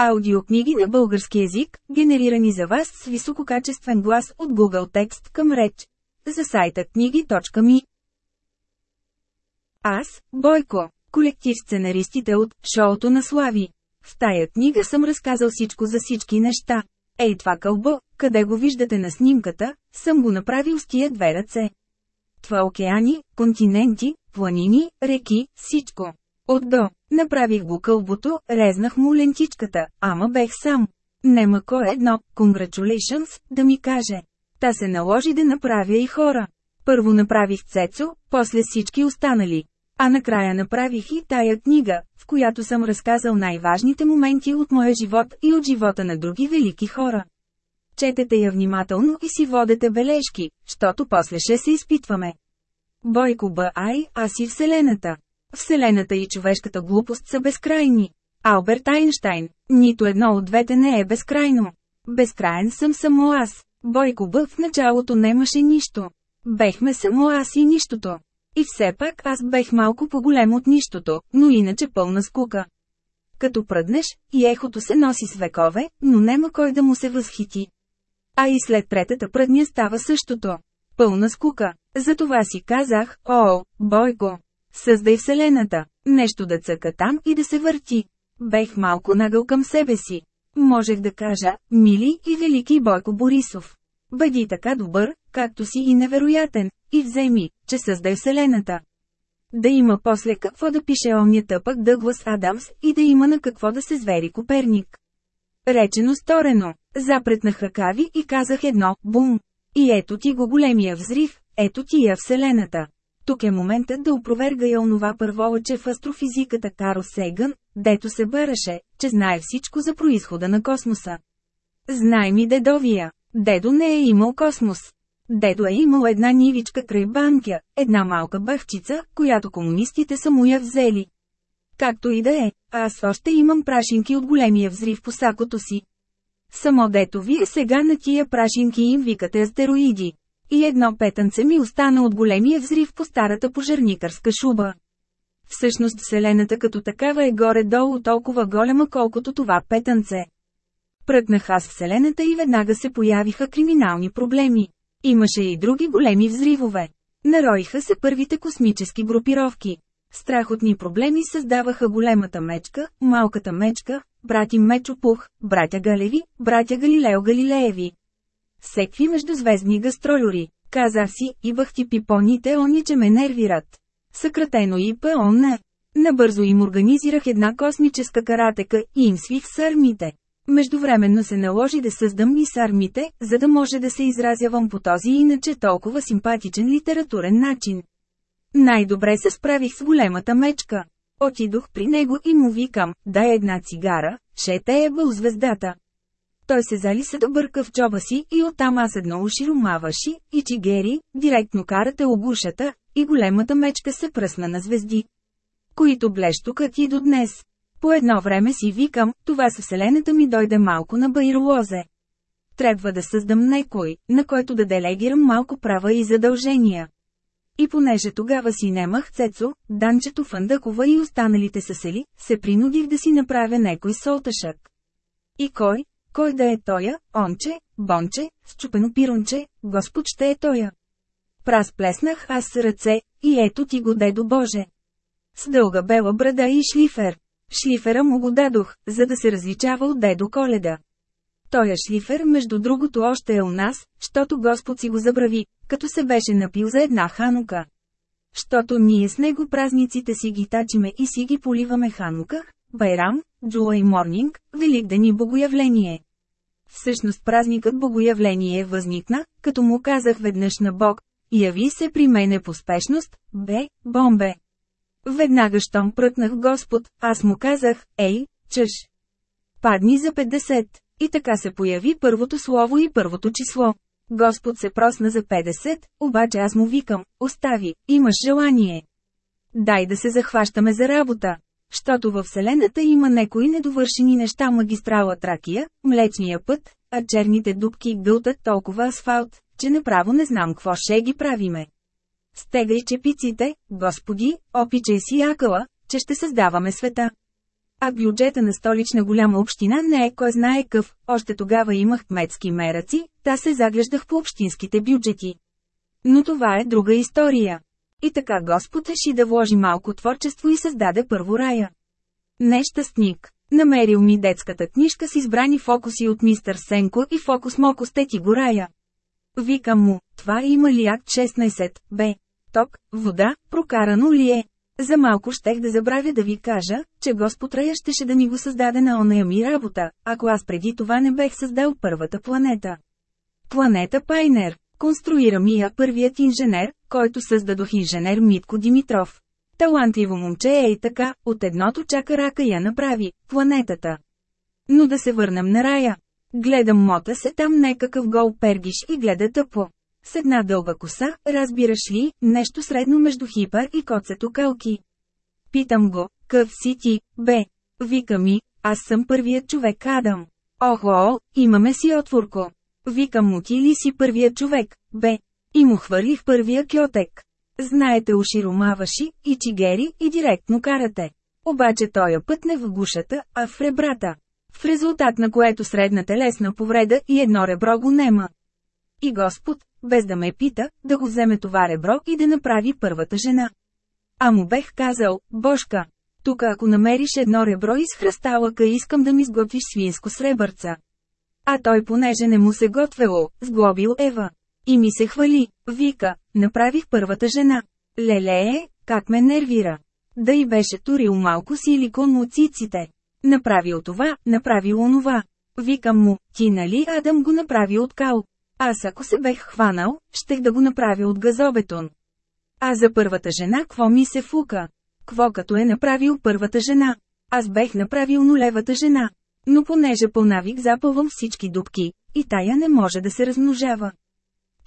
Аудиокниги на български език, генерирани за вас с висококачествен глас от Google Текст към реч. За сайта книги.ми Аз, Бойко, колектив сценаристите от «Шоуто на Слави». В тая книга съм разказал всичко за всички неща. Ей това кълбо, къде го виждате на снимката, съм го направил с тия две ръце. Това океани, континенти, планини, реки, всичко. От до. Направих го кълбото, резнах му лентичката, ама бех сам. Нема кой едно, congratulations, да ми каже. Та се наложи да направя и хора. Първо направих Цецо, после всички останали. А накрая направих и тая книга, в която съм разказал най-важните моменти от моя живот и от живота на други велики хора. Четете я внимателно и си водете бележки, защото после ще се изпитваме. Бойко Б.Ай. Аз и Вселената Вселената и човешката глупост са безкрайни. Алберт Айнштайн, нито едно от двете не е безкрайно. Безкрайен съм само аз. Бойко Б. в началото немаше нищо. Бехме само аз и нищото. И все пак аз бех малко по-голем от нищото, но иначе пълна скука. Като пръднеш, и ехото се носи с векове, но нема кой да му се възхити. А и след третата пръдня става същото. Пълна скука. Затова си казах, о, Бойко, Създай Вселената, нещо да цъка там и да се върти. Бех малко нагъл към себе си. Можех да кажа, мили и велики Бойко Борисов. Бъди така добър, както си и невероятен, и вземи, че създай Вселената. Да има после какво да пише омния тъпък Дъглас Адамс и да има на какво да се звери Коперник. Речено сторено, запретнах ръкави и казах едно «бум». И ето ти го големия взрив, ето ти я Вселената. Тук е моментът да опровергая онова първолъче в астрофизиката Карл Сейгън, дето се бъраше, че знае всичко за происхода на космоса. Знай ми дедовия. Дедо не е имал космос. Дедо е имал една нивичка край банкя, една малка бъвчица, която комунистите са му я взели. Както и да е, аз още имам прашинки от големия взрив по сакото си. Само дето вие сега на тия прашинки им викате астероиди. И едно петънце ми остана от големия взрив по старата пожарникарска шуба. Всъщност Вселената като такава е горе-долу толкова голема колкото това петънце. Пръкнах аз Вселената и веднага се появиха криминални проблеми. Имаше и други големи взривове. Нароиха се първите космически групировки. Страхотни проблеми създаваха големата мечка, малката мечка, брати Мечопух, братя Галеви, братя Галилео Галилееви. Секви междузвездни гастролюри. Казах си, и бахти пипоните они, че ме нервират. Съкратено и ПОН. Набързо им организирах една космическа каратека и им свих с армите. Междувременно се наложи да създам и с армите, за да може да се изразявам по този иначе толкова симпатичен литературен начин. Най-добре се справих с големата мечка. Отидох при него и му викам, дай една цигара, шете е бъл звездата. Той се залиса да бърка в джоба си и оттам аз едно уши румаваши, и чигери, директно карате обушата, и големата мечка се пръсна на звезди. Които блещукат и до днес. По едно време си викам, това с вселената ми дойде малко на байролозе. Трябва да създам некой, на който да делегирам малко права и задължения. И понеже тогава си немах Цецо, Данчето Фандъкова и останалите съсели, се принудих да си направя некой солташък. И кой, кой да е тоя, онче, бонче, счупено пиронче, Господ ще е тоя. Праз плеснах аз с ръце, и ето ти го дедо Боже. С дълга бела брада и шлифер. Шлифера му го дадох, за да се различава от дедо Коледа. Тоя шлифер между другото още е у нас, щото Господ си го забрави, като се беше напил за една ханука. Щото ние с него празниците си ги тачиме и си ги поливаме ханука, Байрам, Джуай Морнинг, Великден и Богоявление. Всъщност празникът Богоявление възникна, като му казах веднъж на Бог, яви се при мене по спешност, бе, бомбе. Веднага щом пръкнах Господ, аз му казах, ей, чъж. Падни за 50. И така се появи първото слово и първото число. Господ се просна за 50, обаче аз му викам, остави, имаш желание. Дай да се захващаме за работа. Щото във Вселената има некои недовършени неща магистрала Тракия, Млечния път, а черните дубки гълтат толкова асфалт, че направо не знам какво ще ги правиме. Стегай чепиците, господи, опичай си акъла, че ще създаваме света. А бюджета на столична голяма община не е кой знае къв, още тогава имах кметски мераци, та се заглеждах по общинските бюджети. Но това е друга история. И така Господ реши да вложи малко творчество и създаде първо рая. Нещастник. Намерил ми детската книжка с избрани фокуси от мистър Сенко и фокус Мокос Тети Горая. Викам му, това има ли акт 16, б. Ток, вода, прокарано ли е? За малко щех да забравя да ви кажа, че Господ Рая щеше да ми го създаде на оная ми работа, ако аз преди това не бех създал първата планета. Планета Пайнер. Конструира ми я първият инженер, който създадох инженер Митко Димитров. Талантливо момче е и така, от едното чака рака я направи, планетата. Но да се върнем на рая. Гледам мота се там некакъв гол пергиш и гледа тъпо. С една дълга коса, разбираш ли, нещо средно между хипър и коцето калки. Питам го, къв си ти, бе? Вика ми, аз съм първият човек Адам. Охо, имаме си отворко. Викам му ти ли си първият човек, бе? И му хвърлих първия кьотек. Знаете уширомаваши, и чигери, и директно карате. Обаче тоя път не в гушата, а в ребрата. В резултат на което средната лесна повреда и едно ребро го нема. И Господ, без да ме пита, да го вземе това ребро и да направи първата жена. А му бех казал, Бошка, тук ако намериш едно ребро из хръсталъка искам да ми сготвиш свинско сребърца. А той понеже не му се готвело, сглобил Ева. И ми се хвали, вика, направих първата жена. Лелее, как ме нервира. Да и беше турил малко силикон от циците. Направил това, направил онова. Викам му, ти нали Адам го направи от кал. Аз ако се бех хванал, щех да го направя от газобетон. А за първата жена кво ми се фука? Кво като е направил първата жена? Аз бех направил нулевата жена. Но понеже по навик запълвам всички дубки, и тая не може да се размножава.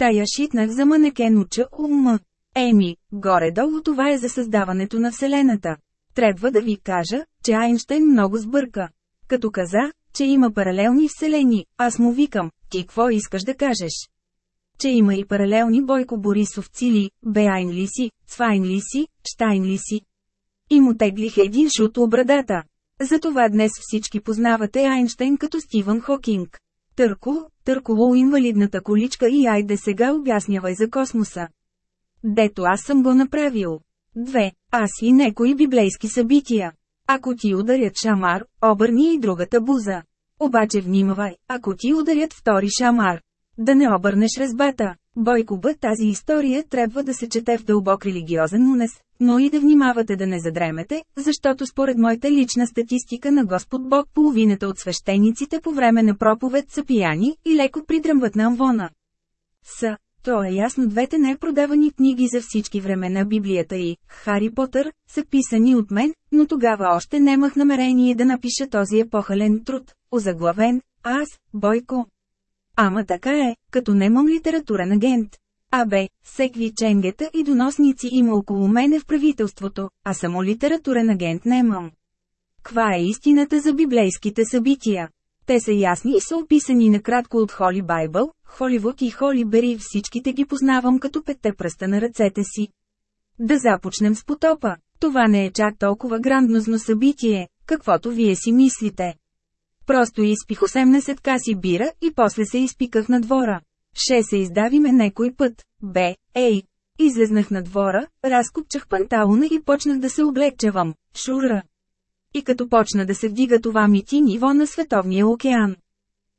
Тая шитнах за манекен уча ума. Еми, горе-долу това е за създаването на Вселената. Трябва да ви кажа, че Айнштейн много сбърка. Като каза, че има паралелни вселени, аз му викам, ти какво искаш да кажеш? Че има и паралелни Бойко Борисовци ли, Беайн ли си, Цвайн ли си, Штайн ли си. И му теглих един шут обрадата. Затова днес всички познавате Айнштейн като Стивън Хокинг. Търко, търколо инвалидната количка и айде сега обяснявай за космоса. Дето аз съм го направил. Две, аз и некои библейски събития. Ако ти ударят шамар, обърни и другата буза. Обаче внимавай, ако ти ударят втори шамар. Да не обърнеш резбата. Бойко Б. Тази история трябва да се чете в дълбок религиозен унес, но и да внимавате да не задремете, защото според моята лична статистика на Господ Бог половината от свещениците по време на проповед са пияни и леко придръмват на амвона. Са, то е ясно двете най-продавани книги за всички времена Библията и «Хари Потър» са писани от мен, но тогава още немах намерение да напиша този епохален труд, озаглавен «Аз, Бойко». Ама така е, като немам литературен агент. Абе, секви ченгета и доносници има около мене в правителството, а само литературен агент немам. Ква е истината за библейските събития? Те са ясни и са описани накратко от Холи Байбъл, Холивуд и Холи Бери всичките ги познавам като петте пръста на ръцете си. Да започнем с потопа. Това не е чак толкова гранднозно събитие, каквото вие си мислите. Просто изпих 18 каси бира и после се изпиках на двора. Ше се издавиме некой път. Б. Ей. Излезнах на двора, разкопчах панталона и почнах да се облегчавам. Шура. И като почна да се вдига това мити ниво на световния океан.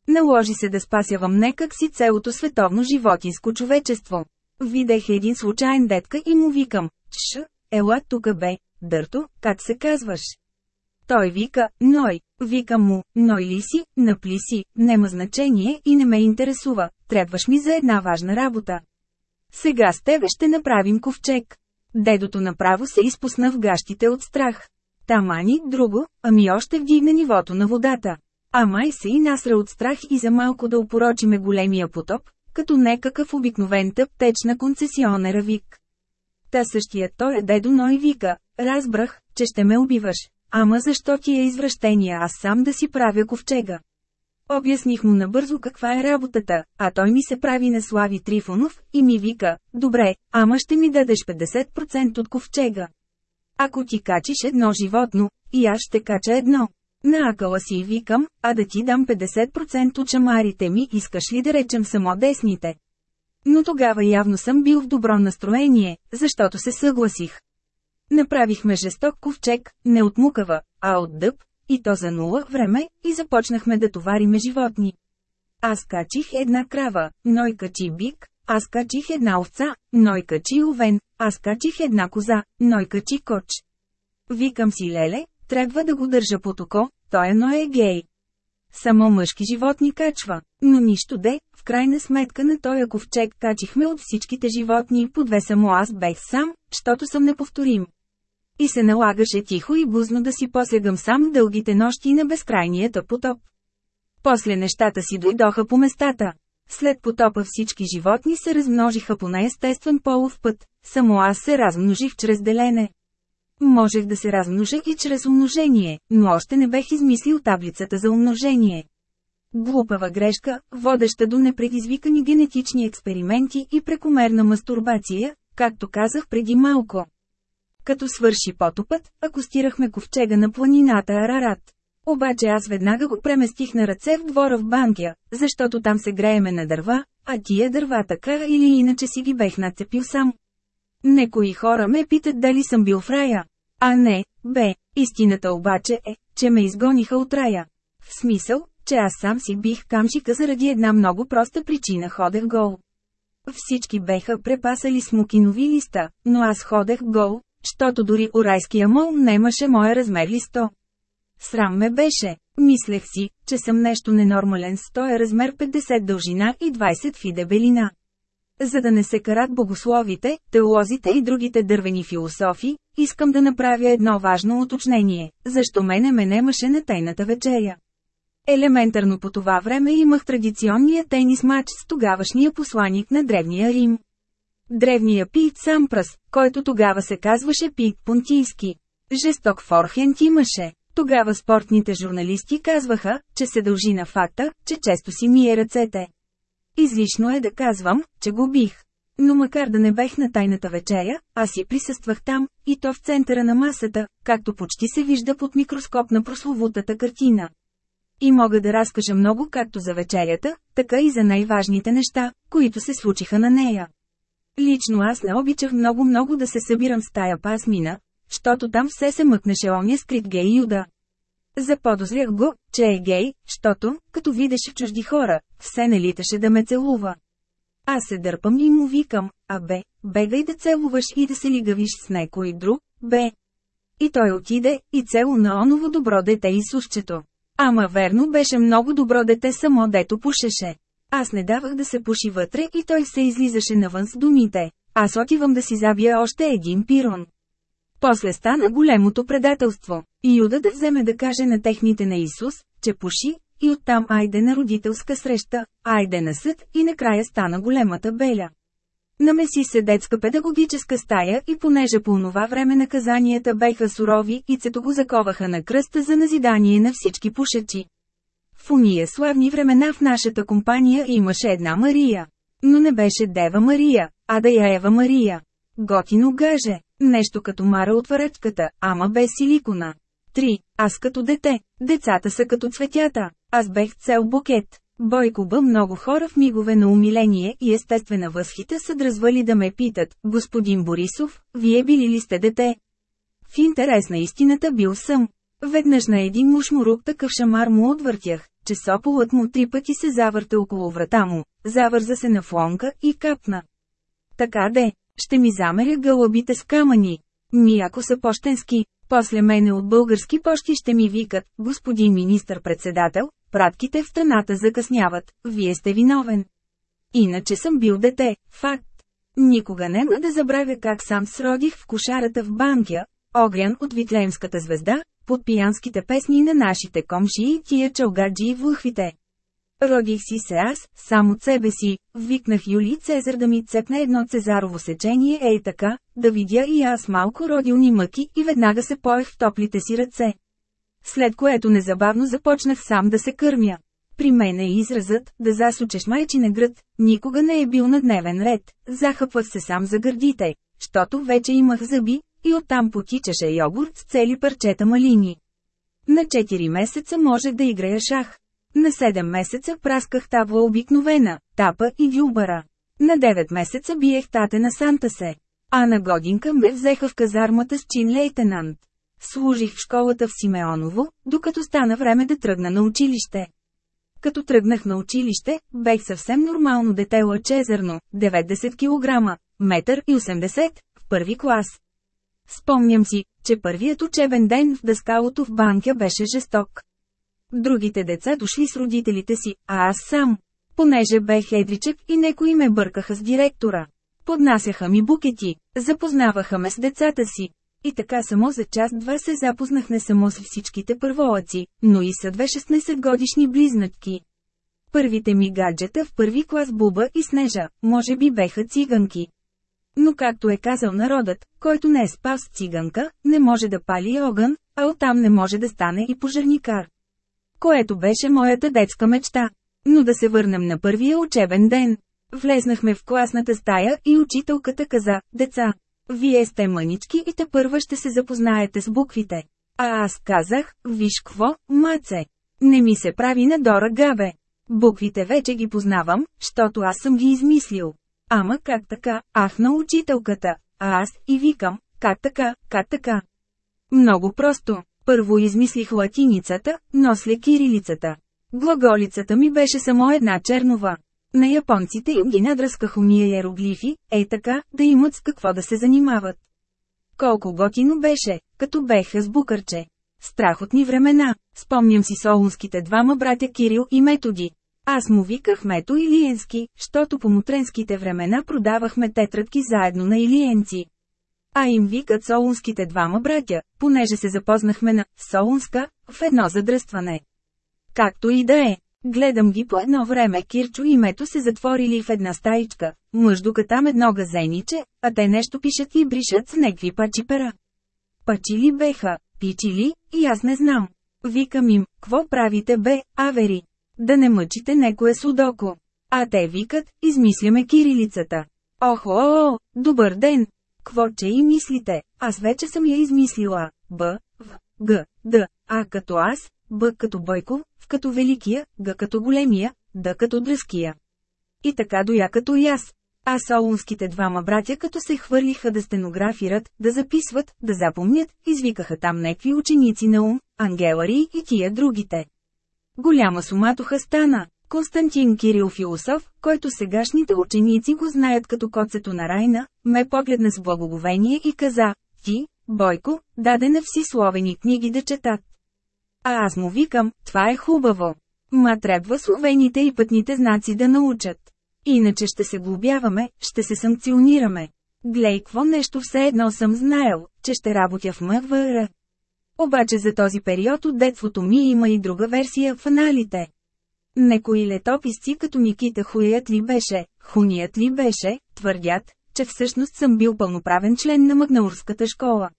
Наложи се да спасявам некак си целото световно животинско човечество. Видех един случайен детка и му викам, Чш, ела тука бе, дърто, как се казваш? Той вика, Ной, викам му, Ной ли си, напли си, нема значение и не ме интересува, трябваш ми за една важна работа. Сега с тебе ще направим ковчег. Дедото направо се изпусна в гащите от страх. Тамани, друго, ами още вдигна нивото на водата. А май се и насра от страх и за малко да опорочиме големия потоп, като некакъв обикновен тъп теч на концесионера вик. Та същия той е дедо Ной вика, разбрах, че ще ме убиваш, ама защо ти е извращение аз сам да си правя ковчега. Обясних му набързо каква е работата, а той ми се прави на Слави Трифонов и ми вика, добре, ама ще ми дадеш 50% от ковчега. Ако ти качиш едно животно, и аз ще кача едно. На акъла си викам, а да ти дам 50% от чамарите ми, искаш ли да речем само десните. Но тогава явно съм бил в добро настроение, защото се съгласих. Направихме жесток ковчег, не от мукава, а от дъб, и то за нула време, и започнахме да товариме животни. Аз качих една крава, ной качи бик, аз качих една овца, ной качи овен, аз качих една коза, ной качи коч. Викам си леле, трябва да го държа под око, той едно е гей. Само мъжки животни качва, но нищо де, в крайна сметка на този ковчег качихме от всичките животни по две само аз бех сам, щото съм неповторим. И се налагаше тихо и бузно да си послегам сам дългите нощи на безкрайния потоп. После нещата си дойдоха по местата. След потопа всички животни се размножиха по най-естествен полов път, само аз се размножих чрез делене. Можех да се размножа и чрез умножение, но още не бех измислил таблицата за умножение. Глупава грешка, водеща до непредизвикани генетични експерименти и прекомерна мастурбация, както казах преди малко. Като свърши потопът, акустирахме ковчега на планината Арарат. Обаче аз веднага го преместих на ръце в двора в Банкия, защото там се грееме на дърва, а тия дърва така или иначе си ги бех нацепил сам. Некои хора ме питат дали съм бил в рая. А не, бе, истината обаче е, че ме изгониха от рая. В смисъл, че аз сам си бих камшика заради една много проста причина ходех гол. Всички беха препасали смокинови листа, но аз ходех гол, щото дори урайския мол немаше моя размер листо. Срам ме беше. Мислех си, че съм нещо ненормален с този размер 50 дължина и 20 фи дебелина. За да не се карат богословите, теолозите и другите дървени философи, искам да направя едно важно уточнение, защо мене ме немаше на тайната вечеря. Елементарно по това време имах традиционния тенис матч с тогавашния посланик на Древния Рим. Древния Пит Сампрас, който тогава се казваше Пит Понтийски. Жесток форхенд имаше. Тогава спортните журналисти казваха, че се дължи на факта, че често си мие ръцете. Излишно е да казвам, че го бих. Но макар да не бех на тайната вечеря, аз си присъствах там, и то в центъра на масата, както почти се вижда под микроскоп на прословутата картина. И мога да разкажа много както за вечерята, така и за най-важните неща, които се случиха на нея. Лично аз не обичах много-много да се събирам с тая пасмина, щото там все се мъкнеше ония скрит гей юда. Заподозрях го, че е гей, щото, като видеше чужди хора, все не литаше да ме целува. Аз се дърпам и му викам, а бе, бегай да целуваш и да се лигавиш с некой друг, бе. И той отиде, и цело на оново добро дете и сушчето. Ама верно беше много добро дете само дето пушеше. Аз не давах да се пуши вътре и той се излизаше навън с думите. Аз отивам да си забия още един пирон. После стана големото предателство. И Юда да вземе да каже на техните на Исус, че пуши, и оттам айде на родителска среща, айде на съд и накрая стана големата беля. Намеси се детска педагогическа стая и понеже по онова време наказанията беха сурови и цето го заковаха на кръста за назидание на всички пушачи. В уния славни времена в нашата компания имаше една Мария. Но не беше Дева Мария, а да я Ева Мария. Готино гаже, нещо като Мара от варачката, ама без силикона. 3. Аз като дете, децата са като цветята, аз бех цел букет. Бойко много хора в мигове на умиление и естествена възхита са дръзвали да ме питат, господин Борисов, вие били ли сте дете? В интерес на истината бил съм. Веднъж на един мушмурук такъв шамар му отвъртях, че сополът му три пъти се завърта около врата му, завърза се на флонка и капна. Така де, ще ми замеря гълъбите с камъни. Ми ако са пощенски, после мене от български пощи ще ми викат, господин министър-председател, пратките в страната закъсняват, вие сте виновен. Иначе съм бил дете, факт. Никога няма да забравя как сам сродих в кошарата в Банкия, огрян от Витлеемската звезда, под пиянските песни на нашите комши и тия чалгаджи и влъхвите. Родих си се аз, сам от себе си, викнах Юли Цезар да ми цепне едно цезарово сечение ей така, да видя и аз малко родилни мъки и веднага се поех в топлите си ръце. След което незабавно започнах сам да се кърмя. При мен е изразът, да засучеш майчина град, никога не е бил на дневен ред, захъпвах се сам за гърдите, щото вече имах зъби, и оттам потичаше йогурт с цели парчета малини. На 4 месеца можех да играя шах. На 7 месеца прасках табла обикновена, тапа и дюбара. На 9 месеца биех тате на Санта се. А на годинка ме взеха в казармата с чин лейтенант. Служих в школата в Симеоново, докато стана време да тръгна на училище. Като тръгнах на училище, бех съвсем нормално дете лъчезерно, 90 кг, метър и 80, в първи клас. Спомням си, че първият учебен ден в дъскалото в банка беше жесток. Другите деца дошли с родителите си, а аз сам. Понеже бех едричък и некои ме бъркаха с директора. Поднасяха ми букети, запознаваха ме с децата си. И така само за час-два се запознах не само с всичките първолаци, но и са две 16 годишни близнатки. Първите ми гаджета в първи клас Буба и Снежа, може би беха циганки. Но както е казал народът, който не е спал с циганка, не може да пали огън, а оттам не може да стане и пожарникар. Което беше моята детска мечта. Но да се върнем на първия учебен ден. Влезнахме в класната стая и учителката каза, деца, вие сте мънички и те първа ще се запознаете с буквите. А аз казах, виж кво, маце. Не ми се прави на Дора Габе. Буквите вече ги познавам, щото аз съм ги измислил. Ама как така, ахна учителката, а аз и викам, как така, как така. Много просто. Първо измислих латиницата, но след кирилицата. Глаголицата ми беше само една чернова. На японците им ги надръсках уния иероглифи, ей така, да имат с какво да се занимават. Колко готино беше, като беха с букърче. Страхотни времена, спомням си солунските двама братя Кирил и Методи. Аз му виках Мето Илиенски, щото по мутренските времена продавахме тетрадки заедно на илиенци. А им викат солунските двама братя, понеже се запознахме на Солунска, в едно задръстване. Както и да е, Гледам ги по едно време Кирчо и Мето се затворили в една стаичка, мъждука там едно газениче, а те нещо пишат и бришат с некви пачи пера. Пачи ли беха, пичи ли, и аз не знам. Викам им, какво правите бе, авери? Да не мъчите некое судоко. А те викат, измисляме кирилицата. Охо, о, добър ден! Кво че и мислите, аз вече съм я измислила. Б, В, Г, Д, А като аз, Б като Бойко, В като Великия, Г като Големия, Д като Дръския. И така доя като и аз. А солунските двама братя като се хвърлиха да стенографират, да записват, да запомнят, извикаха там некви ученици на ум, ангелари и тия другите. Голяма суматоха стана. Константин Кирил философ, който сегашните ученици го знаят като коцето на Райна, ме погледна с благоговение и каза, ти, Бойко, даде на вси словени книги да четат. А аз му викам, това е хубаво. Ма трябва словените и пътните знаци да научат. Иначе ще се глобяваме, ще се санкционираме. Глей, какво нещо все едно съм знаел, че ще работя в МВР. Обаче за този период от детството ми има и друга версия в аналите. Некои летописци като Никита Хуят ли беше, Хуният ли беше, твърдят, че всъщност съм бил пълноправен член на Магнаурската школа.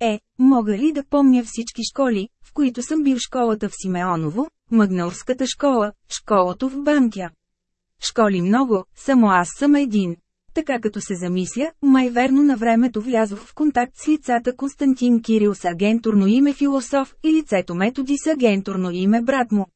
Е, мога ли да помня всички школи, в които съм бил школата в Симеоново, Магнаурската школа, школото в Банкя. Школи много, само аз съм един. Така като се замисля, май верно на времето влязох в контакт с лицата Константин Кирил с агентурно име философ и лицето Методи с агентурно име брат му.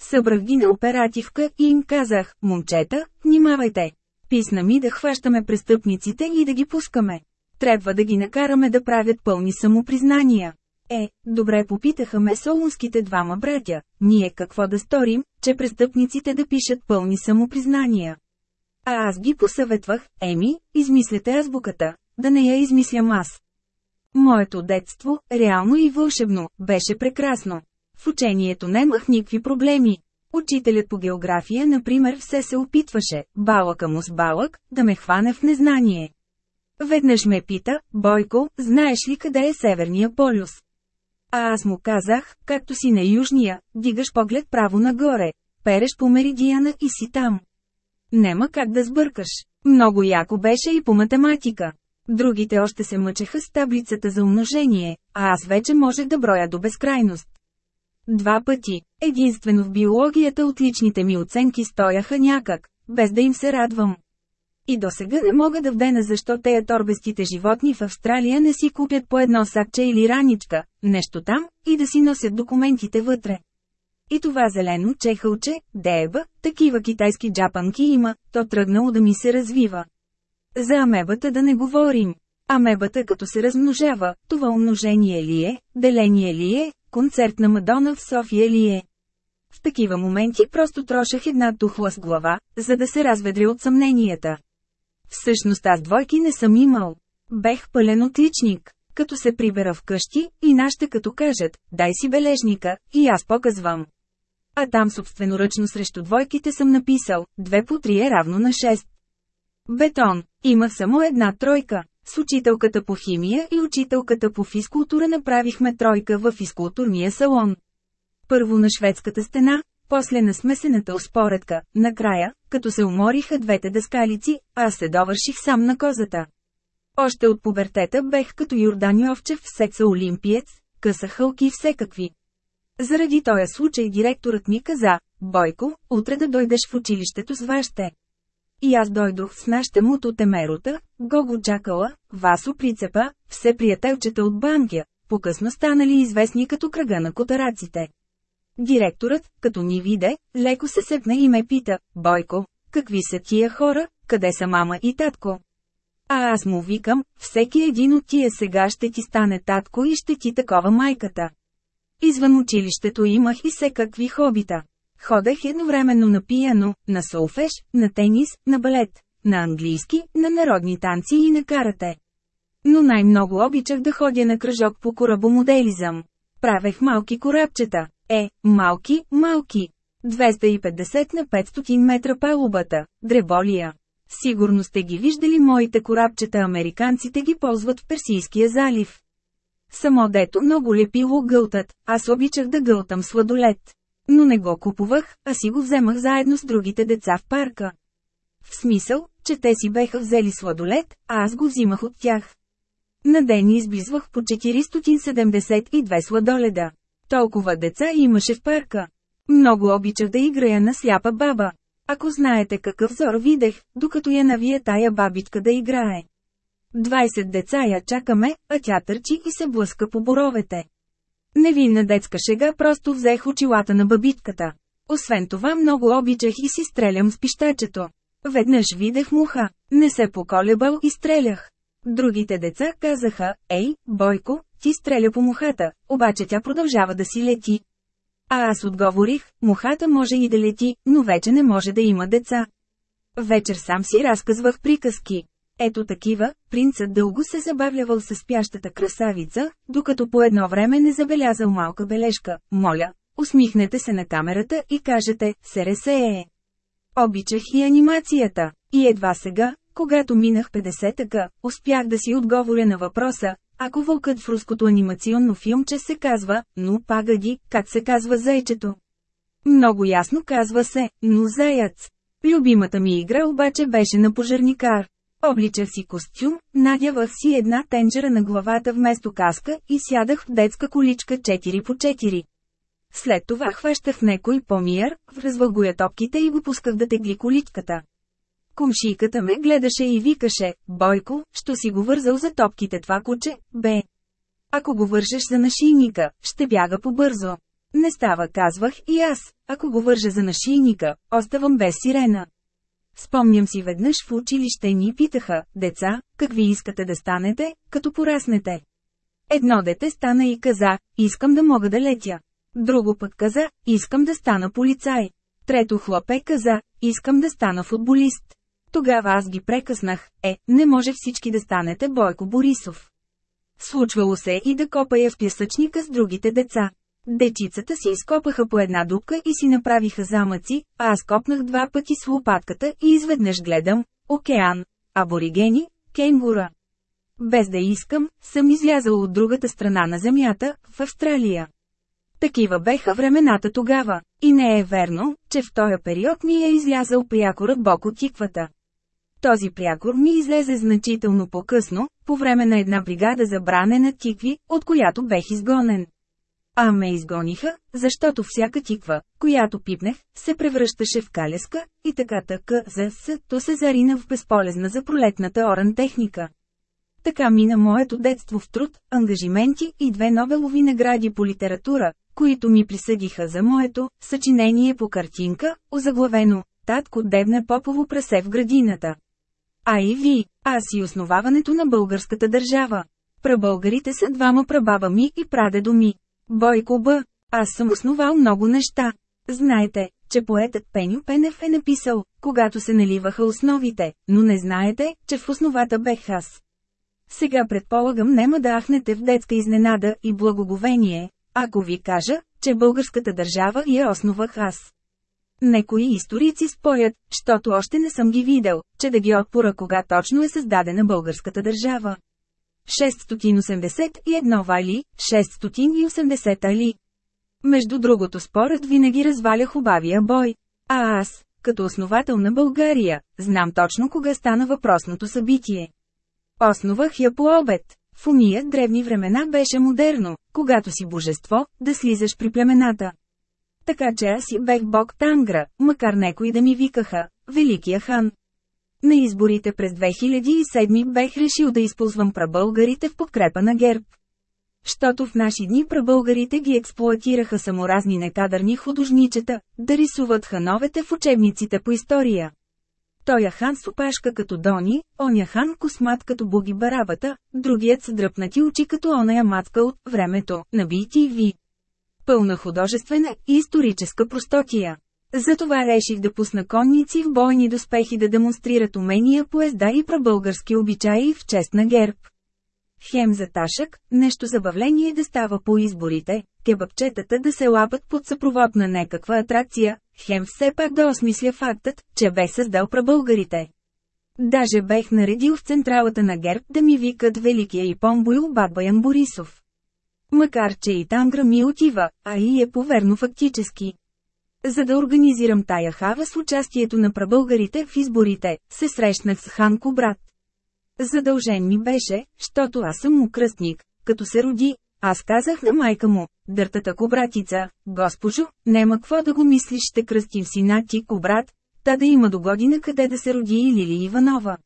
Събрах ги на оперативка и им казах, момчета, внимавайте. Писна ми да хващаме престъпниците и да ги пускаме. Трябва да ги накараме да правят пълни самопризнания. Е, добре попитаха ме солунските двама братя, ние какво да сторим, че престъпниците да пишат пълни самопризнания. А аз ги посъветвах, еми, измисляте азбуката, да не я измислям аз. Моето детство, реално и вълшебно, беше прекрасно. В учението немах никакви проблеми. Учителят по география, например, все се опитваше, балъка му с балък, да ме хване в незнание. Веднъж ме пита, Бойко, знаеш ли къде е Северния полюс? А аз му казах, както си на южния, дигаш поглед право нагоре, переш по меридиана и си там. Нема как да сбъркаш. Много яко беше и по математика. Другите още се мъчеха с таблицата за умножение, а аз вече можех да броя до безкрайност. Два пъти, единствено в биологията отличните ми оценки стояха някак, без да им се радвам. И до сега не мога да вдена защо тея торбестите животни в Австралия не си купят по едно сакче или раничка, нещо там, и да си носят документите вътре. И това зелено чехълче, дееба, такива китайски джапанки има, то тръгнало да ми се развива. За амебата да не говорим. Амебата като се размножава, това умножение ли е, деление ли е, концерт на Мадона в София ли е. В такива моменти просто трошах една тухла с глава, за да се разведря от съмненията. Всъщност аз двойки не съм имал. Бех пълен отличник. Като се прибера вкъщи, и нашите като кажат, дай си бележника, и аз показвам. А там собственоръчно срещу двойките съм написал, 2 по 3 е равно на 6. Бетон. Има само една тройка. С учителката по химия и учителката по физкултура направихме тройка в физкултурния салон. Първо на шведската стена, после на смесената успоредка, накрая, като се умориха двете дъскалици, аз се довърших сам на козата. Още от пубертета бех като Йордан Йовчев в секса Олимпиец, къса хълки всекакви. Заради този случай директорът ми каза, Бойко, утре да дойдеш в училището с вашите. И аз дойдох с нашите муто темерота, Гого Чакала, Васо Прицепа, все приятелчета от Банкя, по-късно станали известни като кръга на котараците. Директорът, като ни виде, леко се сепна и ме пита, Бойко, какви са тия хора, къде са мама и татко? А аз му викам, всеки един от тия сега ще ти стане татко и ще ти такова майката. Извън училището имах и се какви хобита. Ходех едновременно на пияно, на солфеш, на тенис, на балет, на английски, на народни танци и на карате. Но най-много обичах да ходя на кръжок по корабомоделизъм. Правех малки корабчета. Е, малки, малки. 250 на 500 метра палубата, дреболия. Сигурно сте ги виждали моите корабчета американците ги ползват в Персийския залив. Само дето много лепило гълтат, аз обичах да гълтам сладолет. Но не го купувах, а си го вземах заедно с другите деца в парка. В смисъл, че те си беха взели сладолет, а аз го взимах от тях. На ден избизвах по 472 сладоледа. Толкова деца имаше в парка. Много обичах да играя на сляпа баба. Ако знаете какъв зор видех, докато я навия тая бабичка да играе. 20 деца я чакаме, а тя търчи и се блъска по боровете. Невинна детска шега просто взех очилата на бабитката. Освен това много обичах и си стрелям с пищачето. Веднъж видех муха, не се поколебал и стрелях. Другите деца казаха, ей, Бойко, ти стреля по мухата, обаче тя продължава да си лети. А аз отговорих, мухата може и да лети, но вече не може да има деца. Вечер сам си разказвах приказки. Ето такива, принцът дълго се забавлявал с спящата красавица, докато по едно време не забелязал малка бележка. Моля, усмихнете се на камерата и кажете, се е. Обичах и анимацията. И едва сега, когато минах 50-така, успях да си отговоря на въпроса, ако вълкът в руското анимационно филмче се казва, но пагади, как се казва зайчето. Много ясно казва се, но заяц. Любимата ми игра обаче беше на пожарникар. Обличах си костюм, надявах си една тенджера на главата вместо каска и сядах в детска количка 4 по 4. След това хващах некой помияр, връзвах го я топките и го пусках да тегли количката. Комшийката ме гледаше и викаше, Бойко, що си го вързал за топките това куче, бе. Ако го вържеш за нашийника, ще бяга побързо. Не става, казвах и аз, ако го вържа за нашийника, оставам без сирена. Спомням си веднъж в училище ни питаха, деца, какви искате да станете, като пораснете. Едно дете стана и каза, искам да мога да летя. Друго пък каза, искам да стана полицай. Трето хлопе каза, искам да стана футболист. Тогава аз ги прекъснах, е, не може всички да станете Бойко Борисов. Случвало се и да копая в пясъчника с другите деца. Дечицата си изкопаха по една дупка и си направиха замъци, а аз копнах два пъти с лопатката и изведнъж гледам – океан, аборигени, кенгура. Без да искам, съм излязал от другата страна на земята, в Австралия. Такива беха времената тогава, и не е верно, че в този период ми е излязал прякорът бок от тиквата. Този прякор ми излезе значително по-късно, по време на една бригада за бране на тикви, от която бех изгонен. А ме изгониха, защото всяка тиква, която пипнех, се превръщаше в калеска, и така така за то се зарина в безполезна за пролетната оран техника. Така мина моето детство в труд, ангажименти и две Нобелови награди по литература, които ми присъдиха за моето съчинение по картинка, озаглавено «Татко дебне попово прасе в градината». А и ви, аз и основаването на българската държава. Прабългарите са двама прабаба ми и прадедо ми. Бойко Б. Аз съм основал много неща. Знаете, че поетът Пеню Пенев е написал, когато се наливаха основите, но не знаете, че в основата бех аз. Сега предполагам нема да ахнете в детска изненада и благоговение, ако ви кажа, че българската държава я основах аз. Некои историци спорят, щото още не съм ги видел, че да ги отпора кога точно е създадена българската държава. 681 вали, 680 али. Между другото спорът винаги разваля хубавия бой. А аз, като основател на България, знам точно кога стана въпросното събитие. Основах я по обед. В уния древни времена беше модерно, когато си божество, да слизаш при племената. Така че аз си бех бог Тангра, макар некои да ми викаха «Великия хан». На изборите през 2007 бех решил да използвам прабългарите в подкрепа на ГЕРБ. Щото в наши дни прабългарите ги експлуатираха саморазни некадърни художничета, да рисуват хановете в учебниците по история. Тоя хан с опашка като Дони, оня хан космат като Буги Барабата, другият с дръпнати очи като оная матка от времето на BTV. Пълна художествена и историческа простотия. Затова реших да пусна конници в бойни доспехи да демонстрират умения поезда и прабългарски обичаи в чест на герб. Хем за ташък, нещо забавление да става по изборите, кебапчетата да се лапат под съпровод на някаква атракция, хем все пак да осмисля фактът, че бе създал прабългарите. Даже бех наредил в централата на герб да ми викат Великия и Бойл Бабаян Борисов. Макар че и там грами отива, а и е поверно фактически. За да организирам тая хава с участието на прабългарите в изборите, се срещнах с Ханко брат. Задължен ми беше, щото аз съм му кръстник, като се роди, аз казах на майка му, дъртата кобратица, госпожо, нема какво да го мислиш ще кръстим сина ти кобрат, та да има до година къде да се роди и Лили Иванова.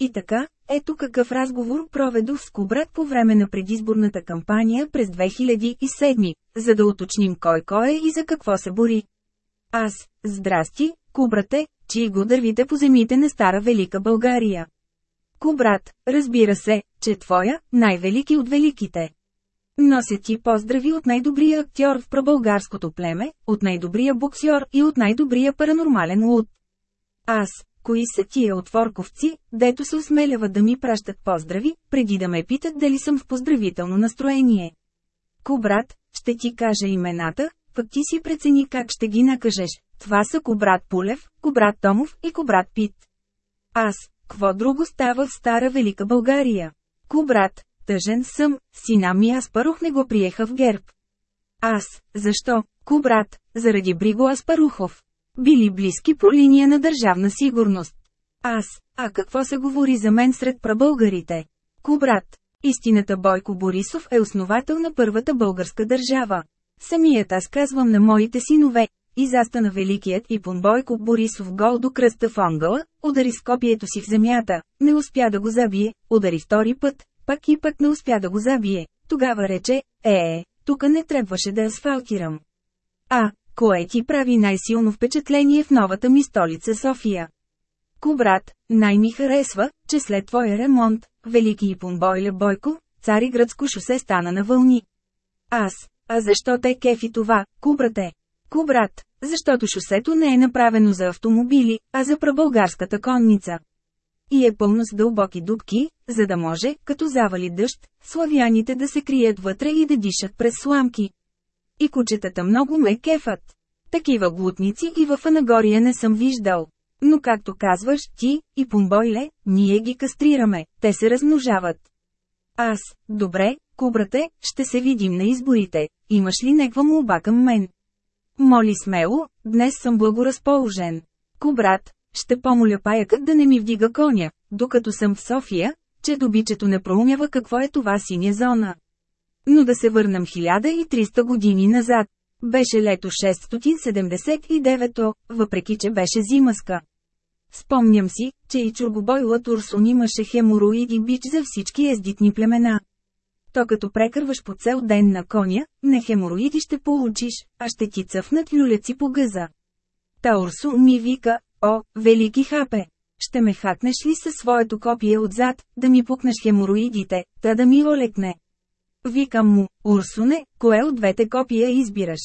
И така, ето какъв разговор проведох с Кобрат по време на предизборната кампания през 2007, за да уточним кой кой е и за какво се бори. Аз, здрасти, Кубрате, чии го дървите по земите на Стара Велика България. Кубрат, разбира се, че твоя, най-велики от великите. Нося ти поздрави от най-добрия актьор в прабългарското племе, от най-добрия боксьор и от най-добрия паранормален луд. Аз, кои са тия отворковци, дето се осмеляват да ми пращат поздрави, преди да ме питат дали съм в поздравително настроение. Кобрат, ще ти кажа имената, пък ти си прецени как ще ги накажеш. Това са Кобрат Пулев, Кобрат Томов и Кобрат Пит. Аз, кво друго става в Стара Велика България? Кобрат, тъжен съм, сина ми Аспарух не го приеха в герб. Аз, защо? Кобрат, заради Бриго Аспарухов. Били близки по линия на държавна сигурност. Аз, а какво се говори за мен сред прабългарите? Кобрат, истината Бойко Борисов е основател на първата българска държава. Самият аз казвам на моите синове, и застана великият Ипон Бойко Борисов гол до кръста в ангъла, удари с копието си в земята, не успя да го забие, удари втори път, пак и пък не успя да го забие. Тогава рече, е, е, тука не трябваше да асфалтирам. А, кое ти прави най-силно впечатление в новата ми столица София? Кубрат, най-ми харесва, че след твоя ремонт, Велики Ипон Бойле Бойко, Цариградско шосе стана на вълни. Аз, а защо те кефи това, кубрате? Кубрат, защото шосето не е направено за автомобили, а за прабългарската конница. И е пълно с дълбоки дубки, за да може, като завали дъжд, славяните да се крият вътре и да дишат през сламки. И кучетата много ме кефат. Такива глутници и в Анагория не съм виждал. Но както казваш ти, и помбойле, ние ги кастрираме, те се размножават. Аз, добре, кубрате, ще се видим на изборите, имаш ли неква молба към мен? Моли смело, днес съм благоразположен. Кубрат, ще помоля паякът да не ми вдига коня, докато съм в София, че добичето не проумява какво е това синя зона. Но да се върнем 1300 години назад. Беше лето 679 въпреки че беше зимаска. Спомням си, че и чургобойлът Урсун имаше хемороиди бич за всички ездитни племена. То като прекърваш по цел ден на коня, не хемороиди ще получиш, а ще ти цъфнат люлеци по гъза. Та Урсун ми вика, о, велики хапе, ще ме хакнеш ли със своето копие отзад, да ми пукнеш хемороидите, та да ми олекне. Викам му, Урсуне, кое от двете копия избираш?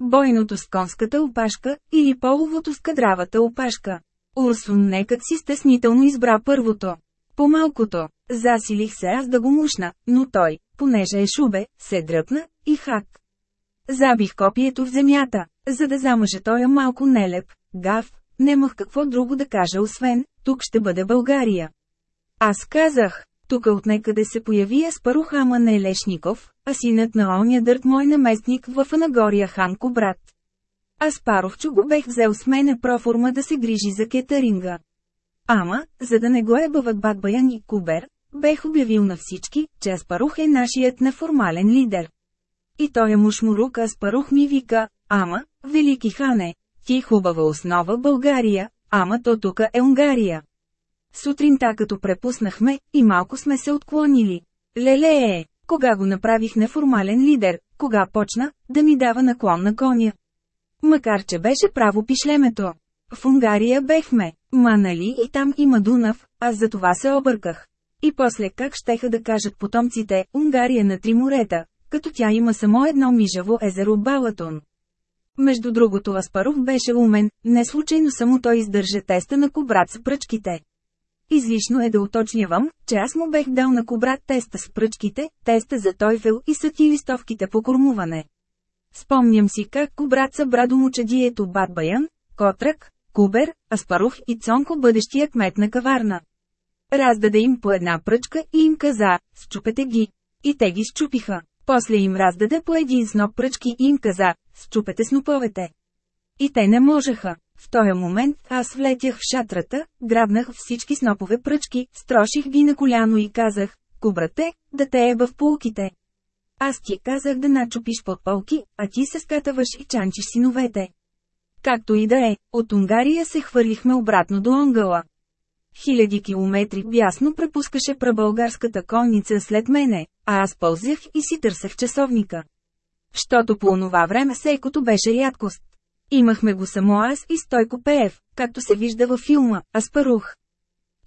Бойното с конската опашка или половото с кадравата опашка? Урсун некът си стеснително избра първото. По-малкото, засилих се аз да го мушна, но той, понеже е шубе, се дръпна и хак. Забих копието в земята, за да замъже той малко нелеп, гав, немах какво друго да кажа освен, тук ще бъде България. Аз казах, тук отнекъде се появи Аспарухама Нелешников, а синът на оня дърт мой наместник в Анагория Ханко брат. Аспаровчо го бех взел с мене проформа да се грижи за кетаринга. Ама, за да не го ебават Батбаян и Кубер, бех обявил на всички, че Аспарух е нашият неформален лидер. И той е мушмурук Аспарух ми вика, ама, велики хане, ти хубава основа България, ама то тука е Унгария. Сутринта като препуснахме, и малко сме се отклонили. Леле е, кога го направих неформален лидер, кога почна, да ми дава наклон на коня. Макар че беше право пишлемето. В Унгария бехме, ма нали и там има Дунав, аз за това се обърках. И после как щеха да кажат потомците, Унгария на три морета, като тя има само едно мижаво езеро Балатон. Между другото Аспаров беше умен, не случайно само той издържа теста на кобрат с пръчките. Излишно е да уточнявам, че аз му бех дал на кобрат теста с пръчките, теста за Тойфел и сати листовките по кормуване. Спомням си как кобрат събра до мучадието Батбаян, Котрак, Кубер, Аспарух и Цонко бъдещия кмет на каварна. Раздаде им по една пръчка и им каза, счупете ги. И те ги щупиха. После им раздаде по един сноп пръчки и им каза, счупете сноповете. И те не можеха. В този момент аз влетях в шатрата, грабнах всички снопове пръчки, строших ги на коляно и казах, кубрате, да те еба в полките. Аз ти казах да начупиш подполки, а ти се скатаваш и чанчиш синовете. Както и да е, от Унгария се хвърлихме обратно до Онгъла. Хиляди километри бясно препускаше прабългарската конница след мене, а аз пълзях и си търсех часовника. Щото по онова време секото беше рядкост. Имахме го само аз и Стойко Пеев, както се вижда във филма «Аспарух».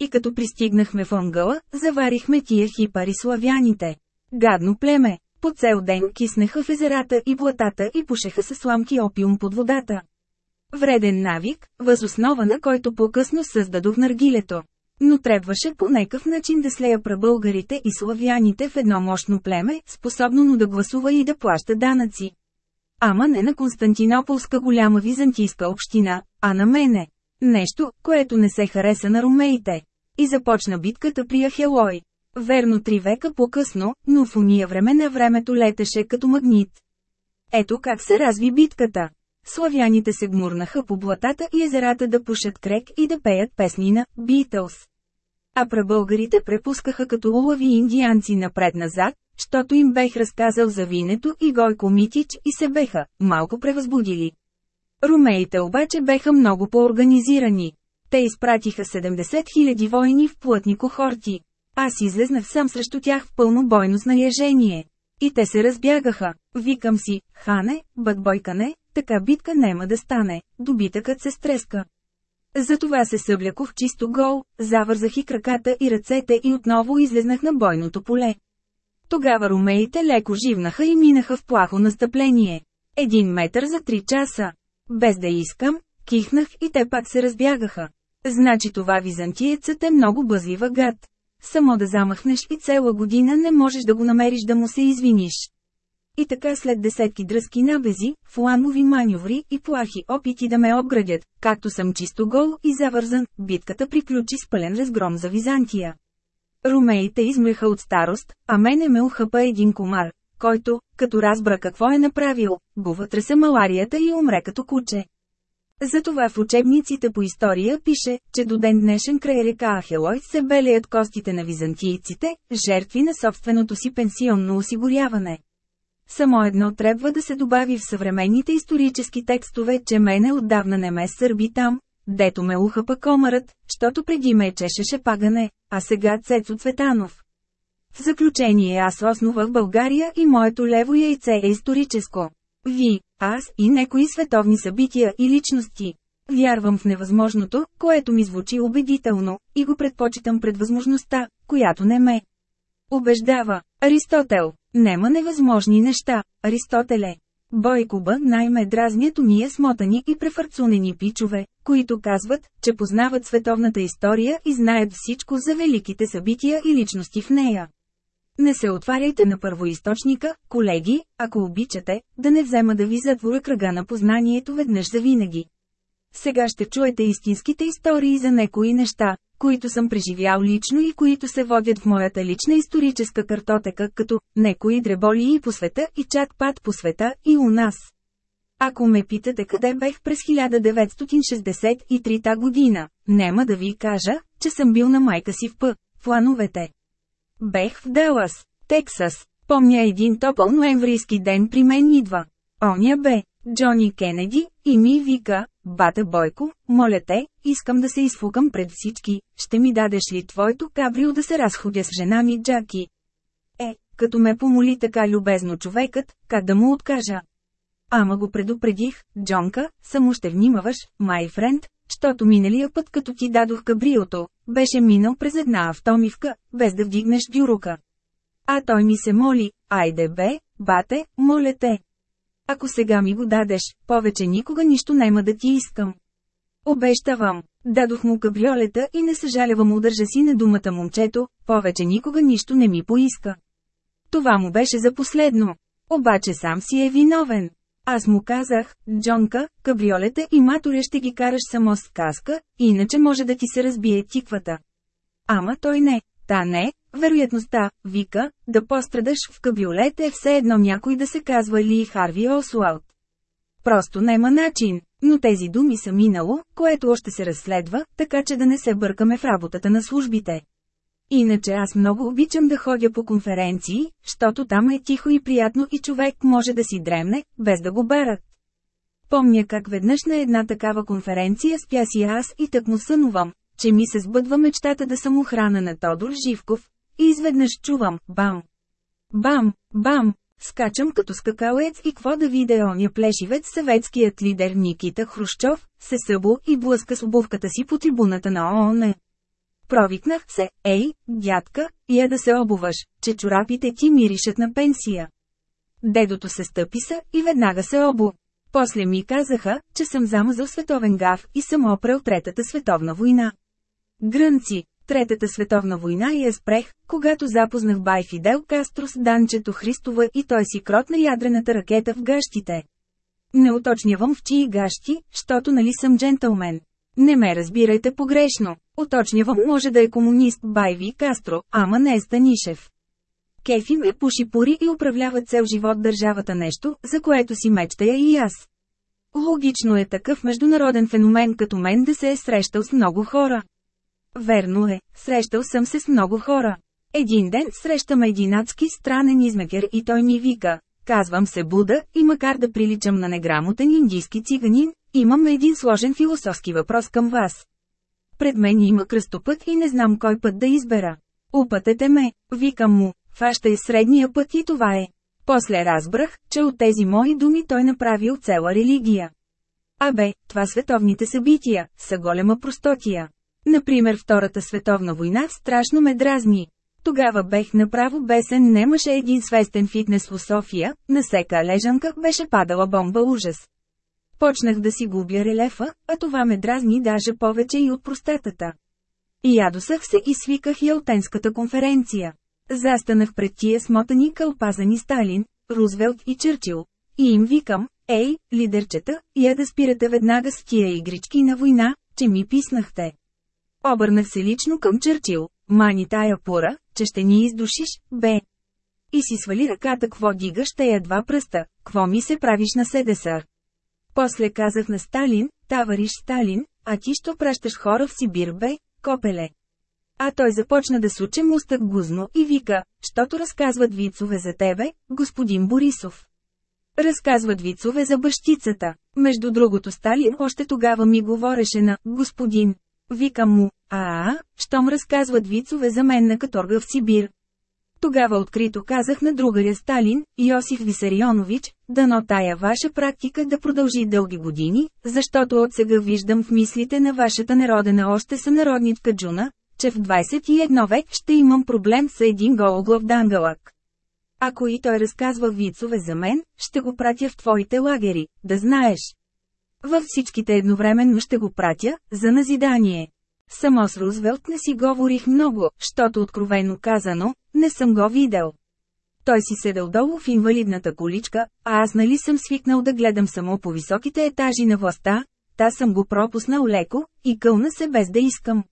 И като пристигнахме в ънгъла, заварихме тия хипари славяните. Гадно племе, по цел ден киснеха в езерата и блатата и пушеха се сламки опиум под водата. Вреден навик, възоснова на който по-късно създадох наргилето. Но трябваше по някакъв начин да слея прабългарите и славяните в едно мощно племе, способно но да гласува и да плаща данъци. Ама не на Константинополска голяма византийска община, а на мене. Нещо, което не се хареса на румеите. И започна битката при Ахелой. Верно три века по-късно, но в уния време на времето летеше като магнит. Ето как се разви битката. Славяните се гмурнаха по блатата и езерата да пушат крек и да пеят песни на «Битълс». А прабългарите препускаха като улави индианци напред-назад, щото им бех разказал за винето и Гойко Митич и се беха малко превъзбудили. Румеите обаче беха много по-организирани. Те изпратиха 70 000 войни в плътни кохорти. Аз излезнах сам срещу тях в пълно бойно снаряжение. И те се разбягаха. Викам си, хане, бъдбойкане, така битка нема да стане, добитъкът се стреска. Затова се съблякох чисто гол, завързах и краката и ръцете и отново излезнах на бойното поле. Тогава румеите леко живнаха и минаха в плахо настъпление. Един метър за три часа. Без да искам, кихнах и те пак се разбягаха. Значи това византиецът е много бъзлива гад. Само да замахнеш и цела година не можеш да го намериш да му се извиниш. И така след десетки дръзки набези, фланови маневри и плахи опити да ме обградят, както съм чисто гол и завързан, битката приключи с пълен разгром за Византия. Румеите измреха от старост, а мене ме ухъпа един комар, който, като разбра какво е направил, го вътреса маларията и умре като куче. Затова в учебниците по история пише, че до ден днешен край река Ахелой се белеят костите на византийците, жертви на собственото си пенсионно осигуряване. Само едно трябва да се добави в съвременните исторически текстове, че мене отдавна не ме сърби там, дето ме ухапа комарът, щото преди ме чешеше пагане, а сега Цецо Цветанов. В заключение аз основах България и моето лево яйце е историческо. Ви, аз и некои световни събития и личности. Вярвам в невъзможното, което ми звучи убедително, и го предпочитам пред възможността, която не ме убеждава. Аристотел. Нема невъзможни неща, Аристотеле. Бойкоба най-ме дразнят уния смотани и префарцунени пичове, които казват, че познават световната история и знаят всичко за великите събития и личности в нея. Не се отваряйте на първоисточника, колеги, ако обичате, да не взема да ви затворя кръга на познанието веднъж за винаги. Сега ще чуете истинските истории за некои неща, които съм преживял лично и които се водят в моята лична историческа картотека като некои дреболии по света и чак пат по света и у нас. Ако ме питате къде бех през 1963 година, нема да ви кажа, че съм бил на майка си в П. Плановете. Бех в Далас, Тексас. Помня един топъл ноемврийски ден при мен идва. Оня бе, Джони Кенеди, и ми вика, бата Бойко, моля те, искам да се изфукам пред всички, ще ми дадеш ли твоето кабрио да се разходя с жена ми Джаки? Е, като ме помоли така любезно човекът, как да му откажа? Ама го предупредих, Джонка, само ще внимаваш, май френд, щото миналия път като ти дадох кабриото, беше минал през една автомивка, без да вдигнеш дюрука. А той ми се моли, айде бе, бате, моля те. Ако сега ми го дадеш, повече никога нищо няма да ти искам. Обещавам. Дадох му кабриолета и не съжалявам удържа си на думата момчето, повече никога нищо не ми поиска. Това му беше за последно. Обаче сам си е виновен. Аз му казах, Джонка, кабриолета и маторя ще ги караш само с каска, иначе може да ти се разбие тиквата. Ама той не, та не, вероятността, вика, да пострадаш в кабриолет е все едно някой да се казва Ли Харви Осуалт. Просто нема начин, но тези думи са минало, което още се разследва, така че да не се бъркаме в работата на службите. Иначе аз много обичам да ходя по конференции, защото там е тихо и приятно и човек може да си дремне, без да го берат. Помня как веднъж на една такава конференция спя си аз и так му сънувам, че ми се сбъдва мечтата да съм охрана на Тодор Живков, и изведнъж чувам, бам, бам, бам, скачам като скакалец и кво да видя оня плешивец съветският лидер Никита Хрущов, се събу и блъска с обувката си по трибуната на ООН. Провикнах се, ей, дядка, я да се обуваш, че чорапите ти миришат на пенсия. Дедото се стъпи са и веднага се обу. После ми казаха, че съм замазал световен гав и съм опрел Третата световна война. Грънци, Третата световна война я спрех, когато запознах бай Фидел Кастро с Данчето Христова и той си крот на ядрената ракета в гащите. Не уточнявам в чии гащи, щото нали съм джентълмен. Не ме разбирайте погрешно. Уточнявам може да е комунист Байви Кастро, ама не е Станишев. Кефи ме пуши пури и управлява цел живот държавата нещо, за което си мечтая и аз. Логично е такъв международен феномен като мен да се е срещал с много хора. Верно е, срещал съм се с много хора. Един ден срещам един адски странен измекер и той ми вика, казвам се Буда и макар да приличам на неграмотен индийски циганин, имам един сложен философски въпрос към вас. Пред мен има кръстопът и не знам кой път да избера. Опътете ме, викам му, фаща е средния път и това е. После разбрах, че от тези мои думи той направил цела религия. Абе, това световните събития, са голема простотия. Например Втората световна война страшно ме дразни. Тогава бех направо бесен немаше един свестен фитнес в София, на сека лежанка беше падала бомба ужас. Почнах да си губя релефа, а това ме дразни даже повече и от простатата. И ядосах се и свиках Ялтенската конференция. Застанах пред тия смотани кълпазани Сталин, Рузвелт и Чърчил. И им викам, ей, лидерчета, я да спирате веднага с тия игрички на война, че ми писнахте. Обърнах се лично към Чърчил, мани тая пора, че ще ни издушиш, бе. И си свали ръката кво дигаш тея два пръста, кво ми се правиш на седесър. После казах на Сталин, тавариш Сталин, а ти що пращаш хора в Сибир бе, копеле. А той започна да суче мустък гузно и вика, щото разказват вицове за тебе, господин Борисов. Разказват вицове за бащицата. Между другото Сталин още тогава ми говореше на «господин». Викам му, а, щом разказват вицове за мен на каторга в Сибир. Тогава открито казах на другаря Сталин, Йосиф Висарионович, дано тая ваша практика да продължи дълги години, защото от сега виждам в мислите на вашата народена още сънародничка Джуна, че в 21 век ще имам проблем с един гологлав дангалак. Ако и той разказва вицове за мен, ще го пратя в твоите лагери, да знаеш. Във всичките едновременно ще го пратя, за назидание. Само с Рузвелт не си говорих много, защото откровено казано, не съм го видел. Той си седел долу в инвалидната количка, а аз нали съм свикнал да гледам само по високите етажи на властта, та съм го пропуснал леко, и кълна се без да искам.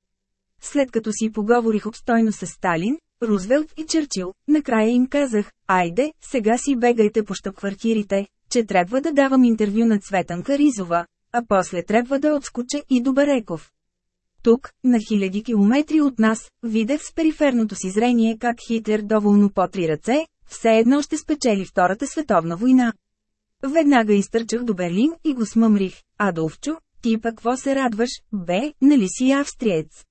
След като си поговорих обстойно с Сталин, Рузвелт и Черчил, накрая им казах, айде, сега си бегайте по щаб-квартирите, че трябва да давам интервю на Цветан Каризова, а после трябва да отскоча и до Бареков. Тук, на хиляди километри от нас, видях с периферното си зрение как Хитлер доволно по три ръце, все едно ще спечели Втората световна война. Веднага изтърчах до Берлин и го смъмрих. Адолфчо, ти какво се радваш, бе, нали си австриец?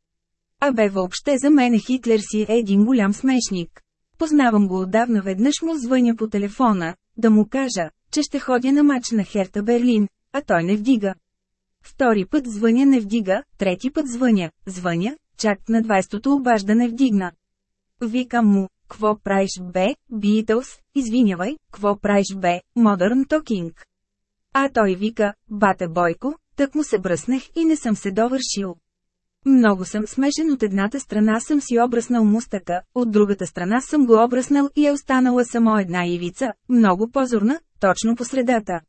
А бе въобще за мене Хитлер си е един голям смешник. Познавам го отдавна веднъж му звъня по телефона, да му кажа, че ще ходя на матч на Херта Берлин, а той не вдига. Втори път звъня не вдига, трети път звъня, звъня, чак на 20-то обаждане вдигна. Викам му, кво правиш бе, Битълс, извинявай, кво правиш бе, Modern Talking. А той вика, бате Бойко, тък му се бръснах и не съм се довършил. Много съм смешен от едната страна съм си обръснал мустъка, от другата страна съм го обръснал и е останала само една ивица, много позорна, точно по средата.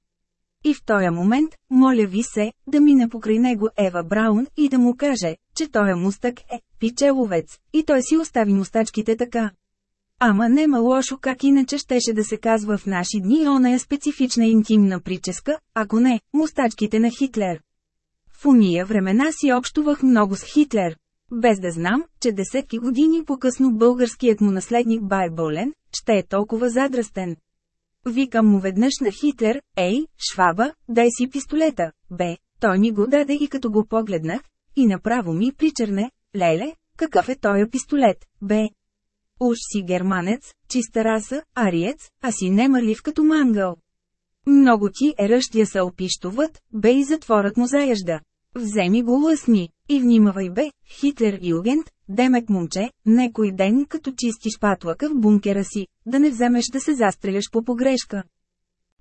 И в този момент, моля ви се, да мине покрай него Ева Браун и да му каже, че той мустък е пичеловец, и той си остави мустачките така. Ама нема лошо как иначе щеше да се казва в наши дни она е специфична интимна прическа, ако не, мустачките на Хитлер. В уния времена си общувах много с Хитлер. Без да знам, че десетки години по-късно българският му наследник бай болен, ще е толкова задрастен. Викам му веднъж на Хитлер, ей, шваба, дай си пистолета, бе, той ми го даде и като го погледнах, и направо ми причерне, леле, какъв е този пистолет, бе. Уж си германец, чиста раса, ариец, а си немърлив като мангъл. Много ти е ръщия са опищуват, бе и затворът му заяжда. Вземи го лъсни, и внимавай бе, Хитлер Югент, демек момче, некой ден като чистиш патлака в бункера си, да не вземеш да се застреляш по погрешка.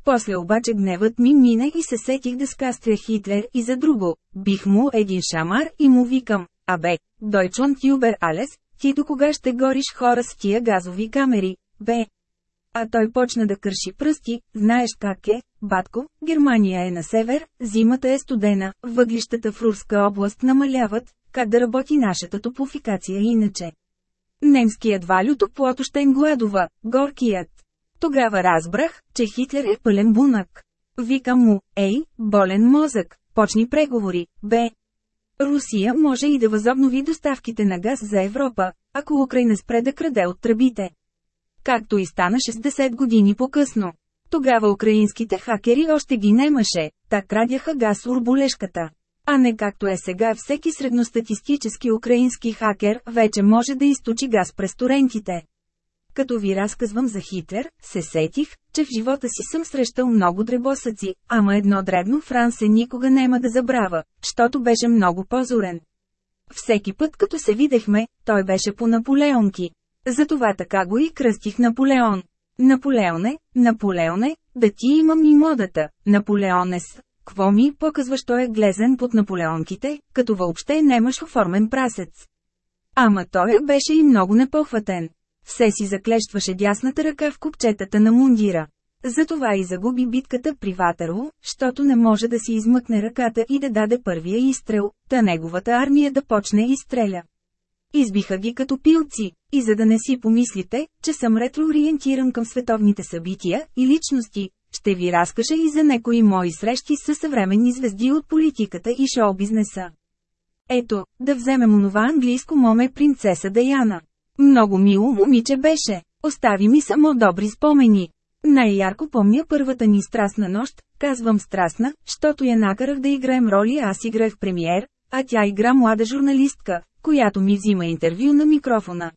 После обаче гневът ми мина и се сетих да скастря Хитлер и за друго. Бих му един шамар и му викам, абе, Дойчланд Юбер Алес, ти до кога ще гориш хора с тия газови камери, бе, а той почна да кърши пръсти, знаеш как е, батко, Германия е на север, зимата е студена, въглищата в Рурска област намаляват, как да работи нашата топофикация иначе. Немският валют плотощен гладова, горкият. Тогава разбрах, че Хитлер е пълен бунак. Викам му, ей, болен мозък, почни преговори, бе. Русия може и да възобнови доставките на газ за Европа, ако Украина спре да краде от тръбите както и стана 60 години по-късно. Тогава украинските хакери още ги немаше, так крадяха газ урболешката. А не както е сега всеки средностатистически украински хакер вече може да източи газ през торентите. Като ви разказвам за Хитлер, се сетих, че в живота си съм срещал много дребосъци, ама едно дребно Франсе никога няма да забравя, защото беше много позорен. Всеки път като се видехме, той беше по Наполеонки. Затова така го и кръстих Наполеон. Наполеоне, Наполеоне, да ти имам и модата, Наполеонес. Кво ми показваш той е глезен под Наполеонките, като въобще немаш оформен прасец. Ама той беше и много непохватен. Все си заклещваше дясната ръка в купчетата на мундира. Затова и загуби битката при Ватерло, защото не може да си измъкне ръката и да даде първия изстрел, та неговата армия да почне и стреля. Избиха ги като пилци, и за да не си помислите, че съм ретро-ориентиран към световните събития и личности, ще ви разкажа и за некои мои срещи с съвременни звезди от политиката и шоу-бизнеса. Ето, да вземем онова английско моме принцеса Даяна. Много мило момиче беше. Остави ми само добри спомени. Най-ярко помня първата ни страстна нощ, казвам страстна, щото я накарах да играем роли аз играх премиер, а тя игра млада журналистка, която ми взима интервю на микрофона.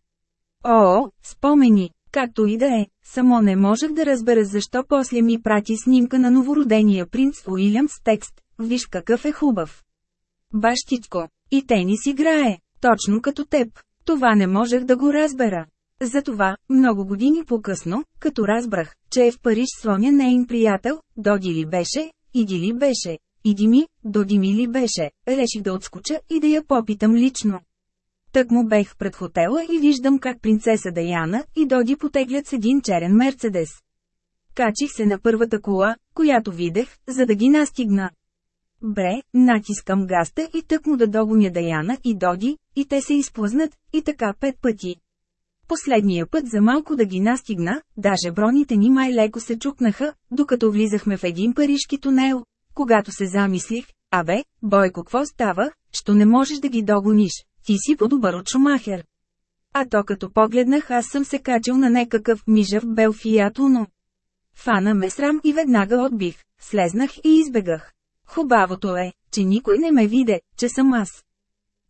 О, спомени, както и да е, само не можех да разбера защо после ми прати снимка на новородения принц Уилям с текст, виж какъв е хубав. Бащичко, и тенис играе, точно като теб. Това не можех да го разбера. Затова, много години по-късно, като разбрах, че е в Париж слоня нейн приятел, Доди ли беше, иди ли беше, иди ми, Доди ми ли беше, реших да отскоча и да я попитам лично. Тък му бех пред хотела и виждам как принцеса Даяна и Доди потеглят с един черен Мерцедес. Качих се на първата кола, която видех, за да ги настигна. Бре, натискам гаста и тък му да догоня Даяна и Доди, и те се изплъзнат, и така пет пъти. Последния път за малко да ги настигна, даже броните ни май леко се чукнаха, докато влизахме в един парижки тунел. Когато се замислих, абе, Бойко какво става, що не можеш да ги догониш, ти си по-добър от Шумахер. А то като погледнах аз съм се качил на некакъв мижав бел фиат. Фана ме срам и веднага отбих, слезнах и избегах. Хубавото е, че никой не ме виде, че съм аз.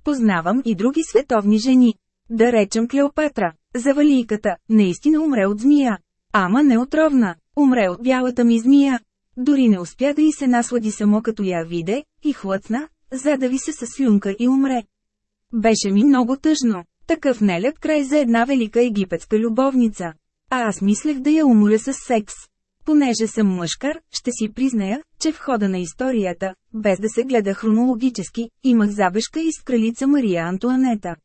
Познавам и други световни жени. Да речем Клеопатра, завалийката, наистина умре от змия. Ама не отровна, умре от бялата ми змия. Дори не успя да и се наслади само като я виде, и хлъцна, задави се със слюнка и умре. Беше ми много тъжно. Такъв нелеп край за една велика египетска любовница. А аз мислех да я умоля с секс. Понеже съм мъжкар, ще си призная, че в хода на историята, без да се гледа хронологически, имах забежка и с кралица Мария Антуанета.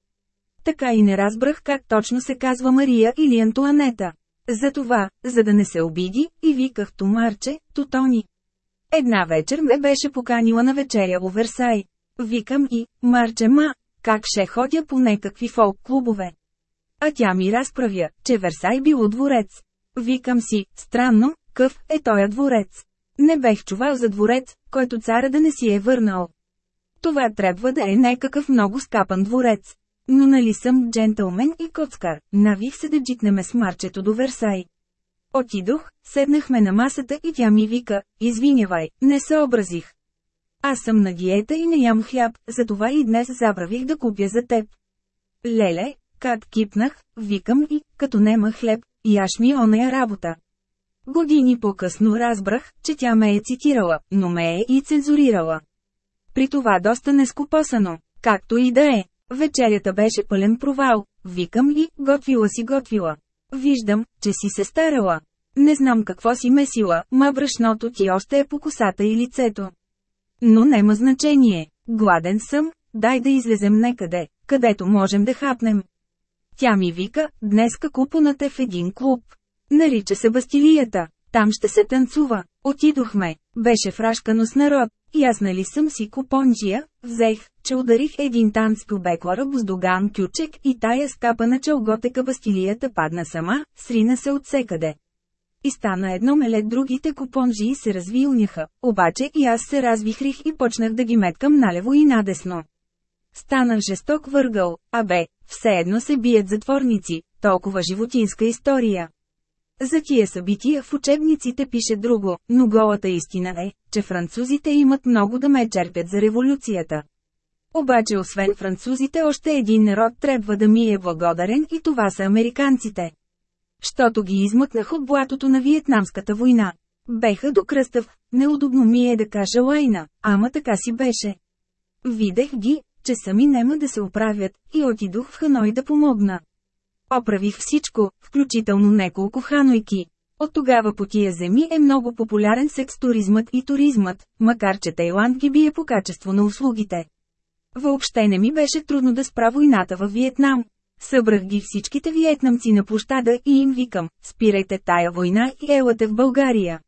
Така и не разбрах как точно се казва Мария или Антуанета. Затова, за да не се обиди, и виках Томарче, Тотони. Една вечер ме беше поканила на вечеря у Версай. Викам и, Марче ма, как ще ходя по некакви фолк-клубове. А тя ми разправя, че Версай бил дворец. Викам си, странно, къв е тоя дворец. Не бех чувал за дворец, който цара да не си е върнал. Това трябва да е някакъв много скапан дворец. Но нали съм джентълмен и коцкар, навих се да джитнеме с марчето до Версай. Отидох, седнахме на масата и тя ми вика, извинявай, не се образих. Аз съм на диета и не ям хляб, затова и днес забравих да купя за теб. Леле, как кипнах, викам и, като нема хлеб, яш ми оная работа. Години по-късно разбрах, че тя ме е цитирала, но ме е и цензурирала. При това доста нескопосано, както и да е. Вечерята беше пълен провал, викам и, готвила си готвила. Виждам, че си се старала. Не знам какво си месила, ма брашното ти още е по косата и лицето. Но нема значение. Гладен съм, дай да излезем некъде, където можем да хапнем. Тя ми вика, днеска купонът е в един клуб. Нарича се Бастилията. Там ще се танцува. Отидохме. Беше фрашкано с народ. И аз нали съм си купонджия, взех, че ударих един танц по беклара буздоган кючек и тая скапа на челготека бастилията падна сама, срина се от секъде. И стана едно меле другите купонжии се развилняха, обаче и аз се развихрих и почнах да ги меткам налево и надесно. Станах жесток въргъл, а бе, все едно се бият затворници, толкова животинска история. За тия събития в учебниците пише друго, но голата истина е, че французите имат много да ме черпят за революцията. Обаче освен французите още един народ трябва да ми е благодарен и това са американците. Щото ги измъкнах от блатото на Виетнамската война. Беха до кръстъв, неудобно ми е да кажа лайна, ама така си беше. Видех ги, че сами нема да се оправят, и отидох в Ханой да помогна. Оправих всичко, включително неколко ханойки. От тогава по тия земи е много популярен секс туризмът и туризмът, макар че Тайланд ги бие по качество на услугите. Въобще не ми беше трудно да спра войната във Виетнам. Събрах ги всичките виетнамци на площада и им викам, спирайте тая война и елате в България.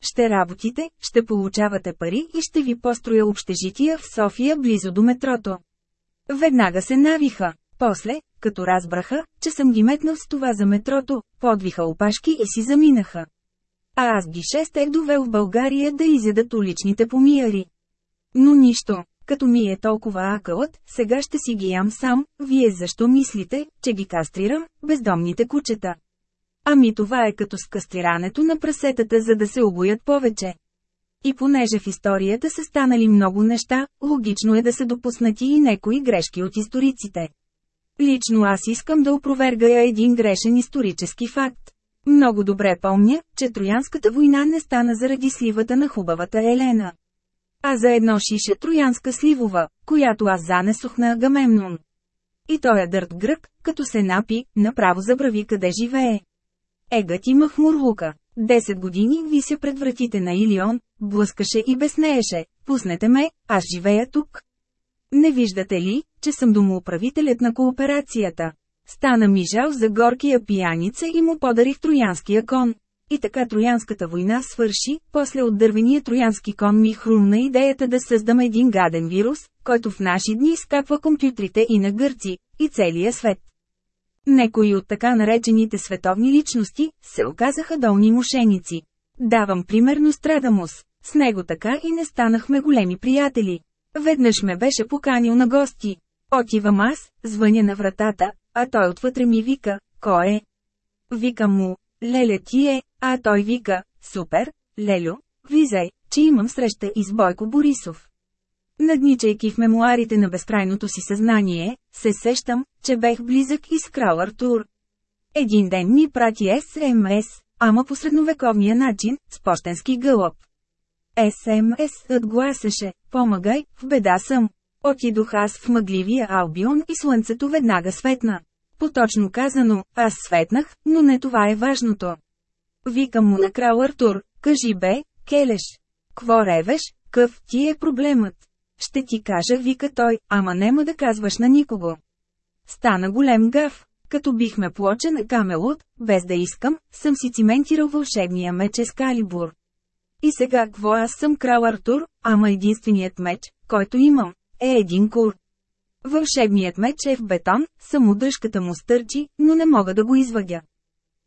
Ще работите, ще получавате пари и ще ви построя общежития в София близо до метрото. Веднага се навиха. После, като разбраха, че съм ги метнал с това за метрото, подвиха опашки и си заминаха. А аз ги шестех довел в България да изядат уличните помияри. Но нищо, като ми е толкова акълът, сега ще си ги ям сам, вие защо мислите, че ги кастрирам, бездомните кучета? Ами това е като с кастрирането на прасетата за да се обоят повече. И понеже в историята са станали много неща, логично е да се допуснати и некои грешки от историците. Лично аз искам да опровергая един грешен исторически факт. Много добре помня, че Троянската война не стана заради сливата на хубавата Елена. А за едно шише троянска сливова, която аз занесох на Агамемнон. И той е дърт грък, като се напи, направо забрави къде живее. Егът има хмурлука. Десет години вися пред вратите на Илион, блъскаше и безнееше. Пуснете ме, аз живея тук. Не виждате ли, че съм домоуправителят на кооперацията? Стана ми жал за горкия пияница и му подарих троянския кон. И така Троянската война свърши, после от дървения троянски кон ми хрумна идеята да създам един гаден вирус, който в наши дни скапва компютрите и на гърци, и целия свет. Некои от така наречените световни личности, се оказаха долни мошеници. Давам пример Нострадамус. С него така и не станахме големи приятели. Веднъж ме беше поканил на гости. Отивам аз, звъня на вратата, а той отвътре ми вика, кой е? Викам му, Леля ти е, а той вика, супер, Лелю, визай, че имам среща и с Бойко Борисов. Надничайки в мемуарите на безкрайното си съзнание, се сещам, че бех близък и с крал Артур. Един ден ми прати СМС, ама по средновековния начин, с почтенски гълъб. СМС отгласеше, помагай, в беда съм. Отидох аз в мъгливия Албион и слънцето веднага светна. Поточно казано, аз светнах, но не това е важното. Викам му на крал Артур, кажи бе, келеш. Кво ревеш, къв ти е проблемът? Ще ти кажа, вика той, ама нема да казваш на никого. Стана голем гав. Като бихме плоча на камелот, без да искам, съм си циментирал вълшебния меч Ескалибур. И сега кво аз съм крал Артур, ама единственият меч, който имам, е един кур. Вълшебният меч е в бетон, само дръжката му стърчи, но не мога да го извадя.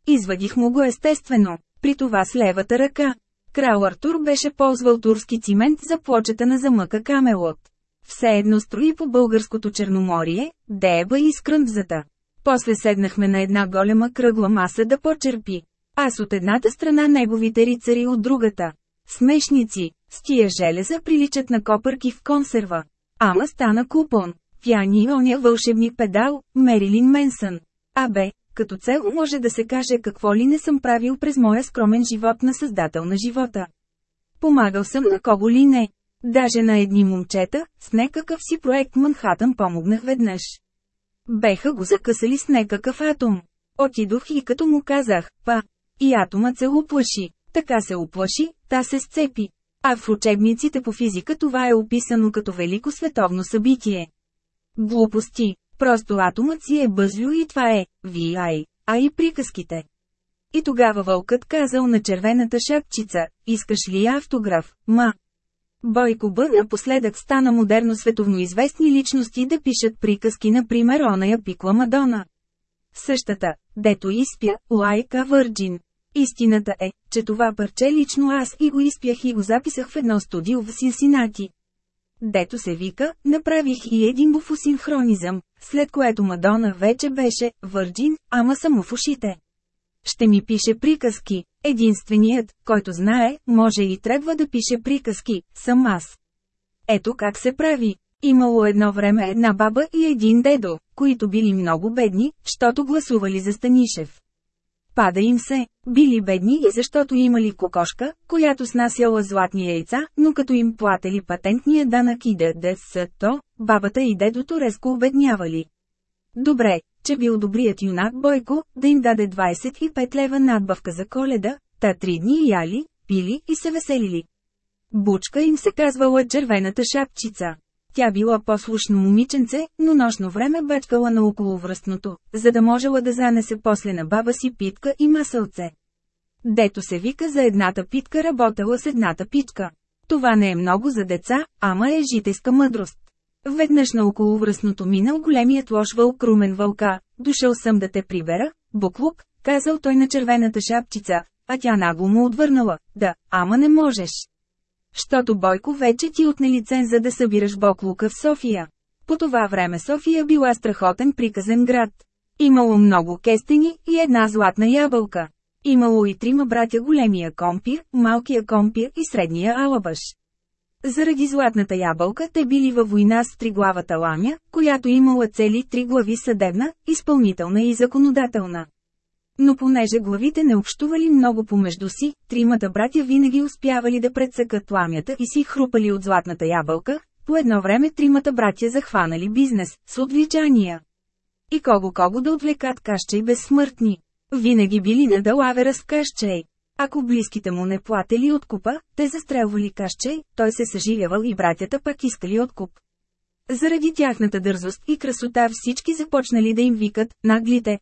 Извадих му го естествено, при това с левата ръка. Крал Артур беше ползвал турски цимент за плочета на замъка Камелот. Все едно строи по българското Черноморие, Деба и Скръмбзата. После седнахме на една голема кръгла маса да почерпи. Аз от едната страна неговите рицари от другата. Смешници, с тия железа приличат на копърки в консерва. Ама стана купон. Пяни и оня вълшебник педал, Мерилин Менсън. Абе, като цел може да се каже какво ли не съм правил през моя скромен живот на създател на живота. Помагал съм на кого ли не. Даже на едни момчета, с некакъв си проект Манхатън помогнах веднъж. Беха го закъсали с некакъв атом. Отидох и като му казах, па, и атомът се уплаши. Така се уплаши, та се сцепи. А в учебниците по физика това е описано като велико световно събитие. Глупости. Просто атомът си е бъзлю и това е, VI, а и приказките. И тогава вълкът казал на червената шапчица, искаш ли автограф, ма. Бойко Б. напоследък стана модерно световно известни личности да пишат приказки например оная пикла Мадона. Същата, дето изпя, лайка Върджин. Истината е, че това парче лично аз и го изпях и го записах в едно студио в Синсинати. Дето се вика, направих и един буфосинхронизъм, след което Мадона вече беше върджин, ама само в ушите. Ще ми пише приказки. Единственият, който знае, може и трябва да пише приказки, съм аз. Ето как се прави. Имало едно време една баба и един дедо, които били много бедни, щото гласували за Станишев. Пада им се, били бедни и защото имали кокошка, която снасяла златни яйца, но като им платели патентния данък и ДДС, то, бабата и дедото резко обеднявали. Добре, че бил добрият юнак Бойко, да им даде 25 лева надбавка за коледа, та три дни яли, пили и се веселили. Бучка им се казвала червената шапчица. Тя била послушно момиченце, но нощно време бачкала на околовръстното, за да можела да занесе после на баба си питка и масълце. Дето се вика за едната питка работела с едната пичка. Това не е много за деца, ама е житейска мъдрост. Веднъж на околовръстното минал големият лош вълк Румен вълка, дошъл съм да те прибера, буклук, казал той на червената шапчица, а тя нагло му отвърнала, да, ама не можеш. Щото Бойко вече ти отне лиценза да събираш боклука в София. По това време София била страхотен приказен град. Имало много кестени и една златна ябълка. Имало и трима братя големия компир, малкия компир и средния алабаш. Заради златната ябълка те били във война с триглавата ламя, която имала цели три глави съдебна, изпълнителна и законодателна. Но понеже главите не общували много помежду си, тримата братя винаги успявали да предсъкат ламята и си хрупали от златната ябълка, по едно време тримата братя захванали бизнес, с отвличания. И кого-кого да отвлекат кащей безсмъртни. Винаги били на далавера с кащей. Ако близките му не платели откупа, те застрелвали кащей, той се съживявал и братята пак искали откуп. Заради тяхната дързост и красота всички започнали да им викат «наглите».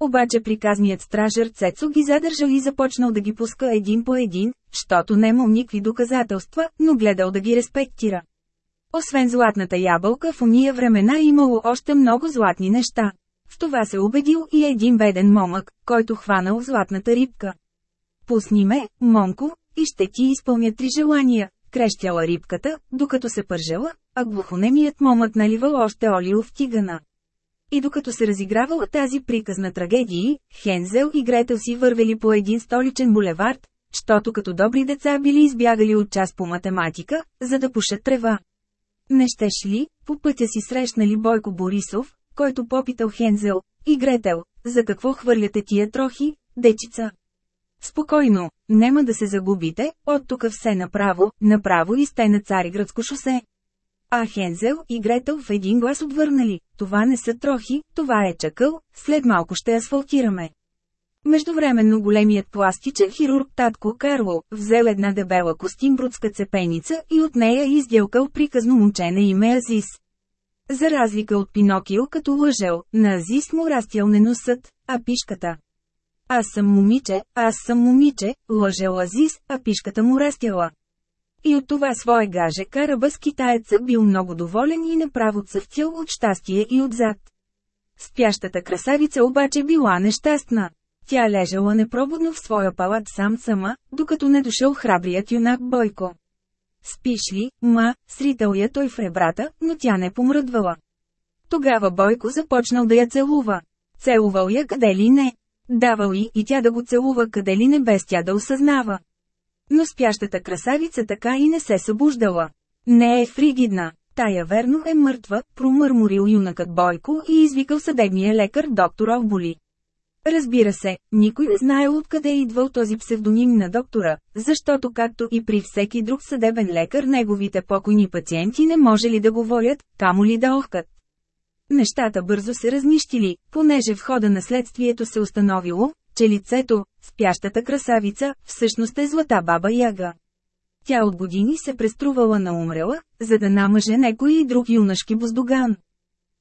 Обаче приказният стражер Цецо ги задържал и започнал да ги пуска един по един, щото немал никакви доказателства, но гледал да ги респектира. Освен златната ябълка в уния времена имало още много златни неща. В това се убедил и един беден момък, който хванал златната рибка. Пусни ме, момко, и ще ти изпълня три желания, крещяла рибката, докато се пържела, а глухонемият момък наливал още олио в тигана. И докато се разигравала тази приказна трагедии, Хензел и Гретел си вървели по един столичен булевард, щото като добри деца били избягали от час по математика, за да пушат трева. Не щеш ли, по пътя си срещнали Бойко Борисов, който попитал Хензел и Гретел, за какво хвърляте тия трохи, дечица? Спокойно, нема да се загубите, от тук все направо, направо и сте на Цариградско шосе. А Хензел и Гретел в един глас отвърнали, това не са трохи, това е чакъл, след малко ще асфалтираме. Междувременно големият пластичен хирург татко Карло, взел една дебела костимбрудска цепеница и от нея издялкал приказно момче на име Азис. За разлика от Пинокио като лъжел, на Азис му растял не носът, а пишката. Аз съм момиче, аз съм момиче, лъжел Азис, а пишката му растяла. И от това свое гаже Карабас китаецът бил много доволен и направо цъфтял от щастие и отзад. Спящата красавица обаче била нещастна. Тя лежала непробудно в своя палат сам сама, докато не дошъл храбрият юнак Бойко. Спиш ли, ма, срител я той в ребрата, но тя не помръдвала. Тогава Бойко започнал да я целува. Целувал я къде ли не. Давал и, и тя да го целува къде ли не без тя да осъзнава. Но спящата красавица така и не се събуждала. Не е фригидна. Тая верно е мъртва, промърморил юнакът Бойко и извикал съдебния лекар доктор Овболи. Разбира се, никой не знае откъде е идвал този псевдоним на доктора, защото както и при всеки друг съдебен лекар неговите покойни пациенти не може ли да говорят, камо ли да охкат. Нещата бързо се разнищили, понеже в хода на следствието се установило, че лицето, спящата красавица, всъщност е злата баба Яга. Тя от години се преструвала на умрела, за да намъже некой и друг юнашки боздоган.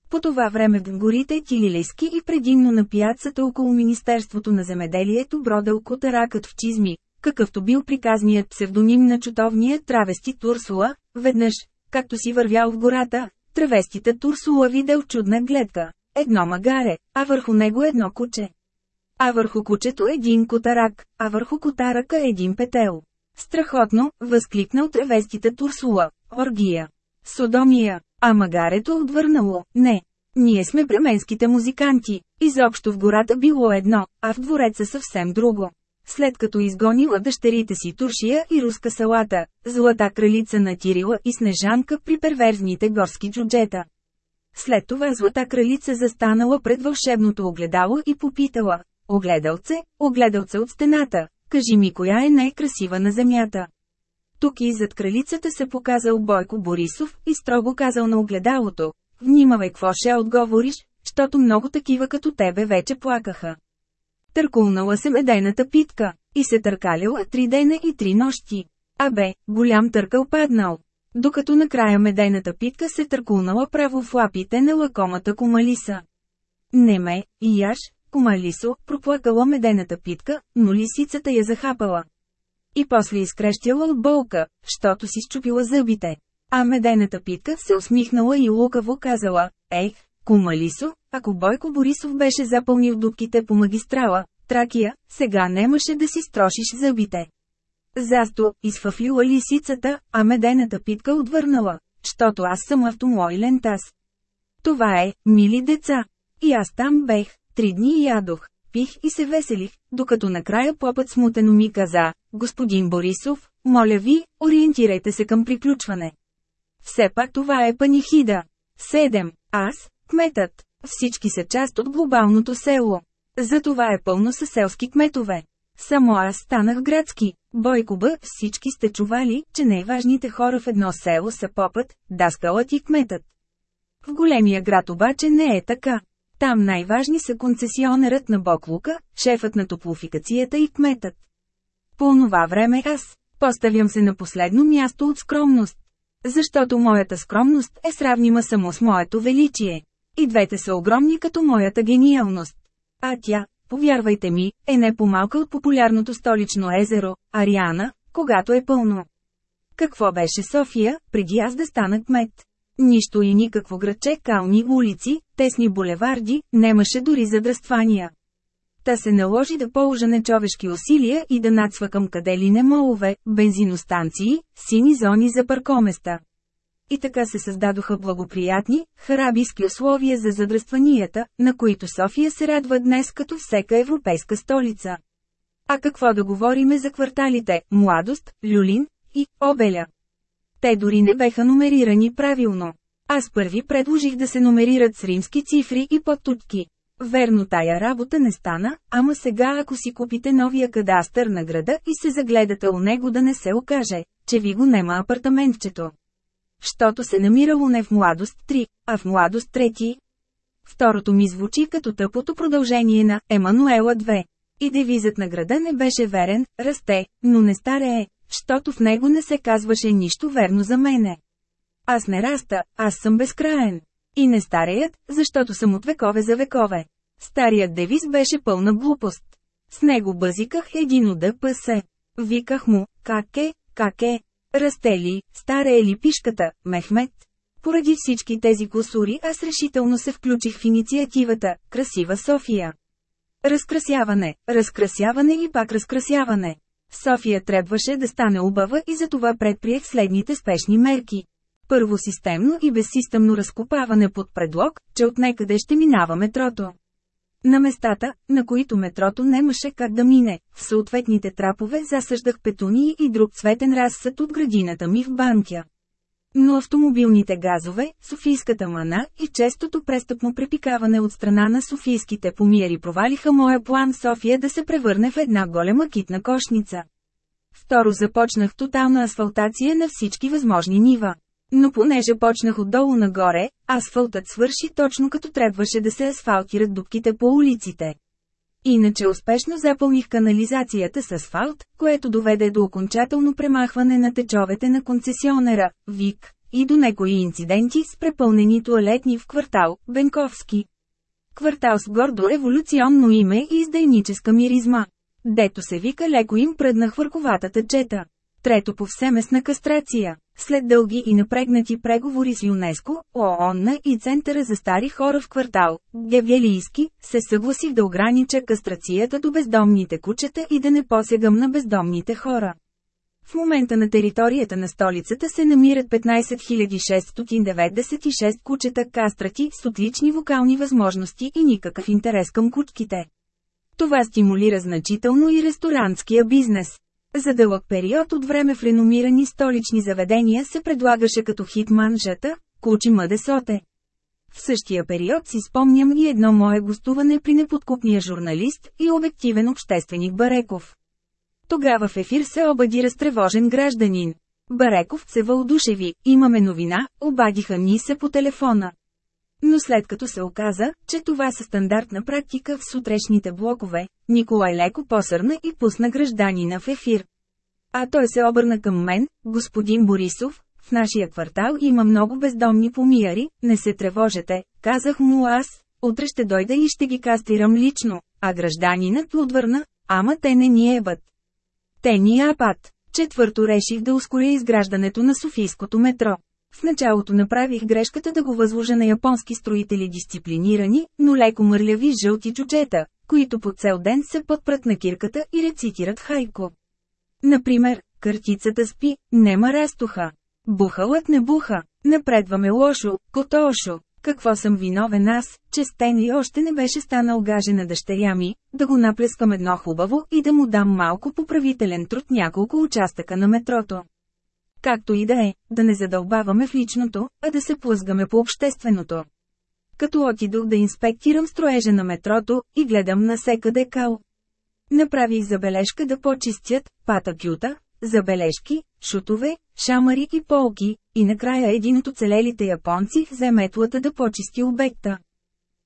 По това време в горите Тилилейски и предимно на пияцата около Министерството на земеделието бродал котаракът в чизми, какъвто бил приказният псевдоним на чутовния травести Турсула, веднъж, както си вървял в гората, травестите Турсула видел чудна гледка, едно магаре, а върху него едно куче. А върху кучето един котарак, а върху котарака един петел. Страхотно, възкликнал тревестите Турсула, оргия. Содомия, а магарето отвърнало, не. Ние сме бременските музиканти. Изобщо в гората било едно, а в двореца съвсем друго. След като изгонила дъщерите си Туршия и руска салата, злата кралица натирила и снежанка при перверзните горски джуджета. След това злата кралица застанала пред вълшебното огледало и попитала, огледалце, огледалце от стената, кажи ми коя е най-красива на земята. Тук и зад кралицата се показал Бойко Борисов и строго казал на огледалото. Внимавай какво ще отговориш, защото много такива като тебе вече плакаха. Търкулнала се медейната питка, и се търкалила три дена и три нощи. Абе, голям търкал паднал. Докато накрая медейната питка се търкулнала право в лапите на лакомата комалиса. Не ме, и яш, комалисо, проплакала медената питка, но лисицата я захапала. И после изкрещяла от болка, щото си щупила зъбите. А медената питка се усмихнала и лукаво казала, ех, кумалисо, ако Бойко Борисов беше запълнил дубките по магистрала, Тракия, сега немаше да си строшиш зъбите. Засто, изфафлила лисицата, а медената питка отвърнала, щото аз съм автомойлен таз. Това е, мили деца. И аз там бех, три дни ядох, пих и се веселих, докато накрая попът смутено ми каза, господин Борисов, моля ви, ориентирайте се към приключване. Все пак това е панихида. 7. Аз, кметът. Всички са част от глобалното село. Затова е пълно със селски кметове. Само аз станах градски. Бойко Б, всички сте чували, че най-важните хора в едно село са попът, даскалът и кметът. В големия град обаче не е така. Там най-важни са концесионерът на Боклука, шефът на топлофикацията и кметът. По това време аз поставям се на последно място от скромност. Защото моята скромност е сравнима само с моето величие. И двете са огромни като моята гениалност. А тя, повярвайте ми, е не по-малка от популярното столично езеро, Ариана, когато е пълно. Какво беше София, преди аз да стана кмет? Нищо и никакво градче, кални улици, тесни булеварди, немаше дори задръствания. Та се наложи да положа нечовешки усилия и да нацвакам къде ли не молове, бензиностанции, сини зони за паркоместа. И така се създадоха благоприятни, харабийски условия за задръстванията, на които София се радва днес като всека европейска столица. А какво да говориме за кварталите – Младост, Люлин и Обеля. Те дори не беха номерирани правилно. Аз първи предложих да се номерират с римски цифри и подтутки. Верно тая работа не стана, ама сега ако си купите новия кадастър на града и се загледате у него да не се окаже, че ви го нема апартаментчето. Щото се намирало не в младост 3, а в младост 3. Второто ми звучи като тъпото продължение на Емануела 2. И девизът на града не беше верен, расте, но не старее, щото в него не се казваше нищо верно за мене. Аз не раста, аз съм безкраен. И не стареят, защото съм от векове за векове. Старият девиз беше пълна глупост. С него бъзиках един от ДПС. Виках му, как е, как е, расте ли, стара е ли пишката, Мехмет. Поради всички тези косури аз решително се включих в инициативата «Красива София». Разкрасяване, разкрасяване и пак разкрасяване. София трябваше да стане убава и затова предприех следните спешни мерки. Първо системно и безсистемно разкопаване под предлог, че от некъде ще минава метрото. На местата, на които метрото немаше как да мине, в съответните трапове засъждах петунии и друг цветен разсъд от градината ми в Банкя. Но автомобилните газове, Софийската мана и честото престъпно препикаване от страна на софийските помиери провалиха моя план София да се превърне в една голема китна кошница. Второ започнах тотална асфалтация на всички възможни нива. Но понеже почнах отдолу нагоре, асфалтът свърши точно като трябваше да се асфалтират дубките по улиците. Иначе успешно запълних канализацията с асфалт, което доведе до окончателно премахване на течовете на концесионера, ВИК, и до некои инциденти с препълнени туалетни в квартал, Бенковски. Квартал с гордо еволюционно име и издайническа миризма. Дето се вика леко им пръднах върховата чета. Трето повсеместна кастрация. След дълги и напрегнати преговори с ЮНЕСКО, ООН и Центъра за стари хора в квартал, Гевелийски, се съгласих да огранича кастрацията до бездомните кучета и да не посягам на бездомните хора. В момента на територията на столицата се намират 15 696 кучета кастрати с отлични вокални възможности и никакъв интерес към кучките. Това стимулира значително и ресторантския бизнес. За дълъг период от време в реномирани столични заведения се предлагаше като хит манжата, кучи мъдесоте. В същия период си спомням и едно мое гостуване при неподкупния журналист и обективен общественик Бареков. Тогава в ефир се обади разтревожен гражданин. Бареков се вълдушеви, имаме новина, обадиха ни се по телефона. Но след като се оказа, че това са стандартна практика в сутрешните блокове, Николай леко посърна и пусна гражданина в ефир. А той се обърна към мен, господин Борисов, в нашия квартал има много бездомни помияри, не се тревожете, казах му аз, утре ще дойда и ще ги кастирам лично, а гражданинът отвърна, ама те не ни ебат. Те ни апат. Четвърто реших да ускоря изграждането на Софийското метро. В началото направих грешката да го възложа на японски строители дисциплинирани, но леко мърляви жълти чучета, които по цел ден се подпрат на кирката и рецитират хайко. Например, картицата спи, нема растуха. Бухалът не буха, напредваме лошо, котошо. Какво съм виновен аз, че Стени още не беше станал гаже на дъщеря ми, да го наплескам едно хубаво и да му дам малко поправителен труд няколко участъка на метрото. Както и да е, да не задълбаваме в личното, а да се плъзгаме по общественото. Като отидох да инспектирам строежа на метрото и гледам насекъде кал. Направих забележка да почистят патакюта, забележки, шутове, шамари и полки, и накрая един от оцелелите японци взе метлата да почисти обекта.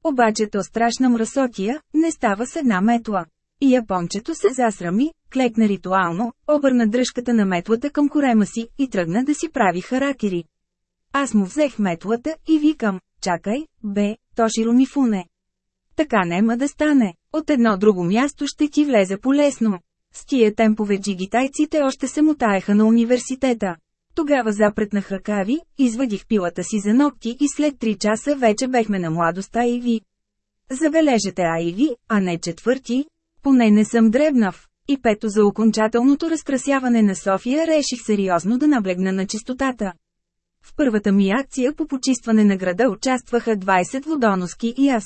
Обаче то страшна мръсотия, не става с една метла. И япончето се засрами, клекна ритуално, обърна дръжката на метлата към корема си и тръгна да си прави харакири. Аз му взех метлата и викам, чакай, бе, Тоширо Мифуне. Така нема да стане, от едно друго място ще ти влезе полесно. С тия темпове джигитайците още се мутаеха на университета. Тогава запретнах ръкави, извадих пилата си за ногти и след 3 часа вече бехме на младостта и ви. Забележете а и ви, а не четвърти. Поне не съм дребнав. И пето за окончателното разкрасяване на София реших сериозно да наблегна на чистотата. В първата ми акция по почистване на града участваха 20 водоноски и аз.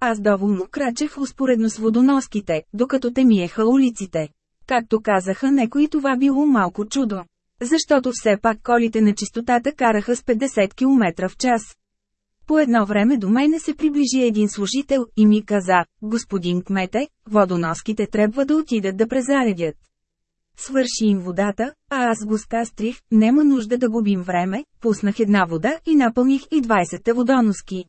Аз доволно крачех успоредно с водоноските, докато те миеха улиците. Както казаха некои това било малко чудо. Защото все пак колите на чистотата караха с 50 км в час. По едно време до мене се приближи един служител и ми каза, господин кмете, водоноските трябва да отидат да презаредят. Свърши им водата, а аз го скастрих, нема нужда да губим време, пуснах една вода и напълних и 20 водоноски.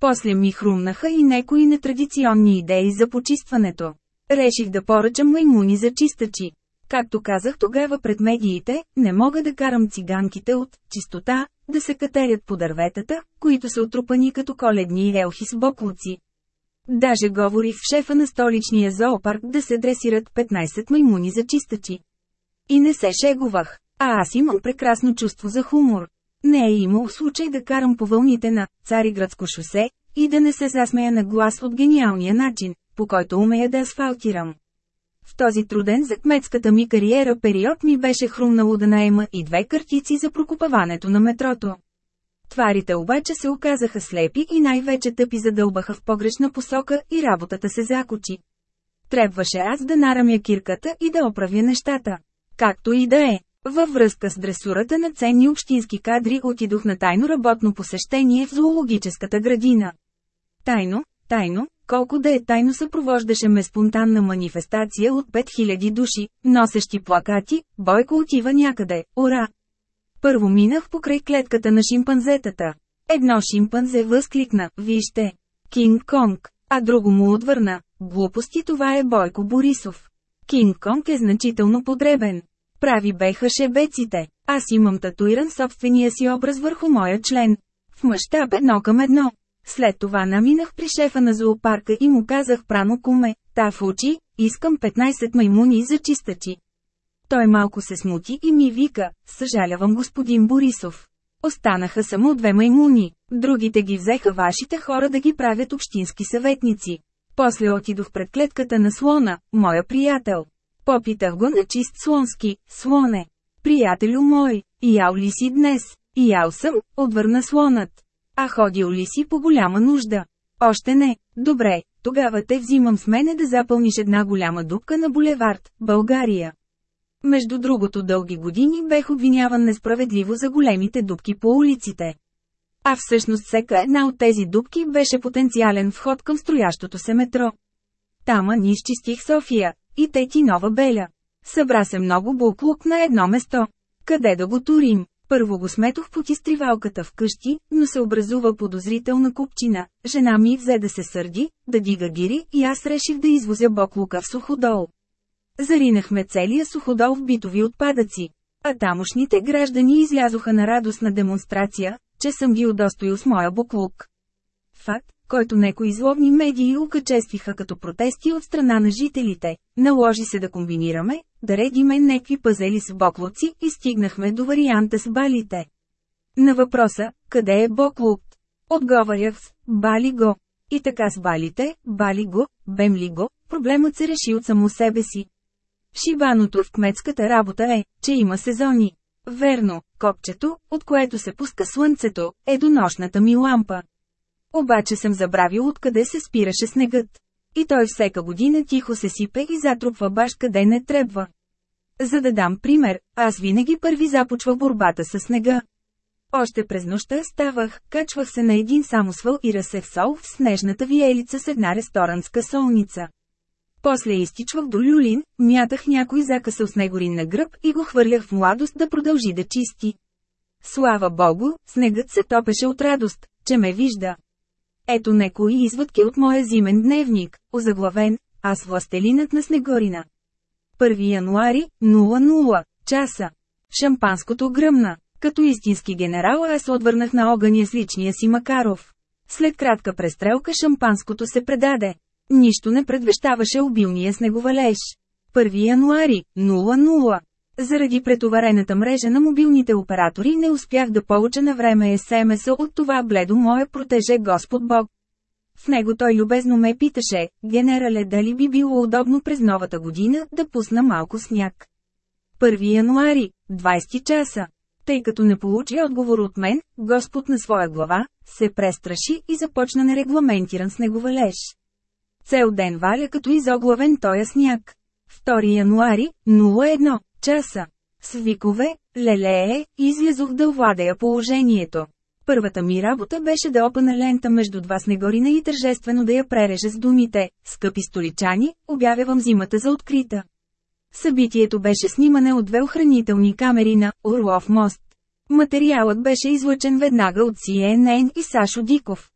После ми хрумнаха и некои нетрадиционни идеи за почистването. Реших да поръчам маймуни за чистачи. Както казах тогава пред медиите, не мога да карам циганките от чистота, да се катерят по дърветата, които са отрупани като коледни елхи с боклуци. Даже говорих в шефа на столичния зоопарк да се дресират 15 маймуни за чистачи. И не се шегувах, а аз имам прекрасно чувство за хумор. Не е имал случай да карам по вълните на Цариградско шосе и да не се засмея на глас от гениалния начин, по който умея да асфалтирам. В този труден за кметската ми кариера период ми беше хрумнало да наема и две картици за прокупаването на метрото. Тварите обаче се оказаха слепи и най-вече тъпи задълбаха в погрешна посока и работата се закочи. Трябваше аз да нарамя кирката и да оправя нещата. Както и да е. Във връзка с дресурата на ценни общински кадри отидох на тайно работно посещение в зоологическата градина. Тайно, тайно, колко да е тайно съпровождаше ме спонтанна манифестация от 5000 души, носещи плакати, Бойко отива някъде, ура! Първо минах покрай клетката на шимпанзетата. Едно шимпанзе възкликна, вижте, Кинг Конг, а друго му отвърна, глупости това е Бойко Борисов. Кинг Конг е значително подребен. Прави беха шебеците. Аз имам татуиран собствения си образ върху моя член. В мащаб едно към едно. След това наминах при шефа на зоопарка и му казах прано куме, та в очи, искам 15 маймуни за чистачи. Той малко се смути и ми вика, съжалявам господин Борисов. Останаха само две маймуни, другите ги взеха вашите хора да ги правят общински съветници. После отидох пред клетката на слона, моя приятел. Попитах го на чист слонски, слоне. Приятелю мой, ял ли си днес? Ял съм, отвърна слонът. А ходил ли си по голяма нужда? Още не. Добре, тогава те взимам с мене да запълниш една голяма дупка на булевард, България. Между другото дълги години бех обвиняван несправедливо за големите дупки по улиците. А всъщност всека една от тези дупки беше потенциален вход към строящото се метро. Тама ни изчистих София, и те ти нова беля. Събра се много буклук на едно место. Къде да го турим? Първо го сметох под изтривалката вкъщи, но се образува подозрителна купчина. Жена ми взе да се сърди, да дига гири и аз реших да извозя боклука в суходол. Заринахме целия суходол в битови отпадъци. А тамошните граждани излязоха на радостна демонстрация, че съм ги удостоил с моя буклук. Факт, който некои злобни медии окачествиха като протести от страна на жителите, наложи се да комбинираме, да редиме некви пазели с боклуци и стигнахме до варианта с балите. На въпроса, къде е боклук? Отговарях с «Бали го». И така с балите, бали го, бем ли го, проблемът се реши от само себе си. Шибаното в кметската работа е, че има сезони. Верно, копчето, от което се пуска слънцето, е до нощната ми лампа. Обаче съм забравил откъде се спираше снегът. И той всека година тихо се сипе и затрупва баш къде не трябва. За да дам пример, аз винаги първи започва борбата с снега. Още през нощта ставах, качвах се на един самосвъл и разсех сол в снежната виелица с една ресторантска солница. После изтичвах до люлин, мятах някой закъсал снегорин на гръб и го хвърлях в младост да продължи да чисти. Слава богу, снегът се топеше от радост, че ме вижда. Ето некои извъдки от моя зимен дневник, озаглавен «Аз властелинът на Снегорина». 1 януари, 00 часа. Шампанското гръмна. Като истински генерал аз отвърнах на огъня с личния си Макаров. След кратка престрелка шампанското се предаде. Нищо не предвещаваше обилния снеговалеж. 1 януари, 00. Заради претоварената мрежа на мобилните оператори не успях да получа на време СМС от това бледо мое протеже Господ Бог. В него той любезно ме питаше, генерале дали би било удобно през новата година да пусна малко сняг. 1 януари, 20 часа. Тъй като не получи отговор от мен, Господ на своя глава, се престраши и започна нерегламентиран снеговалеж. Цел ден валя като изоглавен тоя сняг. 2 януари, 01 часа. С викове, лелее, излязох да овладея положението. Първата ми работа беше да опъна лента между два снегорина и тържествено да я прережа с думите «Скъпи столичани, обявявам зимата за открита». Събитието беше снимане от две охранителни камери на Орлов мост. Материалът беше излъчен веднага от CNN и Сашо Диков.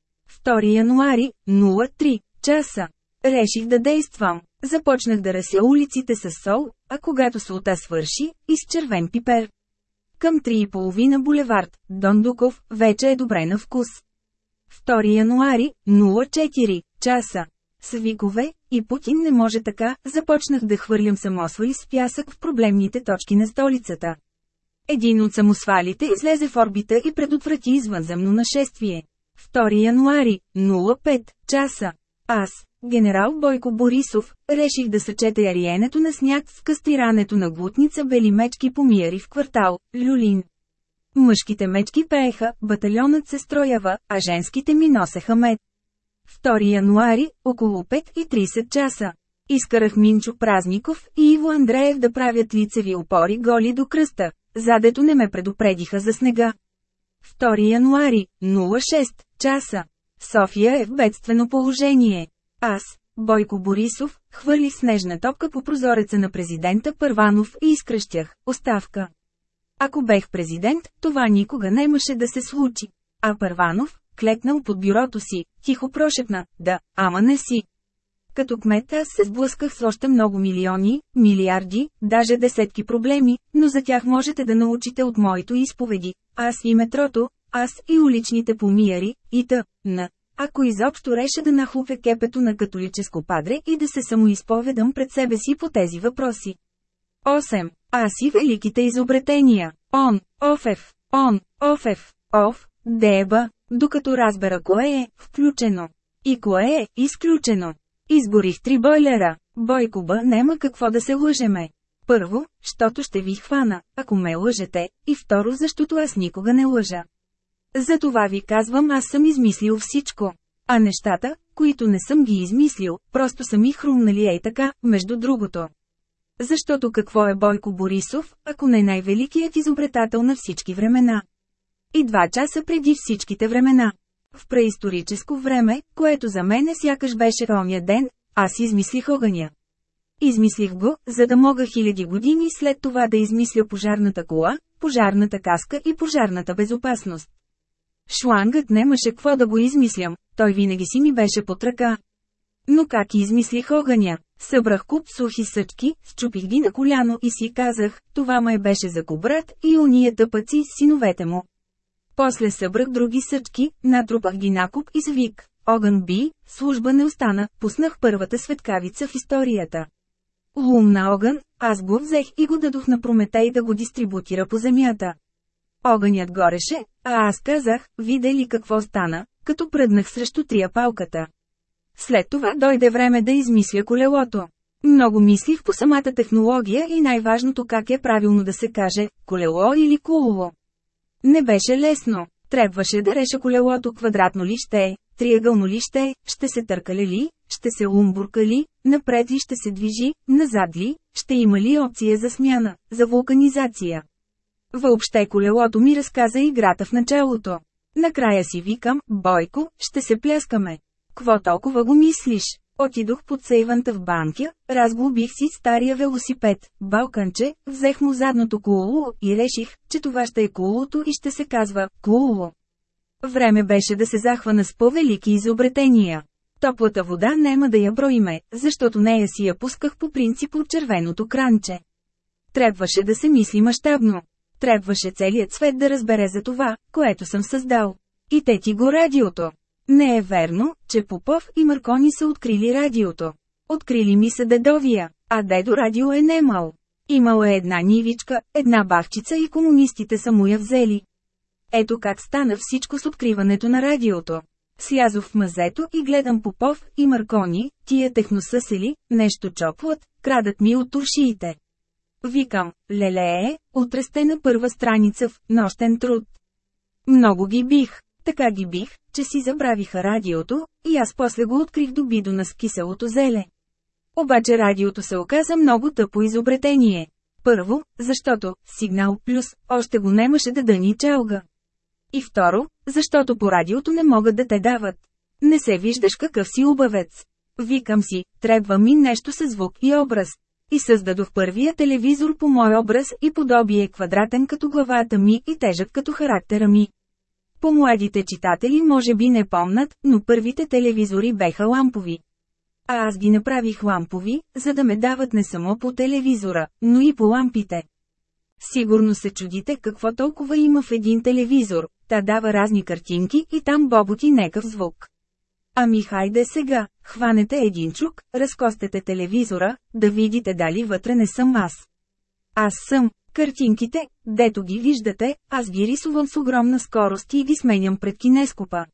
2 януари, 03 часа. Реших да действам. Започнах да рася улиците с сол, а когато солта свърши, и с червен пипер. Към 3,5 булевард, Дон Дуков, вече е добре на вкус. 2 януари, 04 часа. С викове, и Путин не може така, започнах да хвърлям самосвали с пясък в проблемните точки на столицата. Един от самосвалите излезе в орбита и предотврати извънземно нашествие. 2 януари, 05 часа. Аз, генерал Бойко Борисов, реших да съчете ариенето на сняг с кастирането на глутница бели мечки по миери в квартал, Люлин. Мъжките мечки пееха, батальонът се строява, а женските ми носеха мед. 2 януари, около 5.30 часа. Изкарах Минчо Празников и Иво Андреев да правят лицеви опори голи до кръста, задето не ме предупредиха за снега. 2 януари, 06 часа. София е в бедствено положение. Аз, Бойко Борисов, хвърлих снежна топка по прозореца на президента Първанов и изкръщях – оставка. Ако бех президент, това никога нямаше да се случи. А Първанов, клекнал под бюрото си, тихо прошепна – да, ама не си. Като кмет аз се сблъсках с още много милиони, милиарди, даже десетки проблеми, но за тях можете да научите от моето изповеди. Аз и метрото, аз и уличните помияри, и т. на. Ако изобщо реша да нахлупя кепето на католическо падре и да се самоизповедам пред себе си по тези въпроси. 8. Аз и великите изобретения. Он, Офев, Он, Офев, Оф, Деба, докато разбера кое е включено и кое е изключено. Изборих три бойлера. Бойкоба нема какво да се лъжеме. Първо, щото ще ви хвана, ако ме лъжете, и второ, защото аз никога не лъжа. Затова ви казвам, аз съм измислил всичко. А нещата, които не съм ги измислил, просто са ми хрумнали ей така, между другото. Защото какво е Бойко Борисов, ако не най-великият изобретател на всички времена? И два часа преди всичките времена. В преисторическо време, което за мен сякаш беше оня ден, аз измислих огъня. Измислих го, за да мога хиляди години след това да измисля пожарната кола, пожарната каска и пожарната безопасност. Шлангът немаше какво да го измислям, той винаги си ми беше под ръка. Но как измислих огъня? Събрах куп сухи съчки, счупих ги на коляно и си казах, това май беше за кобрат и уния тъпъци с синовете му. После събрах други съчки, натрупах ги накуп и свик. Огън би, служба не остана, пуснах първата светкавица в историята. Лум на огън, аз го взех и го дадох на Прометей да го дистрибутира по земята. Огънят гореше, а аз казах, видя ли какво стана, като пръднах срещу триапалката. След това дойде време да измисля колелото. Много мислих по самата технология и най-важното как е правилно да се каже – колело или кулово. Не беше лесно. Трябваше да реша колелото квадратно ли ще е, триъгълно ли ще е, ще се търкали ли, ще се лумбурка ли, напред ли ще се движи, назад ли, ще има ли опция за смяна, за вулканизация. Въобще колелото ми разказа играта в началото. Накрая си викам, Бойко, ще се пляскаме. Кво толкова го мислиш? Отидох под сейванта в банкя, разглобих си стария велосипед, балканче, взех му задното кулово и реших, че това ще е кулото и ще се казва кулово. Време беше да се захвана с по-велики изобретения. Топлата вода няма да я броиме, защото нея си я пусках по принцип от червеното кранче. Трябваше да се мисли мащабно. Трябваше целият свет да разбере за това, което съм създал. И те ти го радиото. Не е верно, че Попов и Маркони са открили радиото. Открили ми се дедовия, а дедо радио е немал. Имало е една нивичка, една бахчица и комунистите са му я взели. Ето как стана всичко с откриването на радиото. Слязох в мазето и гледам Попов и Маркони, тия техносъсели, нещо чопват, крадат ми от туршиите. Викам, лелее, утре сте на първа страница в «Нощен труд». Много ги бих, така ги бих, че си забравиха радиото, и аз после го открих до бидона с киселото зеле. Обаче радиото се оказа много тъпо изобретение. Първо, защото сигнал плюс още го немаше да дъни чалга. И второ, защото по радиото не могат да те дават. Не се виждаш какъв си убавец. Викам си, трябва ми нещо със звук и образ. И създадох първия телевизор по мой образ и подобие квадратен като главата ми и тежък като характера ми. По-младите читатели може би не помнат, но първите телевизори беха лампови. А аз ги направих лампови, за да ме дават не само по телевизора, но и по лампите. Сигурно се чудите какво толкова има в един телевизор, та дава разни картинки и там боботи некъв звук. Ами хайде сега, хванете един чук, разкостете телевизора, да видите дали вътре не съм аз. Аз съм, картинките, дето ги виждате, аз ги рисувам с огромна скорост и ги сменям пред кинескопа.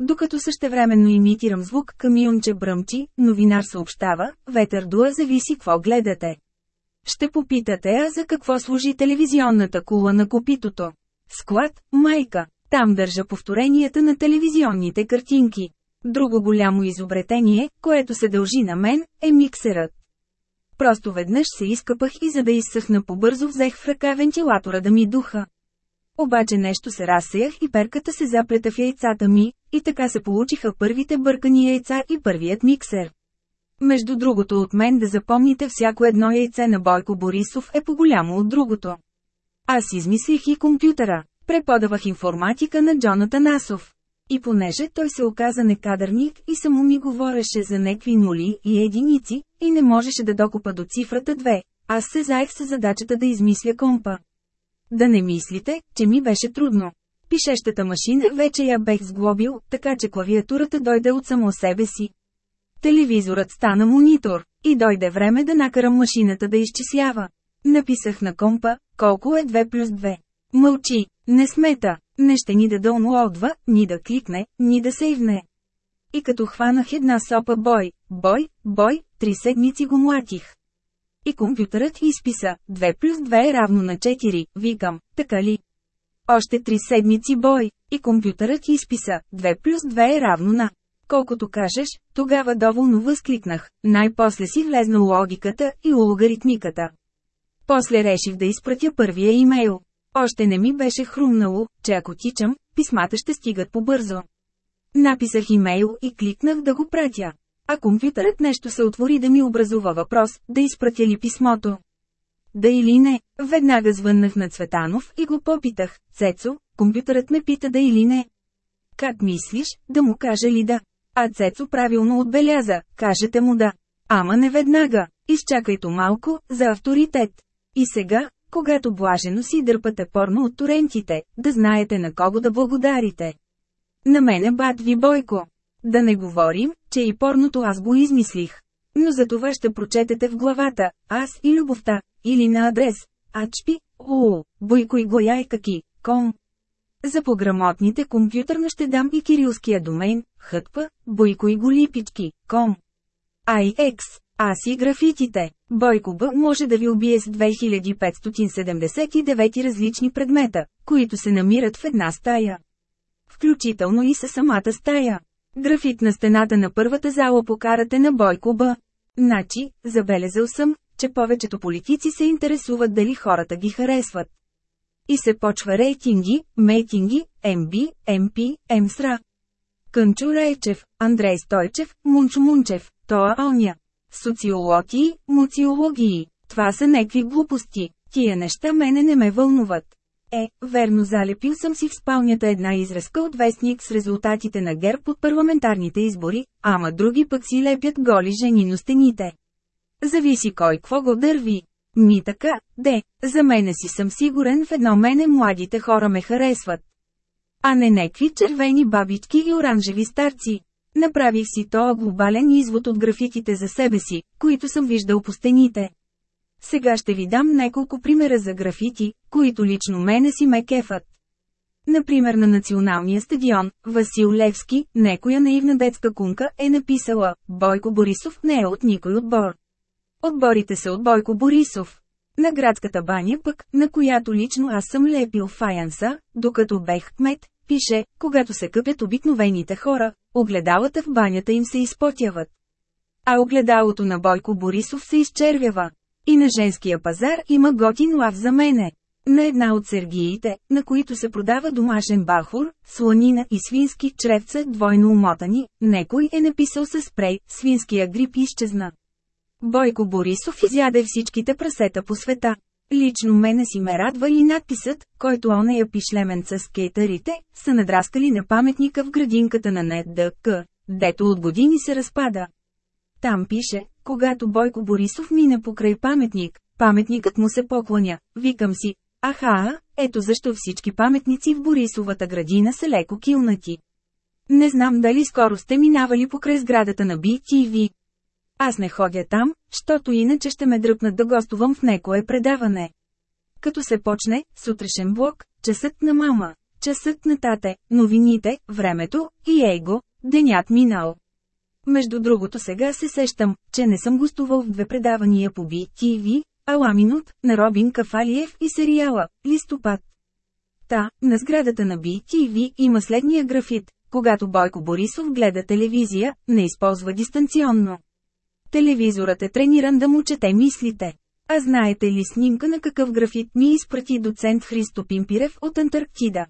Докато същевременно имитирам звук, камионче бръмчи, новинар съобщава, ветър дуа зависи какво гледате. Ще попитате а за какво служи телевизионната кула на копитото. Склад, майка. Там държа повторенията на телевизионните картинки. Друго голямо изобретение, което се дължи на мен, е миксерът. Просто веднъж се изкъпах и за да изсъхна побързо взех в ръка вентилатора да ми духа. Обаче нещо се разсеях и перката се заплета в яйцата ми, и така се получиха първите бъркани яйца и първият миксер. Между другото от мен да запомните всяко едно яйце на Бойко Борисов е по-голямо от другото. Аз измислих и компютъра. Преподавах информатика на Джоната Насов. И понеже той се оказа некадърник и само ми говореше за некви нули и единици, и не можеше да докупа до цифрата 2, аз се заех с задачата да измисля компа. Да не мислите, че ми беше трудно. Пишещата машина вече я бех сглобил, така че клавиатурата дойде от само себе си. Телевизорът стана монитор, и дойде време да накарам машината да изчислява. Написах на компа, колко е 2 плюс 2. Мълчи, не смета, не ще ни да дълнлоудва, ни да кликне, ни да сейвне. И като хванах една сопа бой, бой, бой, три седмици го млатих. И компютърът изписа, 2 плюс 2 е равно на 4, викам, така ли? Още три седмици бой, и компютърът изписа, 2 плюс 2 е равно на. Колкото кажеш, тогава доволно възкликнах, най-после си влезна логиката и логаритмиката. После реших да изпратя първия имейл. Още не ми беше хрумнало, че ако тичам, писмата ще стигат побързо. Написах имейл и кликнах да го пратя. А компютърът нещо се отвори да ми образува въпрос, да изпратя ли писмото. Да или не, веднага звъннах на Цветанов и го попитах, Цецо, компютърът ме пита да или не. Как мислиш, да му кажа ли да? А Цецо правилно отбеляза, кажете му да. Ама не веднага, изчакайте малко, за авторитет. И сега, когато блажено си дърпате порно от торентите, да знаете на кого да благодарите. На мене бат ви Бойко. Да не говорим, че и порното аз го измислих. Но за това ще прочетете в главата, аз и любовта, или на адрес, ачпи, уу, бойко и гояйкаки, ком. За пограмотните компютърно ще дам и кирилския домейн, хътпа, бойко и голипички, ком. IX, Аз и графитите. Бойко Б може да ви убие с 2579 различни предмета, които се намират в една стая. Включително и със самата стая. Графит на стената на първата зала по карате на Бойко Б. Значи, забелязал съм, че повечето политици се интересуват дали хората ги харесват. И се почва рейтинги, мейтинги, МБ, МП, МСРА. Кънчо Рейчев, Андрей Стойчев, Мунчо Мунчев, Тоа Оня. Социологии, муциологии. Това са некви глупости. Тия неща мене не ме вълнуват. Е, верно залепил съм си в спалнята една изразка от вестник с резултатите на ГЕРБ от парламентарните избори, ама други пък си лепят голи жени на стените. Зависи кой какво го дърви. Ми така, де, за мене си съм сигурен в едно мене младите хора ме харесват. А не некви червени бабички и оранжеви старци. Направих си тоя глобален извод от графитите за себе си, които съм виждал по стените. Сега ще ви дам няколко примера за графити, които лично мене си ме кефат. Например на националния стадион, Васил Левски, некоя наивна детска кунка, е написала «Бойко Борисов не е от никой отбор». Отборите са от Бойко Борисов. На градската баня пък, на която лично аз съм лепил фаянса, докато бех кмет, пише, когато се къпят обикновените хора, огледалата в банята им се изпотяват. А огледалото на Бойко Борисов се изчервява. И на женския пазар има готин лав за мене. На една от сергиите, на които се продава домашен бахур, слонина и свински чревца двойно умотани, некой е написал със спрей, свинския грип изчезна. Бойко Борисов изяде всичките прасета по света. Лично мене си ме радва и надписът, който оная пишлеменца с кейтарите, са надраскали на паметника в градинката на НЕДК, дето от години се разпада. Там пише, когато Бойко Борисов мине покрай паметник, паметникът му се поклоня, викам си, аха, ето защо всички паметници в Борисовата градина са леко килнати. Не знам дали скоро сте минавали покрай сградата на BTV. Аз не ходя там, щото иначе ще ме дръпнат да гостувам в некое предаване. Като се почне, сутрешен блок, часът на мама, часът на тате, новините, времето и его, денят минал. Между другото сега се сещам, че не съм гостувал в две предавания по BTV, Аламинут, на Робин Кафалиев и сериала «Листопад». Та, на сградата на BTV има следния графит, когато Бойко Борисов гледа телевизия, не използва дистанционно. Телевизорът е трениран да му чете мислите. А знаете ли снимка на какъв графит ми изпрати доцент Христо Пимпирев от Антарктида?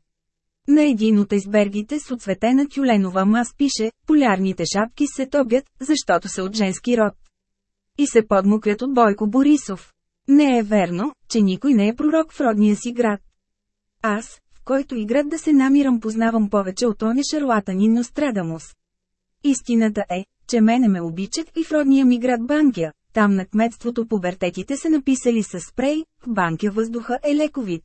На един от айсбергите с отцветена тюленова мас пише, полярните шапки се тобят, защото са от женски род. И се подмукрят от Бойко Борисов. Не е верно, че никой не е пророк в родния си град. Аз, в който и град да се намирам познавам повече от оня шарлатанин Нострадамус. Истината е, че мене ме обичат и в родния ми град Банкя. Там на кметството пубертетите са написали с спрей, в Банкя въздуха е лековит.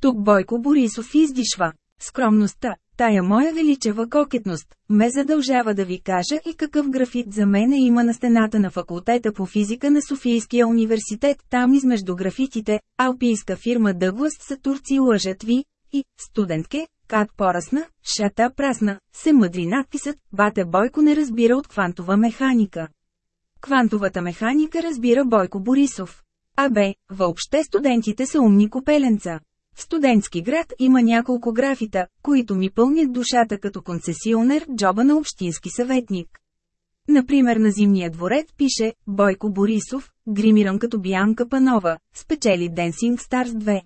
Тук Бойко Борисов издишва. Скромността, тая моя величева кокетност, ме задължава да ви кажа и какъв графит за мене има на стената на факултета по физика на Софийския университет. Там измежду графитите, алпийска фирма Дъглас са турци лъжат ви, и, студентке, как порасна, шата прасна, се мъдри надписът, бате Бойко не разбира от квантова механика. Квантовата механика разбира Бойко Борисов. Абе, въобще студентите са умни копеленца. В студентски град има няколко графита, които ми пълнят душата като концесионер джоба на общински съветник. Например на Зимния дворец пише Бойко Борисов, гримиран като Бианка Панова, спечели Dancing Stars 2.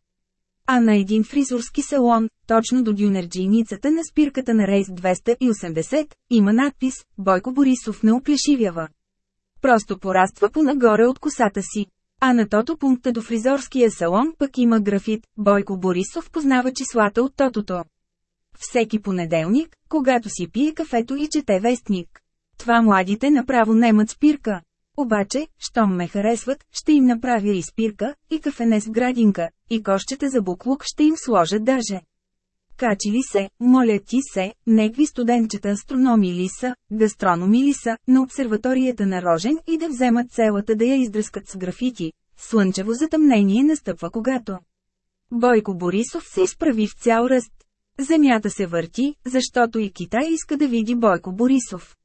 А на един фризурски салон, точно до дюнерджийницата на спирката на рейс 280, има надпис «Бойко Борисов не оплешивява». Просто пораства по-нагоре от косата си. А на тото пункта до фризорския салон пък има графит «Бойко Борисов познава числата от тотото». Всеки понеделник, когато си пие кафето и чете вестник. Това младите направо немат спирка. Обаче, щом ме харесват, ще им направя и спирка, и кафене с градинка, и кошчета за буклук ще им сложа даже. Качили се, моля ти се, некви студентчета астрономи ли са, гастрономи ли са, на обсерваторията на Рожен и да вземат целата да я издръскат с графити. Слънчево затъмнение настъпва когато. Бойко Борисов се изправи в цял ръст. Земята се върти, защото и Китай иска да види Бойко Борисов.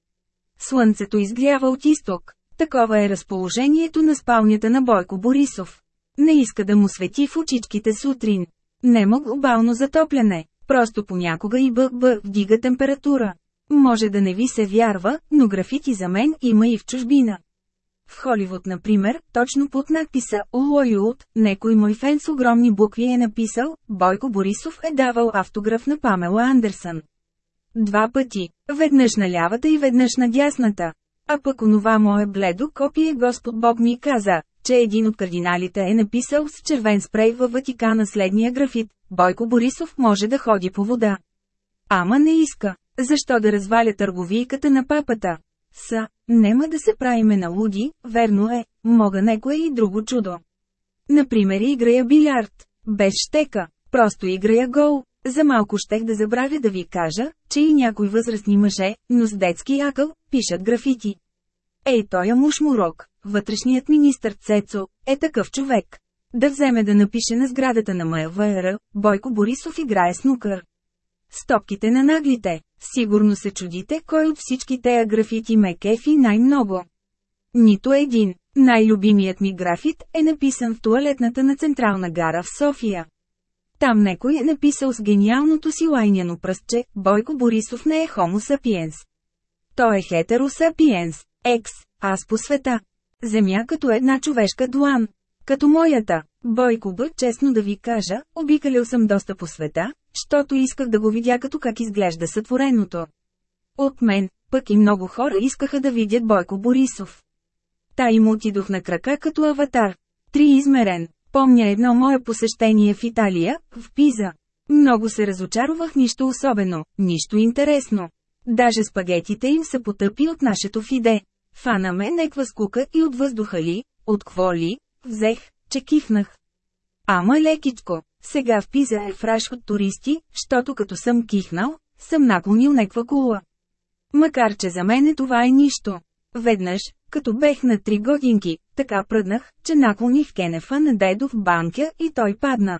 Слънцето изгрява от изток. Такова е разположението на спалнята на Бойко Борисов. Не иска да му свети в очичките сутрин. Нема глобално затопляне, просто понякога и ББ вдига температура. Може да не ви се вярва, но графити за мен има и в чужбина. В Холивуд, например, точно под надписа «Лойуд», некой мой фен с огромни букви е написал «Бойко Борисов е давал автограф на Памела Андерсън». Два пъти, веднъж на лявата и веднъж на дясната. А пък онова мое бледо копие Господ Бог ми каза, че един от кардиналите е написал с червен спрей във Ватикана следния графит «Бойко Борисов може да ходи по вода». Ама не иска. Защо да разваля търговийката на папата? Са, нема да се правиме на луди, верно е, мога некое и друго чудо. Например играя билярд, без щека, просто играя гол. За малко щех да забравя да ви кажа, че и някои възрастни мъже, но с детски акъл, пишат графити. Ей той е мушмурок, вътрешният министър Цецо, е такъв човек. Да вземе да напише на сградата на МВР, Бойко Борисов играе снукър. Стопките на наглите. Сигурно се чудите кой от всички тея графити ме кефи най-много. Нито един. Най-любимият ми графит е написан в туалетната на Централна гара в София. Там некой е написал с гениалното си лайняно пръстче, Бойко Борисов не е хомо сапиенс. Той е хетеро сапиенс, екс, аз по света. Земя като една човешка дуан. Като моята, Бойко Б, честно да ви кажа, обикалил съм доста по света, щото исках да го видя като как изглежда сътвореното. От мен, пък и много хора искаха да видят Бойко Борисов. Та им отидох на крака като аватар. Триизмерен. Помня едно мое посещение в Италия, в Пиза. Много се разочаровах нищо особено, нищо интересно. Даже спагетите им се потъпи от нашето фиде. Фана ме неква скука и от въздуха ли, от кво ли, взех, че кифнах. Ама лекичко, сега в Пиза е фраш от туристи, щото като съм кихнал, съм наклонил неква кула. Макар че за мене това е нищо. Веднъж, като бех на три годинки, така пръднах, че наклоних кенефа на дедо в банкя и той падна.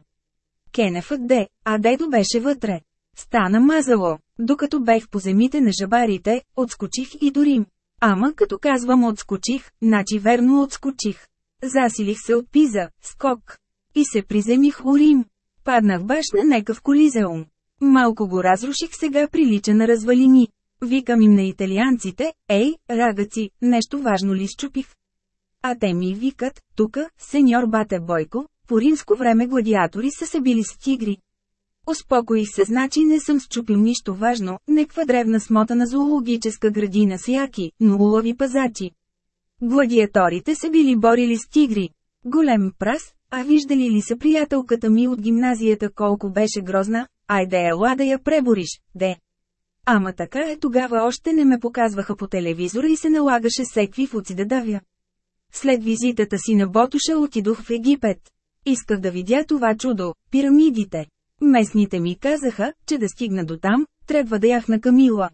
Кенефът де, а дедо беше вътре. Стана мазало, докато бех по земите на жабарите, отскочих и дорим. Ама като казвам отскочих, значи верно отскочих. Засилих се от пиза, скок. И се приземих у Рим. Паднах баш на некъв колизеум. Малко го разруших сега прилича на развалини. Викам им на италианците, ей, рагаци, нещо важно ли щупих? А те ми викат, тука, сеньор Бате Бойко, по римско време гладиатори са се били с тигри. Успокоих се, значи не съм счупил нищо важно, неква древна смота на зоологическа градина с яки, но улови пазачи. Гладиаторите се били борили с тигри. Голем прас, а виждали ли са приятелката ми от гимназията колко беше грозна, айде ела да я пребориш, де. Ама така е тогава още не ме показваха по телевизора и се налагаше секви фуци да давя. След визитата си на Ботуша отидох в Египет. Исках да видя това чудо – пирамидите. Местните ми казаха, че да стигна до там, трябва да яхна Камила.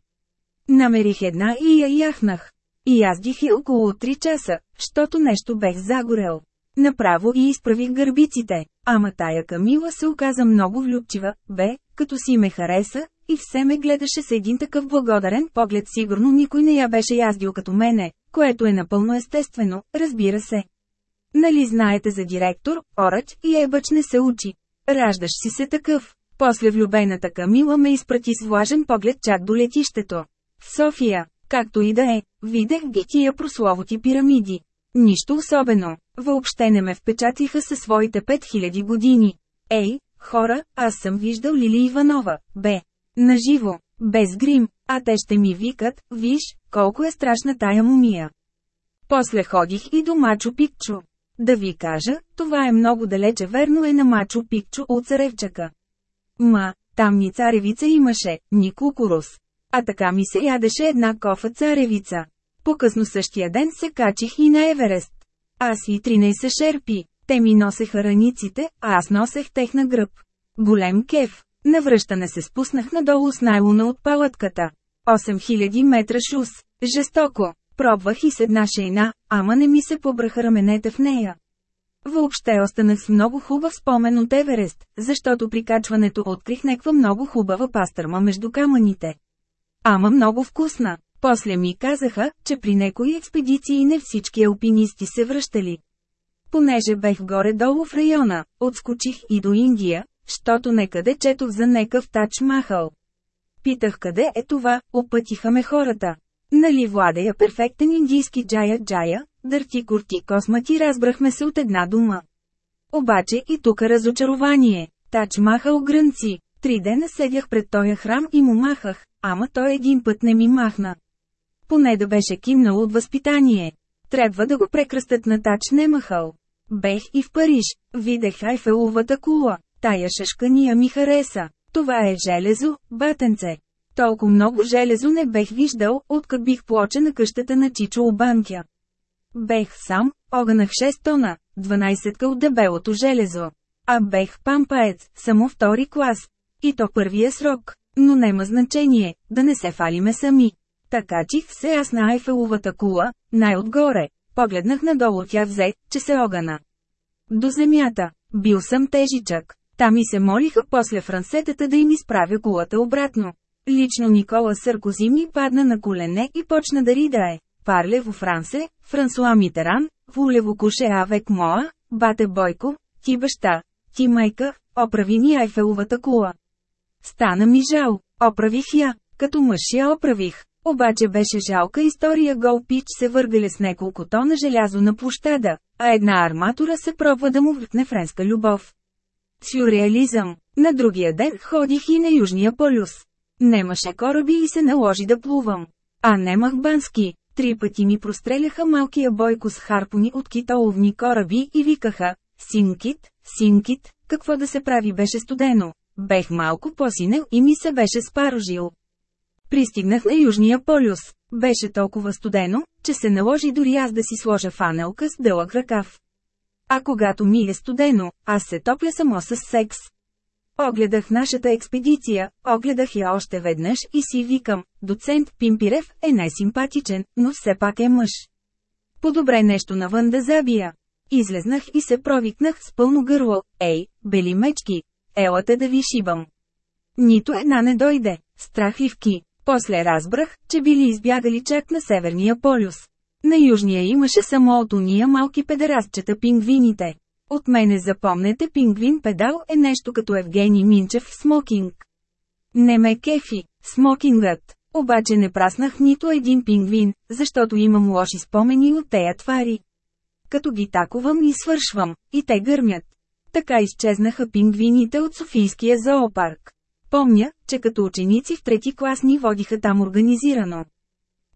Намерих една и я яхнах. И аз дихи около 3 часа, щото нещо бех загорел. Направо и изправих гърбиците. Ама тая Камила се оказа много влюбчива, бе, като си ме хареса, и все ме гледаше с един такъв благодарен поглед сигурно никой не я беше яздил като мене, което е напълно естествено, разбира се. Нали знаете за директор, Оръч и Ебъч не се учи. Раждаш си се такъв. После влюбената Камила ме изпрати с влажен поглед чак до летището. В София, както и да е, видех ги тия прословоти пирамиди. Нищо особено. Въобще не ме впечатиха със своите 5000 години. Ей, хора, аз съм виждал Лили Иванова, бе. Наживо, без грим, а те ще ми викат, виж, колко е страшна тая мумия. После ходих и до Мачо Пикчо. Да ви кажа, това е много далече верно е на Мачо Пикчо от царевчака. Ма, там ни царевица имаше, ни кукурус. А така ми се ядеше една кофа царевица. По-късно същия ден се качих и на Еверест. Аз и 13 шерпи. Те ми носеха раниците, а аз носех тех на гръб. Голем кеф. Навръщане се спуснах надолу с найлона от палатката. 8000 метра шус. Жестоко. Пробвах и с една шейна, ама не ми се побраха раменете в нея. Въобще останах с много хубав спомен от Еверест, защото при качването открих неква много хубава пастърма между камъните. Ама много вкусна. После ми казаха, че при некои експедиции не всички алпинисти се връщали. Понеже бех горе-долу в района, отскочих и до Индия, щото некъде четох за некъв тач махал. Питах къде е това, опътиха ме хората. Нали владея перфектен индийски джая-джая, дърти курти космати разбрахме се от една дума. Обаче и тук разочарование. Тач махал грънци. Три дена седях пред тоя храм и му махах, ама той един път не ми махна. Поне да беше кимнал от възпитание. Трябва да го прекръстят на тач не махал. Бех и в Париж, видех Айфеловата кула, тая шашкания ми хареса. Това е железо, батенце. Толкова много железо не бех виждал, откак бих плоча на къщата на Чичо Обанкя. Бех сам, огънах 6 тона, 12 от дебелото железо. А бех пампаец, само втори клас. И то първия срок. Но нема значение, да не се фалиме сами. Така чих се аз на Айфеловата кула, най-отгоре. Погледнах надолу тя взе, че се огъна. До земята. Бил съм тежичък. Та ми се молиха после франсетата да им изправя кулата обратно. Лично Никола Съркози ми падна на колене и почна да ридае. Парле во Франсе, Франсуа Митеран, Вулево куше авек моа, бате Бойко, ти баща, ти майка, оправи ни Айфеловата кула. Стана ми жал, оправих я, като мъж я оправих. Обаче беше жалка история Гол Пич се въргале с неколко тона желязо на площада, а една арматура се пробва да му въртне френска любов. Сюрреализъм. На другия ден ходих и на Южния полюс. Немаше кораби и се наложи да плувам. А немах бански. Три пъти ми простреляха малкия бойко с харпони от китоловни кораби и викаха «Синкит, синкит, какво да се прави беше студено?» Бех малко посинел и ми се беше спарожил. Пристигнах на Южния полюс. Беше толкова студено, че се наложи дори аз да си сложа фанелка с дълъг ръкав. А когато ми е студено, аз се топля само с секс. Огледах нашата експедиция, огледах я още веднъж и си викам, доцент Пимпирев е най-симпатичен, но все пак е мъж. Подобре нещо навън да забия. Излезнах и се провикнах с пълно гърло, ей, бели мечки, елате да ви шибам. Нито една не дойде, страхливки. После разбрах, че били избягали чак на Северния полюс. На Южния имаше само от уния малки педерастчета пингвините. От мене запомнете пингвин педал е нещо като Евгений Минчев в смокинг. Не ме кефи, смокингът. Обаче не праснах нито един пингвин, защото имам лоши спомени от тея твари. Като ги таковам и свършвам, и те гърмят. Така изчезнаха пингвините от Софийския зоопарк. Помня, че като ученици в трети клас ни водиха там организирано.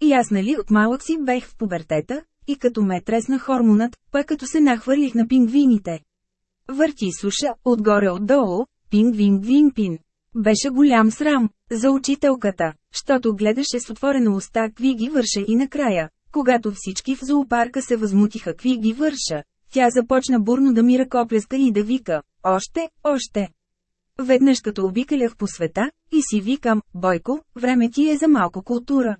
И аз нали от малък си бех в пубертета, и като ме тресна хормонът, пък като се нахвърлих на пингвините. Върти суша, отгоре-отдолу, пингвин-гвин-пин. Беше голям срам, за учителката, щото гледаше с отворена уста какви ги върша и накрая, когато всички в зоопарка се възмутиха какви ги върша, тя започна бурно да ми ръкопляска и да вика, още, още. Веднъж като обикалях по света, и си викам, Бойко, време ти е за малко култура.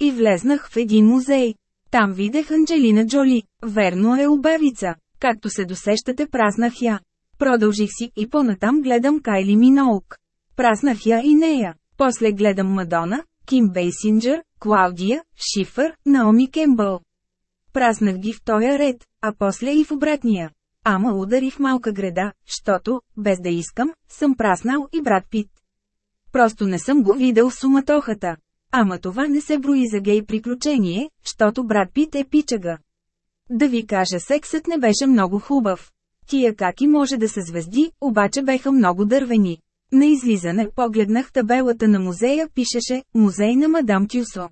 И влезнах в един музей. Там видях Анджелина Джоли, верно е обавица. Както се досещате праснах я. Продължих си и понатам гледам Кайли Миноук. Праснах я и нея. После гледам Мадона, Ким Бейсинджер, Клаудия, Шифър, Наоми Кембъл. Праснах ги в тоя ред, а после и в обратния. Ама ударих малка греда, щото, без да искам, съм праснал и брат Пит. Просто не съм го видел в суматохата. Ама това не се брои за гей приключение, щото брат Пит е пичага. Да ви кажа сексът не беше много хубав. Тия каки може да са звезди, обаче беха много дървени. На излизане погледнах табелата на музея пишеше «Музей на мадам Тюсо».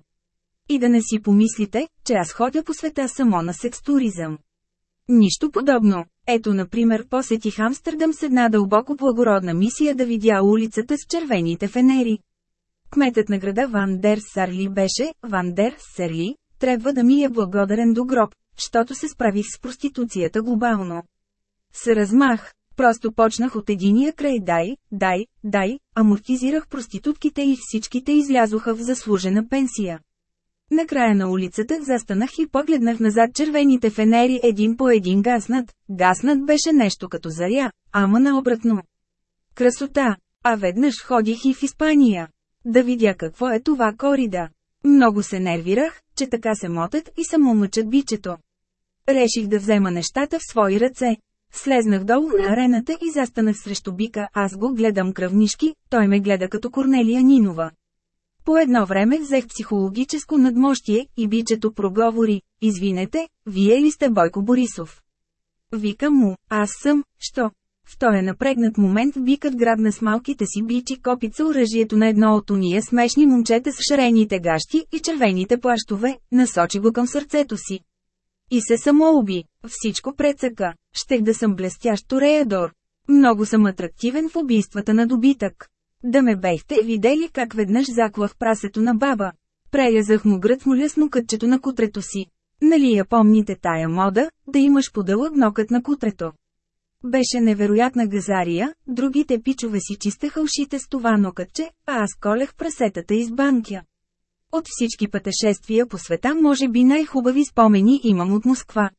И да не си помислите, че аз ходя по света само на секстуризъм. Нищо подобно. Ето например посетих Амстердам с една дълбоко благородна мисия да видя улицата с червените фенери. Кметът на града Ван Дер Сарли беше, Ван Дер Серли, трябва да ми е благодарен до гроб, защото се справих с проституцията глобално. С размах, просто почнах от единия край дай, дай, дай, амортизирах проститутките и всичките излязоха в заслужена пенсия. На края на улицата застанах и погледнах назад червените фенери един по един гаснат. Гаснат беше нещо като заря, ама наобратно. Красота! А веднъж ходих и в Испания. Да видя какво е това корида. Много се нервирах, че така се мотат и само мъчат бичето. Реших да взема нещата в свои ръце. Слезнах долу на арената и застанах срещу бика, аз го гледам кръвнишки, той ме гледа като Корнелия Нинова. По едно време взех психологическо надмощие и бичето проговори, извинете, вие ли сте Бойко Борисов? Викам му, аз съм, що? В този напрегнат момент викът грабна с малките си бичи копица оръжието на едно от уния смешни момчета с шарените гащи и червените плащове, насочи го към сърцето си. И се самоуби, всичко прецъка, щех да съм блестящ тореядор. Много съм атрактивен в убийствата на добитък. Да ме бехте видели как веднъж заклах прасето на баба. Прелязах му гръц му лесно кътчето на кутрето си. Нали я помните тая мода, да имаш подълъг нокът на кутрето? Беше невероятна газария, другите пичове си чистеха ушите с това нокътче, а аз колех прасетата из банкя. От всички пътешествия по света може би най-хубави спомени имам от Москва.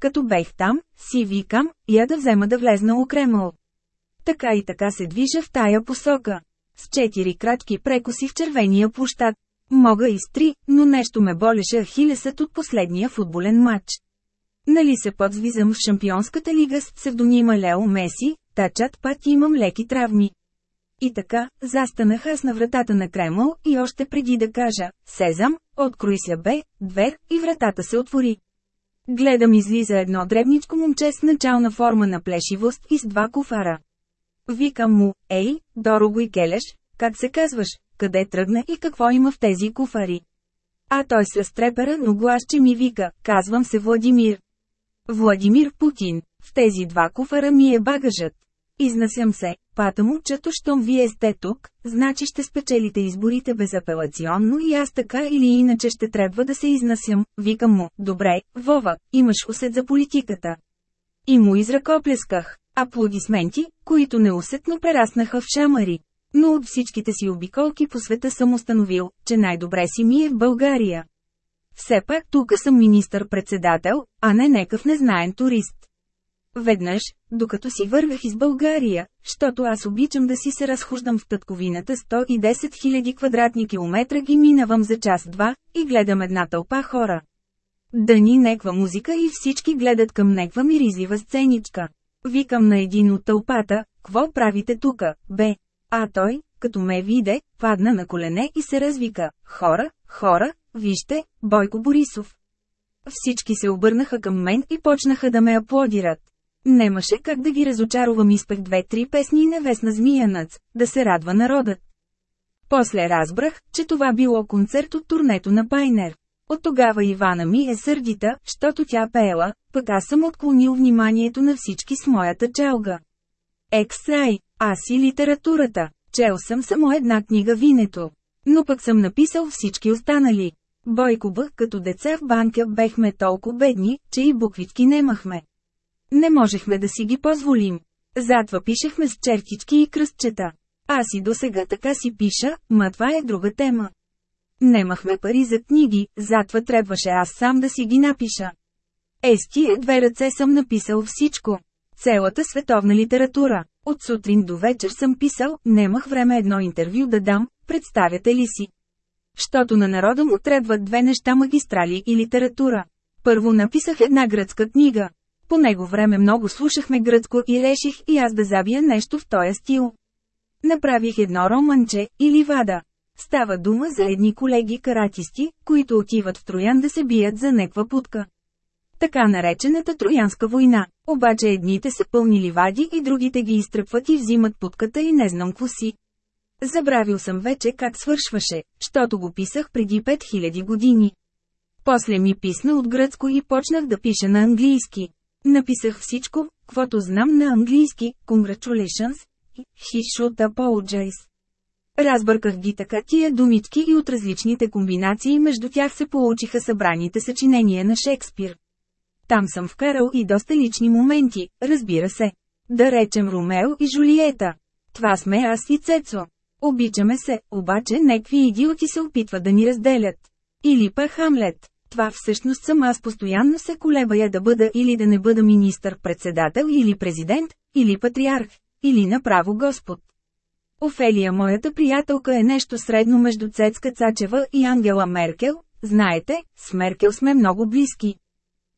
Като бех там, си викам, я да взема да влезна у Кремъл. Така и така се движа в тая посока. С четири крачки прекосих червения площад. Мога и с три, но нещо ме болеше ахилесът от последния футболен матч. Нали се подзвизам в Шампионската лига с псевдонима Лео Меси, тачат път имам леки травми. И така, застанах аз на вратата на Кремъл и още преди да кажа «Сезам», открои се бе, двер и вратата се отвори. Гледам излиза едно дребничко момче с начална форма на плешивост и с два куфара. Викам му, ей, дорого и келеш, как се казваш, къде тръгна и какво има в тези куфари. А той се стрепера, но гласче ми вика, казвам се Владимир. Владимир Путин, в тези два куфара ми е багажът. Изнасям се, пата му, чето щом вие сте тук, значи ще спечелите изборите безапелационно и аз така или иначе ще трябва да се изнасям. Викам му, добре, Вова, имаш усет за политиката. И му изръкоплесках. Аплодисменти, които неусетно прераснаха в шамари. Но от всичките си обиколки по света съм установил, че най-добре си ми е в България. Все пак тук съм министър-председател, а не некъв незнаен турист. Веднъж, докато си вървях из България, защото аз обичам да си се разхождам в тътковината 110 000 квадратни километра ги минавам за час-два, и гледам една тълпа хора. Да ни неква музика и всички гледат към неква миризлива сценичка. Викам на един от тълпата, какво правите тука, бе? А той, като ме виде, падна на колене и се развика, хора, хора, вижте, Бойко Борисов. Всички се обърнаха към мен и почнаха да ме аплодират. Немаше как да ги разочаровам изпех две-три песни Невесна змиянац, да се радва народът. После разбрах, че това било концерт от турнето на Пайнер. От тогава Ивана ми е сърдита, щото тя пеела, пък аз съм отклонил вниманието на всички с моята челга. Ексрай, аз и литературата. Чел съм само една книга Винето. Но пък съм написал всички останали. Бойко бъх като деца в банка бехме толкова бедни, че и буквички немахме. Не можехме да си ги позволим. Затова пишехме с чертички и кръстчета. Аз и до сега така си пиша, ма това е друга тема. Немахме пари за книги, затова трябваше аз сам да си ги напиша. Е две ръце съм написал всичко. Целата световна литература. От сутрин до вечер съм писал, немах време едно интервю да дам, представяте ли си? Щото на народа му трябват две неща магистрали и литература. Първо написах една гръцка книга. По него време много слушахме гръцко и реших и аз да забия нещо в този стил. Направих едно романче, или вада. Става дума за едни колеги каратисти, които отиват в Троян да се бият за неква путка. Така наречената Троянска война. Обаче едните са пълни ливади и другите ги изтръпват и взимат путката и не знам какво си. Забравил съм вече как свършваше, щото го писах преди 5000 години. После ми писна от гръцко и почнах да пиша на английски. Написах всичко, каквото знам на английски, congratulations, he should apologize. Разбърках ги така тия думички и от различните комбинации между тях се получиха събраните съчинения на Шекспир. Там съм вкарал и доста лични моменти, разбира се. Да речем Ромео и Жулиета. Това сме аз и Цецо. Обичаме се, обаче некви идиоти се опитват да ни разделят. Или па Хамлет. Това всъщност съм аз постоянно се колебая да бъда или да не бъда министър-председател или президент, или патриарх, или направо Господ. Офелия моята приятелка е нещо средно между Цецка Цачева и Ангела Меркел, знаете, с Меркел сме много близки.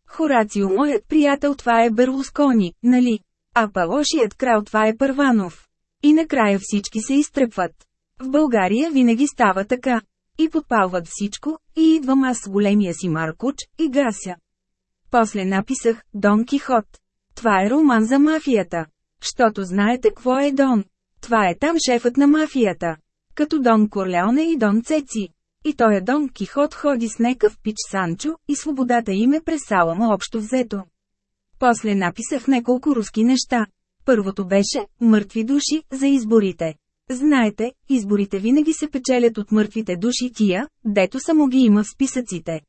Хорацио моят приятел това е Берлускони, нали? А палошият крал това е Първанов. И накрая всички се изтръпват. В България винаги става така. И подпалват всичко, и идвам аз с големия си Маркуч, и гася. После написах «Дон Кихот». Това е роман за мафията. Щото знаете какво е Дон. Това е там шефът на мафията. Като Дон Корлеоне и Дон Цеци. И той е Дон Кихот ходи с некъв пич Санчо, и свободата им е през салама общо взето. После написах няколко руски неща. Първото беше «Мъртви души» за изборите. Знаете, изборите винаги се печелят от мъртвите души тия, дето само ги има в списъците.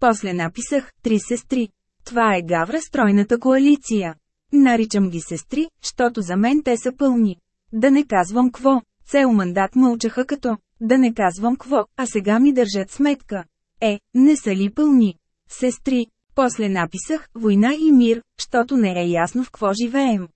После написах «Три сестри». Това е гавра стройната коалиция. Наричам ги сестри, защото за мен те са пълни. Да не казвам кво. Цел мандат мълчаха като. Да не казвам кво, а сега ми държат сметка. Е, не са ли пълни? Сестри. После написах «Война и мир», защото не е ясно в какво живеем.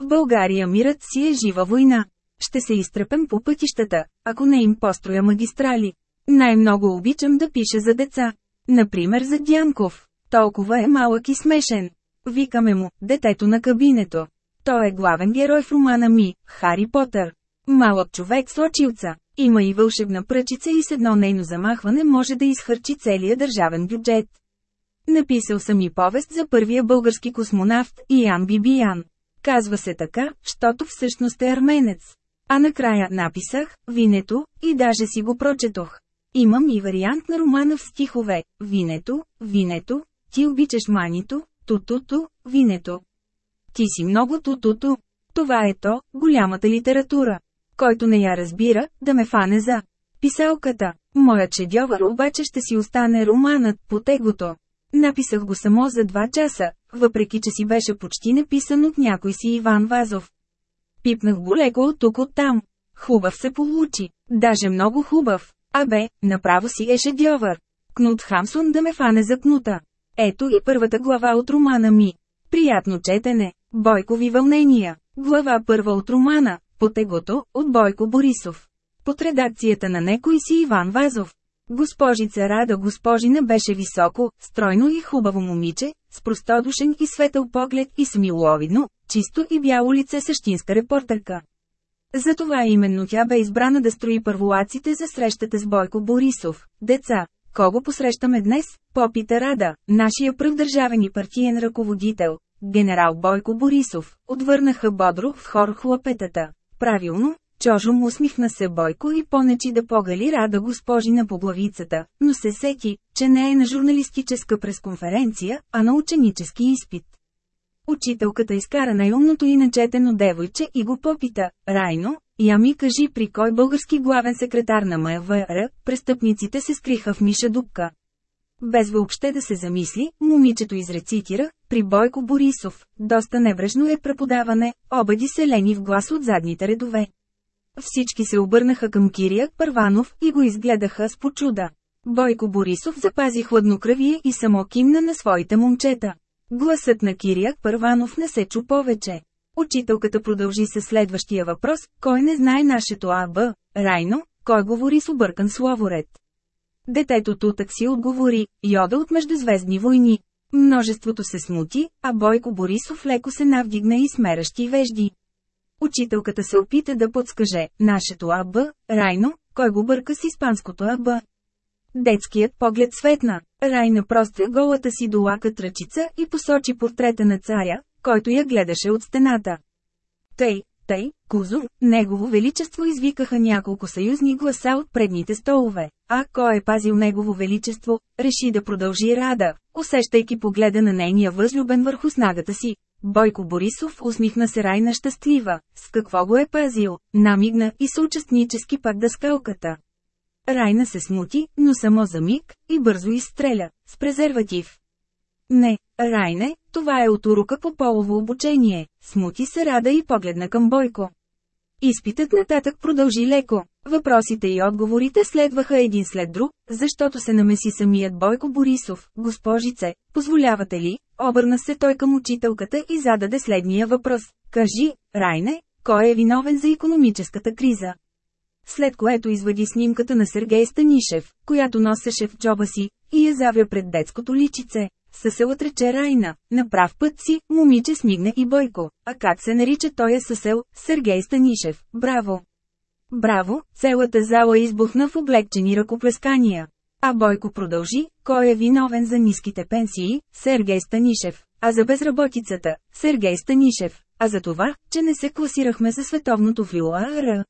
В България мирът си е жива война. Ще се изтръпем по пътищата, ако не им построя магистрали. Най-много обичам да пиша за деца. Например за Дянков. Толкова е малък и смешен. Викаме му, детето на кабинето. Той е главен герой в романа ми, Хари Потър. Малък човек с очилца. Има и вълшебна пръчица и с едно нейно замахване може да изхърчи целия държавен бюджет. Написал съм и повест за първия български космонавт, Ян Бибиян. Казва се така, щото всъщност е арменец. А накрая написах «Винето» и даже си го прочетох. Имам и вариант на романа в стихове «Винето», «Винето», «Ти обичаш манито», «Тутуто», «Винето». Ти си много тутуто. Това е то, голямата литература. Който не я разбира, да ме фане за писалката. Моят шедьовър обаче ще си остане романът по тегото. Написах го само за два часа, въпреки че си беше почти написан от някой си Иван Вазов. Пипнах го леко от тук от там. Хубав се получи. Даже много хубав. Абе, направо си е шедьовър. Кнут Хамсун да ме фане за кнута. Ето и първата глава от романа ми. Приятно четене. Бойкови вълнения. Глава първа от романа. Потегото, от Бойко Борисов. Под редакцията на некой си Иван Вазов. Госпожица Рада госпожина беше високо, стройно и хубаво момиче, с простодушен и светъл поглед и смиловидно, чисто и бяло лице същинска репортерка. Затова именно тя бе избрана да строи първолаците за срещата с Бойко Борисов. Деца, кого посрещаме днес? Попита Рада, нашия пръв държавен и партиен ръководител, генерал Бойко Борисов, отвърнаха бодро в хор хлопетата. Правилно, Чожо му усмихна се Бойко и понечи да погали рада госпожина по главицата, но се сети, че не е на журналистическа пресконференция, а на ученически изпит. Учителката изкара най-умното и начетено девойче и го попита, Райно, я ми кажи при кой български главен секретар на МВР, престъпниците се скриха в Миша Дупка. Без въобще да се замисли, момичето изрецитира, при Бойко Борисов, доста небрежно е преподаване, обади се лени в глас от задните редове. Всички се обърнаха към Кирия Първанов и го изгледаха с почуда. Бойко Борисов запази хладнокръвие и само кимна на своите момчета. Гласът на Кирия Първанов не се чу повече. Учителката продължи със следващия въпрос, кой не знае нашето АБ, Райно, кой говори с объркан словоред. Детето тутък си отговори, йода от междузвездни войни. Множеството се смути, а Бойко Борисов леко се навдигна и смеращи вежди. Учителката се опита да подскаже, нашето АБ, Райно, кой го бърка с испанското АБ. Детският поглед светна. Райна простя голата си до лака тръчица и посочи портрета на царя, който я гледаше от стената. Тъй, тъй, Кузо, Негово Величество извикаха няколко съюзни гласа от предните столове. А кой е пазил Негово Величество, реши да продължи Рада, усещайки погледа на нейния възлюбен върху снагата си. Бойко Борисов усмихна се Райна щастлива, с какво го е пазил, намигна и съучастнически пак да скалката. Райна се смути, но само за миг, и бързо изстреля, с презерватив. Не, Райне, това е от урока по полово обучение, смути се Рада и погледна към Бойко. Изпитът нататък продължи леко. Въпросите и отговорите следваха един след друг, защото се намеси самият Бойко Борисов. Госпожице, позволявате ли? Обърна се той към учителката и зададе следния въпрос. Кажи, Райне, кой е виновен за економическата криза. След което извади снимката на Сергей Станишев, която носеше в джоба си, и я завя пред детското личице. Съсел отрече Райна, на прав път си, момиче смигне и Бойко. А как се нарича той е съсел? Сергей Станишев. Браво! Браво! Целата зала избухна в облегчени ръкоплескания. А Бойко продължи, кой е виновен за ниските пенсии? Сергей Станишев. А за безработицата? Сергей Станишев. А за това, че не се класирахме за световното филуара?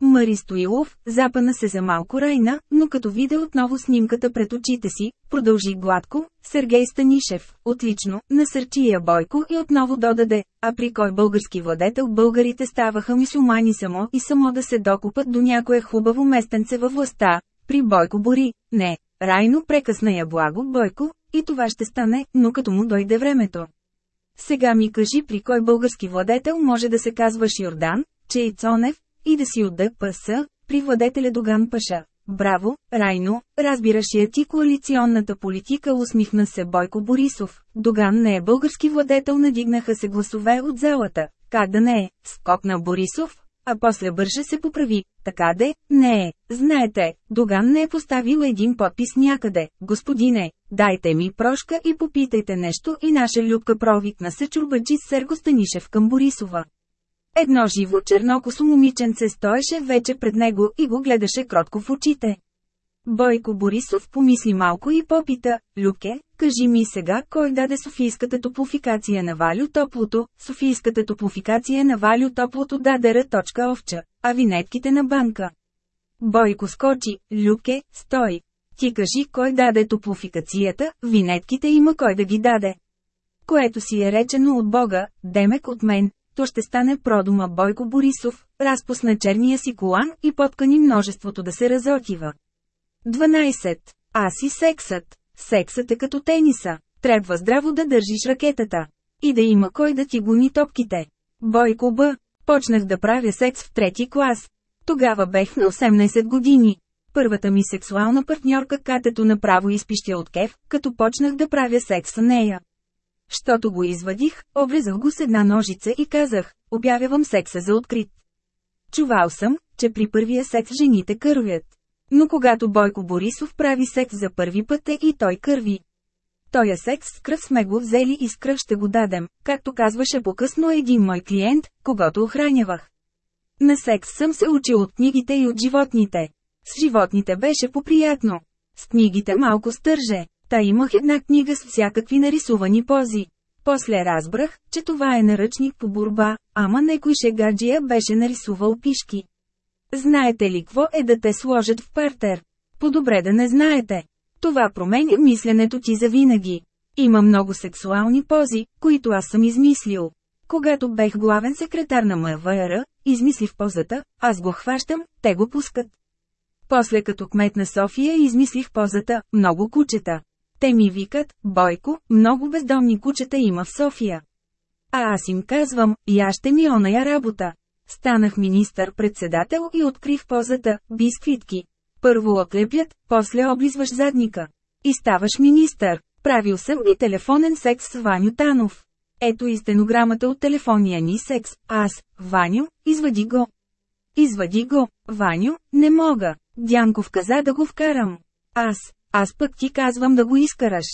Мари Стоилов, запана се за малко Райна, но като виде отново снимката пред очите си, продължи гладко, Сергей Станишев, отлично, насърчи я Бойко и отново додаде, а при кой български владетел българите ставаха мисюмани само и само да се докупат до някое хубаво местенце във властта, при Бойко Бори, не, Райно прекъсна я благо Бойко, и това ще стане, но като му дойде времето. Сега ми кажи при кой български владетел може да се казва Йордан, Чейцонев, и да си от ДПС, при владетеля Доган Паша. Браво, Райно, разбираш я ти коалиционната политика усмихна се Бойко Борисов. Доган не е български владетел надигнаха се гласове от залата. Как да не е? Скокна Борисов, а после бърже се поправи. Така де, не е. Знаете, Доган не е поставил един подпис някъде. Господине, дайте ми прошка и попитайте нещо и наша любка провикна се чурбачи с Серго Станишев към Борисова. Едно живо чернокосо момиченце стоеше вече пред него и го гледаше кротко в очите. Бойко Борисов помисли малко и попита, Люке, кажи ми сега, кой даде Софийската топлофикация на Валю Топлото, Софийската топлофикация на Валю Топлото даде ръточка овча, а винетките на банка. Бойко скочи, Люке, стой. Ти кажи кой даде топлофикацията, винетките има кой да ги даде. Което си е речено от Бога, демек от мен, то ще стане продума Бойко Борисов, разпусна черния си колан и поткани множеството да се разотива. 12. Аз и сексът. Сексът е като тениса. Трябва здраво да държиш ракетата. И да има кой да ти гони топките. Бойко Б. Почнах да правя секс в трети клас. Тогава бех на 18 години. Първата ми сексуална партньорка катето направо изпищя от кеф, като почнах да правя секс с нея. Щото го извадих, обрезах го с една ножица и казах, обявявам секса за открит. Чувал съм, че при първия секс жените кървят. Но когато Бойко Борисов прави секс за първи път е и той кърви. Тоя секс с кръв сме го взели и с кръв ще го дадем, както казваше по-късно един мой клиент, когато охранявах. На секс съм се учил от книгите и от животните. С животните беше поприятно. С книгите малко стърже. Та имах една книга с всякакви нарисувани пози. После разбрах, че това е наръчник по борба, ама некой шегаджия беше нарисувал пишки. Знаете ли какво е да те сложат в партер? По-добре да не знаете. Това променя мисленето ти завинаги. Има много сексуални пози, които аз съм измислил. Когато бех главен секретар на МВР, измислих позата, аз го хващам, те го пускат. После като кмет на София измислих позата «Много кучета». Те ми викат, Бойко, много бездомни кучета има в София. А аз им казвам, я ще ми оная работа. Станах министър-председател и открих позата, бисквитки. Първо отлепят, после облизваш задника. И ставаш министър. Правил съм и телефонен секс с Ваню Танов. Ето и стенограмата от телефония ни секс. Аз, Ваню, извади го. Извади го, Ваню, не мога. Дянков каза да го вкарам. Аз, аз пък ти казвам да го изкараш.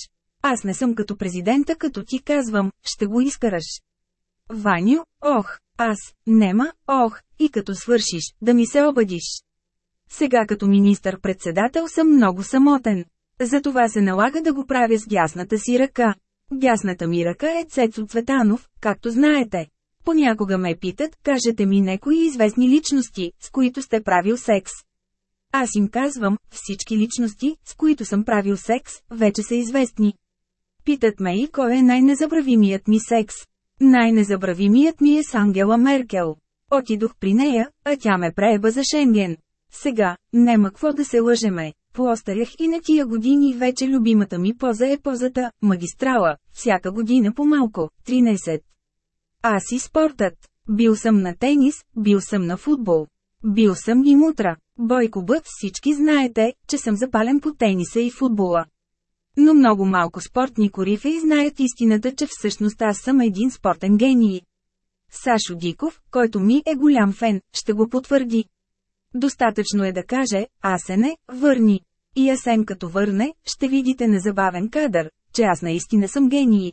Аз не съм като президента, като ти казвам, ще го изкараш. Ваню, ох, аз, нема, ох, и като свършиш, да ми се обадиш. Сега като министър-председател съм много самотен. Затова се налага да го правя с дясната си ръка. Дясната ми ръка е Цецо Цветанов, както знаете. Понякога ме питат, кажете ми некои известни личности, с които сте правил секс. Аз им казвам, всички личности, с които съм правил секс, вече са известни. Питат ме и кой е най-незабравимият ми секс. Най-незабравимият ми е с Ангела Меркел. Отидох при нея, а тя ме прееба за Шенген. Сега, нема какво да се лъжеме. Поостарях и на тия години вече любимата ми поза е позата, магистрала, всяка година по малко, 13. Аз и спортът. Бил съм на тенис, бил съм на футбол. Бил съм и мутра. Бойко Бът всички знаете, че съм запален по тениса и футбола. Но много малко спортни корифеи знаят истината, че всъщност аз съм един спортен гений. Сашо Диков, който ми е голям фен, ще го потвърди. Достатъчно е да каже, Асене, върни. И Асен като върне, ще видите незабавен кадър, че аз наистина съм гений.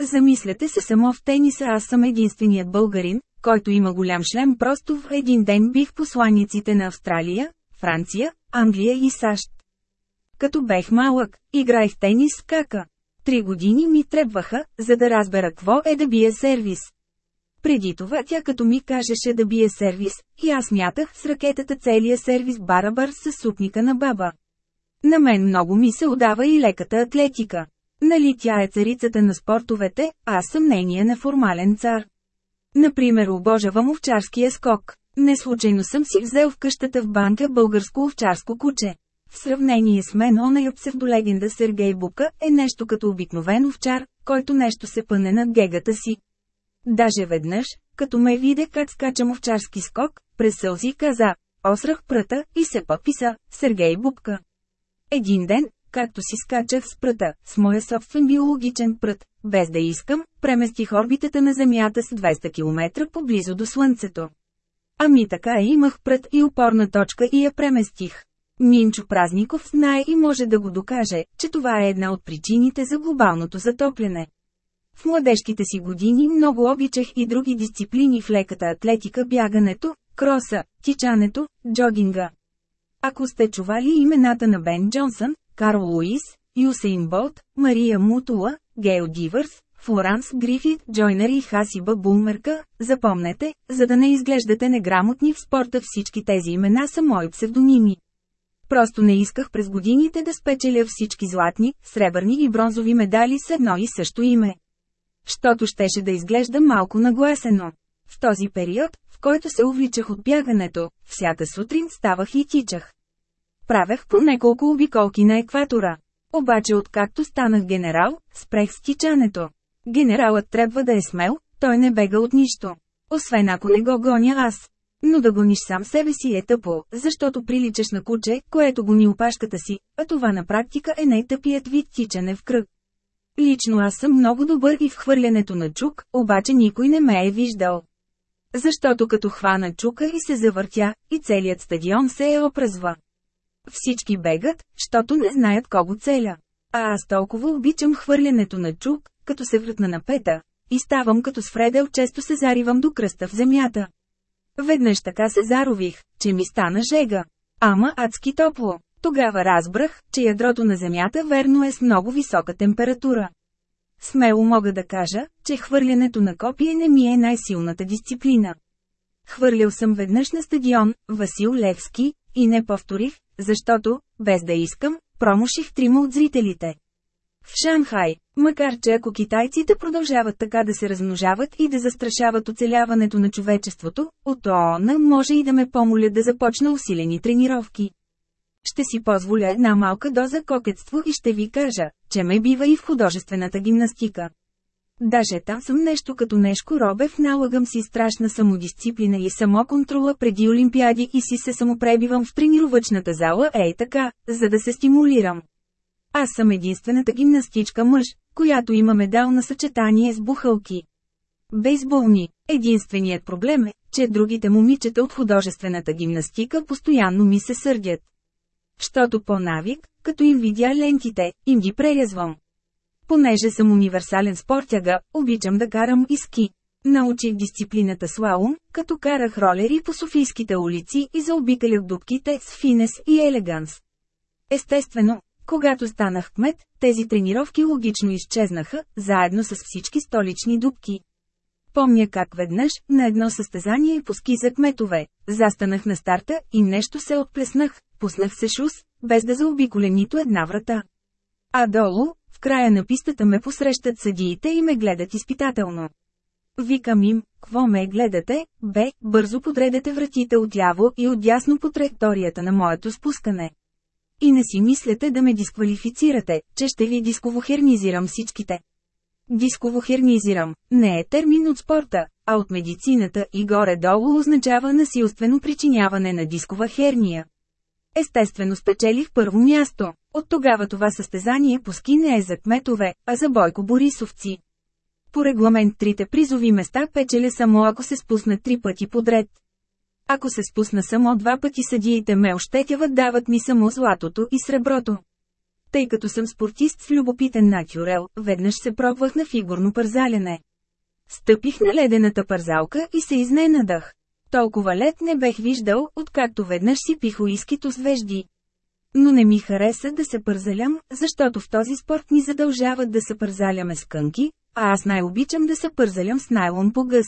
Замислете се само в тениса аз съм единственият българин, който има голям шлем просто в един ден бих посланиците на Австралия, Франция, Англия и САЩ. Като бех малък, играех тенис с кака. Три години ми трябваха, за да разбера какво е да бие сервис. Преди това тя като ми кажеше да бие сервис, и аз мятах с ракетата целия сервис барабар с супника на баба. На мен много ми се отдава и леката атлетика. Нали тя е царицата на спортовете, аз съм нейния неформален цар. Например обожавам овчарския скок. Не случайно съм си взел в къщата в банка българско овчарско куче. В сравнение с мен оная псевдолегенда Сергей Бука е нещо като обикновен овчар, който нещо се пъне над гегата си. Даже веднъж, като ме виде как скачам овчарски скок, през сълзи каза, осрах пръта и се подписа, Сергей Бубка. Един ден, както си скачах с пръта, с моя собствен биологичен прът, без да искам, преместих орбитата на Земята с 200 км поблизо до Слънцето. Ами така имах прът и опорна точка и я преместих. Минчо Празников знае и може да го докаже, че това е една от причините за глобалното затопляне. В младежките си години много обичах и други дисциплини в леката атлетика бягането, кроса, тичането, джогинга. Ако сте чували имената на Бен Джонсън, Карл Луис, Юсейн Болт, Мария Мутула, Гейл Дивърс, Флоранс Грифит, Джойнер и Хасиба Булмерка, запомнете, за да не изглеждате неграмотни в спорта всички тези имена са мои псевдоними. Просто не исках през годините да спечеля всички златни, сребърни и бронзови медали с едно и също име. Щото щеше да изглежда малко нагласено. В този период, в който се увличах от бягането, всяка сутрин ставах и тичах. Правех по няколко обиколки на екватора. Обаче откакто станах генерал, спрех с тичането. Генералът трябва да е смел, той не бега от нищо. Освен ако не го гоня аз. Но да гониш сам себе си е тъпо, защото приличаш на куче, което гони опашката си, а това на практика е най-тъпият вид тичане в кръг. Лично аз съм много добър и в хвърлянето на чук, обаче никой не ме е виждал. Защото като хвана чука и се завъртя, и целият стадион се е опръзва. Всички бегат, защото не знаят кого целя. А аз толкова обичам хвърлянето на чук, като се вратна на пета, и ставам като с Фредел често се заривам до кръста в земята. Веднъж така се зарових, че ми стана жега. Ама адски топло. Тогава разбрах, че ядрото на Земята верно е с много висока температура. Смело мога да кажа, че хвърлянето на копие не ми е най-силната дисциплина. Хвърлял съм веднъж на стадион, Васил Левски, и не повторих, защото, без да искам, промуших трима от зрителите. В Шанхай, макар че ако китайците продължават така да се размножават и да застрашават оцеляването на човечеството, от ООН може и да ме помолят да започна усилени тренировки. Ще си позволя една малка доза кокетство и ще ви кажа, че ме бива и в художествената гимнастика. Даже там съм нещо като Нешко Робев, налагам си страшна самодисциплина и самоконтрола преди олимпиади и си се самопребивам в тренировъчната зала, ей така, за да се стимулирам. Аз съм единствената гимнастичка мъж, която има медал на съчетание с бухалки. Бейсболни. Единственият проблем е, че другите момичета от художествената гимнастика постоянно ми се сърдят. Щото по навик, като им видя лентите, им ги прерязвам. Понеже съм универсален спортяга, обичам да карам и ски. Научих дисциплината слаум, като карах ролери по софийските улици и заобикалях дубките с финес и елеганс. Естествено, когато станах кмет, тези тренировки логично изчезнаха, заедно с всички столични дубки. Помня как веднъж, на едно състезание по ски за кметове, застанах на старта и нещо се отплеснах, пуснах се шус, без да заобиколя нито една врата. А долу, в края на пистата ме посрещат съдиите и ме гледат изпитателно. Викам им, кво ме гледате, бе, бързо подредете вратите отляво и отдясно по траекторията на моето спускане. И не си мислете да ме дисквалифицирате, че ще ви дисково хернизирам всичките. Дисково хернизирам не е термин от спорта, а от медицината и горе-долу означава насилствено причиняване на дискова херния. Естествено спечелих първо място. От тогава това състезание по ски не е за кметове, а за Бойко Борисовци. По регламент трите призови места печеля само ако се спусна три пъти подред. Ако се спусна само два пъти съдиите ме ощетяват дават ми само златото и среброто. Тъй като съм спортист с любопитен натюрел, веднъж се пробвах на фигурно пързаляне. Стъпих на ледената пързалка и се изненадах. Толкова лед не бех виждал, откакто веднъж си пих уискито с вежди. Но не ми хареса да се пързалям, защото в този спорт ни задължават да се пързаляме с кънки, а аз най-обичам да се пързалям с найлон по гъс.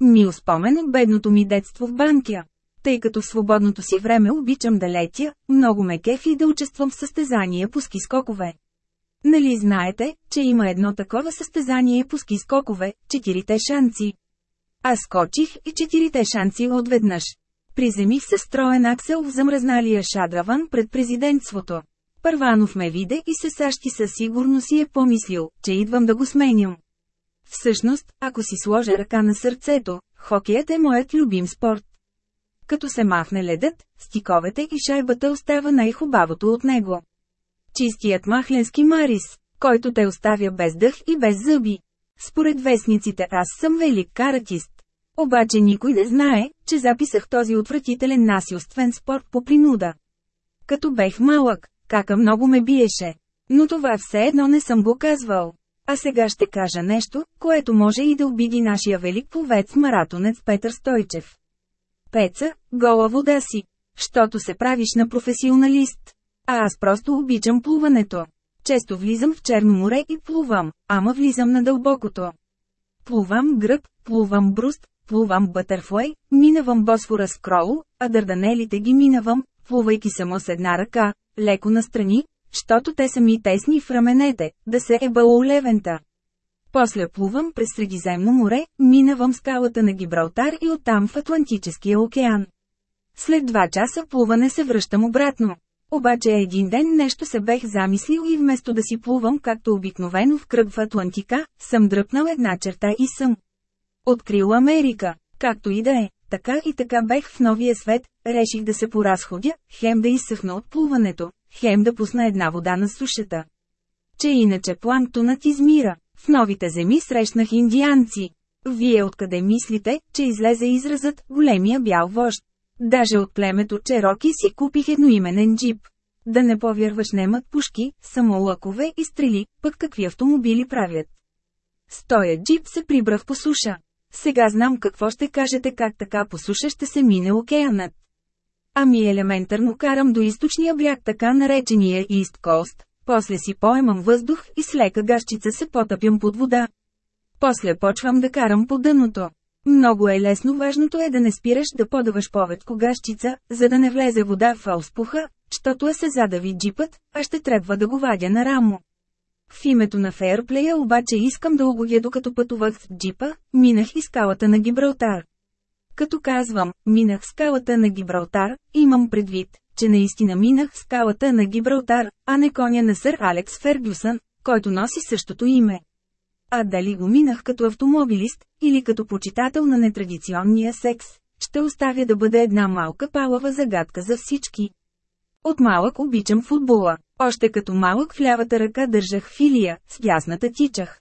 Мил спомен от бедното ми детство в Банкя. Тъй като в свободното си време обичам да летя, много ме кефи да участвам в състезания по ски скокове. Нали знаете, че има едно такова състезание по ски скокове – четирите шанци. Аз скочих и четирите шанци отведнъж. Приземих се строен аксел в замръзналия шадраван пред президентството. Първанов ме виде и се сащи със сигурно си е помислил, че идвам да го сменям. Всъщност, ако си сложа ръка на сърцето, хокеят е моят любим спорт. Като се махне ледът, стиковете и шайбата остава най-хубавото от него. Чистият махленски марис, който те оставя без дъх и без зъби. Според вестниците аз съм велик каратист. Обаче никой не знае, че записах този отвратителен насилствен спорт по принуда. Като бех малък, кака много ме биеше. Но това все едно не съм го казвал. А сега ще кажа нещо, което може и да обиди нашия велик пловец маратонец Петър Стойчев. Пеца, гола вода си. Щото се правиш на професионалист. А аз просто обичам плуването. Често влизам в Черно море и плувам, ама влизам на дълбокото. Плувам гръб, плувам бруст, плувам бътърфлей, минавам Босфора с кроло, а дърданелите ги минавам, плувайки само с една ръка, леко настрани, щото те са ми тесни в раменете, да се е балолевента. После плувам през Средиземно море, минавам скалата на Гибралтар и оттам в Атлантическия океан. След два часа плуване се връщам обратно. Обаче един ден нещо се бех замислил и вместо да си плувам както обикновено в кръг в Атлантика, съм дръпнал една черта и съм. Открил Америка. Както и да е, така и така бех в новия свет, реших да се поразходя, хем да изсъхна от плуването, хем да пусна една вода на сушата. Че иначе планктонът измира. В новите земи срещнах индианци. Вие откъде мислите, че излезе изразът «големия бял вожд»? Даже от племето Чероки си купих едноименен джип. Да не повярваш немат пушки, само лъкове и стрели, пък какви автомобили правят. Стоя джип се прибрах по суша. Сега знам какво ще кажете как така по суша ще се мине океанът. Ами елементарно карам до източния бряг така наречения East Coast, после си поемам въздух и с лека гащица се потъпям под вода. После почвам да карам по дъното. Много е лесно, важното е да не спираш да подаваш повече гащица, за да не влезе вода в ауспуха, щото е се задави джипът, а ще трябва да го вадя на рамо. В името на фейерплея обаче искам да угодя докато пътувах в джипа, минах и скалата на Гибралтар. Като казвам, минах скалата на Гибралтар, имам предвид, че наистина минах скалата на Гибралтар, а не коня на сър Алекс Фергюсън, който носи същото име. А дали го минах като автомобилист, или като почитател на нетрадиционния секс, ще оставя да бъде една малка палава загадка за всички. От малък обичам футбола. Още като малък в лявата ръка държах филия, с дясната тичах.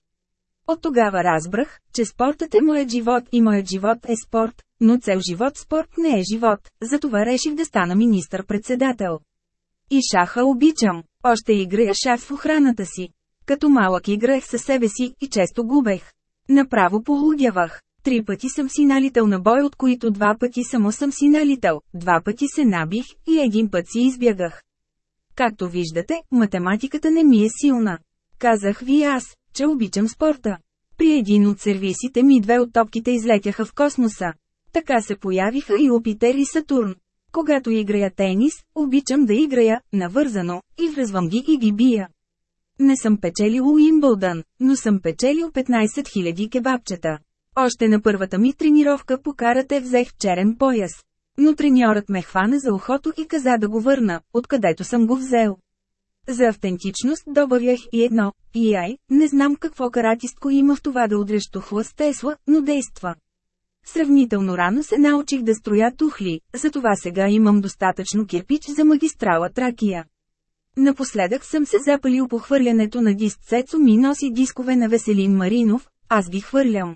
От тогава разбрах, че спортът е моят живот и моят живот е спорт, но цел живот спорт не е живот, затова реших да стана министър-председател. И шаха обичам. Още играя шах в охраната си. Като малък играх със себе си и често губех. Направо полудявах. Три пъти съм си налител на бой, от които два пъти само съм си налител, два пъти се набих и един път си избягах. Както виждате, математиката не ми е силна. Казах ви аз, че обичам спорта. При един от сервисите ми две от топките излетяха в космоса. Така се появиха и Опитер и Сатурн. Когато играя тенис, обичам да играя, навързано, и връзвам ги и ги бия. Не съм печелил Уимбълдън, но съм печелил 15 000 кебабчета. Още на първата ми тренировка по карате взех черен пояс. Но треньорът ме хвана за ухото и каза да го върна, откъдето съм го взел. За автентичност добавях и едно, и ай, не знам какво каратистко има в това да удреш тухла с Тесла, но действа. Сравнително рано се научих да строя тухли, затова сега имам достатъчно кирпич за магистрала Тракия. Напоследък съм се запалил по хвърлянето на диск Цецо ми носи дискове на Веселин Маринов, аз ги хвърлям.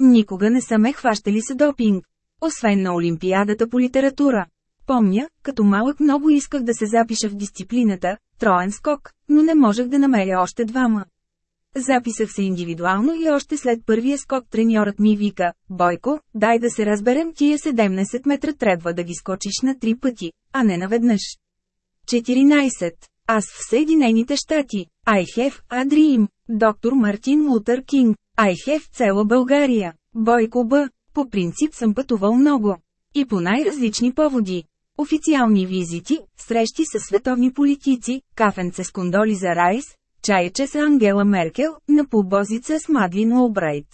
Никога не са ме хващали с допинг. Освен на Олимпиадата по литература. Помня, като малък много исках да се запиша в дисциплината, троен скок, но не можех да намеря още двама. Записах се индивидуално и още след първия скок треньорът ми вика, Бойко, дай да се разберем тия 17 метра трябва да ги скочиш на три пъти, а не наведнъж. 14. Аз в Съединените щати. I have a dream. Доктор Мартин Лутър Кинг. I have цела България. Бойко Б. По принцип съм пътувал много. И по най-различни поводи. Официални визити, срещи с световни политици, кафенце с кондоли за Райс, чаяче с Ангела Меркел, на полбозица с Мадлин Олбрайт.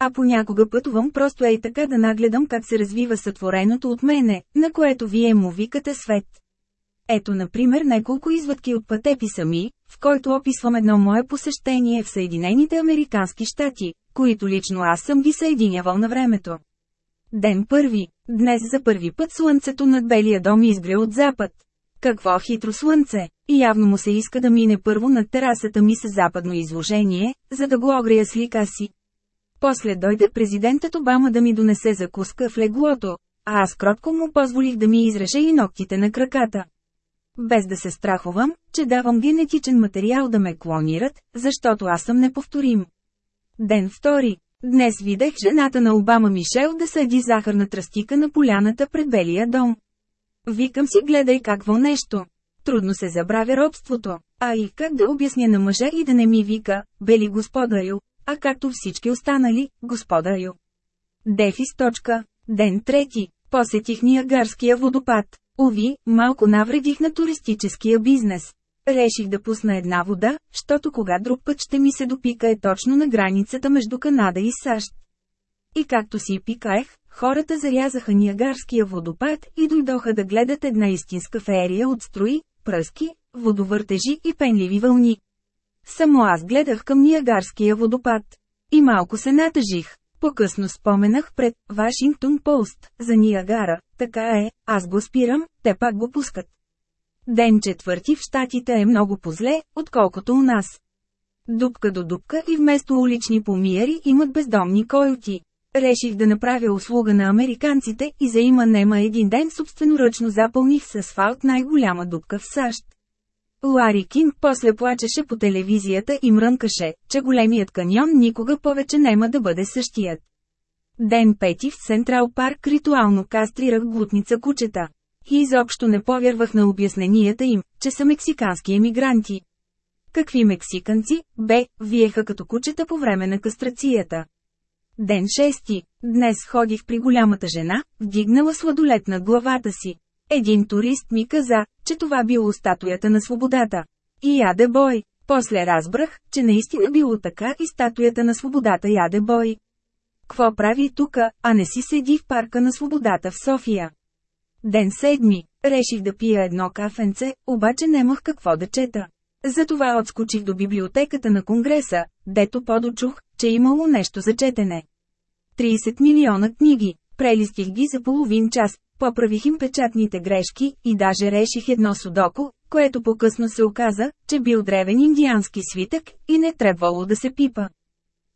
А понякога пътувам просто ей така да нагледам как се развива сътвореното от мене, на което вие му викате свет. Ето например няколко извадки от пътеписа ми, в който описвам едно мое посещение в Съединените Американски щати, които лично аз съм ги съединявал на времето. Ден първи. Днес за първи път слънцето над Белия дом изгря от запад. Какво хитро слънце! Явно му се иска да мине първо над терасата ми с западно изложение, за да го огрея с лика си. После дойде президентът Обама да ми донесе закуска в леглото, а аз кротко му позволих да ми изреше и ногтите на краката. Без да се страхувам, че давам генетичен материал да ме клонират, защото аз съм неповторим. Ден втори. Днес видях жената на Обама Мишел да съди захарна тръстика на поляната пред Белия дом. Викам си гледай какво нещо. Трудно се забравя робството, а и как да обясня на мъжа и да не ми вика, бели господарю, а както всички останали, господарю. Дефис. Ден трети. Посетих Ниагарския водопад. Ови, малко навредих на туристическия бизнес. Реших да пусна една вода, защото кога друг път ще ми се допика е точно на границата между Канада и САЩ. И както си пикаех, хората зарязаха Ниагарския водопад и дойдоха да гледат една истинска феерия от строи, пръски, водовъртежи и пенливи вълни. Само аз гледах към Ниагарския водопад. И малко се натъжих. По-късно споменах пред Вашингтон Пост за Ниагара, така е, аз го спирам, те пак го пускат. Ден четвърти в Штатите е много позле, отколкото у нас. Дупка до дупка и вместо улични помиери имат бездомни койоти. Реших да направя услуга на американците и за има нема един ден собственоръчно запълних с асфалт най-голяма дупка в САЩ. Лари Кинг после плачеше по телевизията и мрънкаше, че големият каньон никога повече няма да бъде същият. Ден пети в Централ парк ритуално кастрирах глутница кучета. И изобщо не повярвах на обясненията им, че са мексикански емигранти. Какви мексиканци, бе, виеха като кучета по време на кастрацията. Ден 6. Днес ходих при голямата жена, вдигнала сладолет над главата си. Един турист ми каза, че това било статуята на свободата. И яде бой. После разбрах, че наистина било така и статуята на свободата яде бой. Кво прави тука, а не си седи в парка на свободата в София? Ден седми. Реших да пия едно кафенце, обаче немах какво да чета. Затова отскочих до библиотеката на Конгреса, дето подочух, че имало нещо за четене. 30 милиона книги. Прелистих ги за половин час, поправих им печатните грешки и даже реших едно судоко, което по-късно се оказа, че бил древен индиански свитък и не трябвало да се пипа.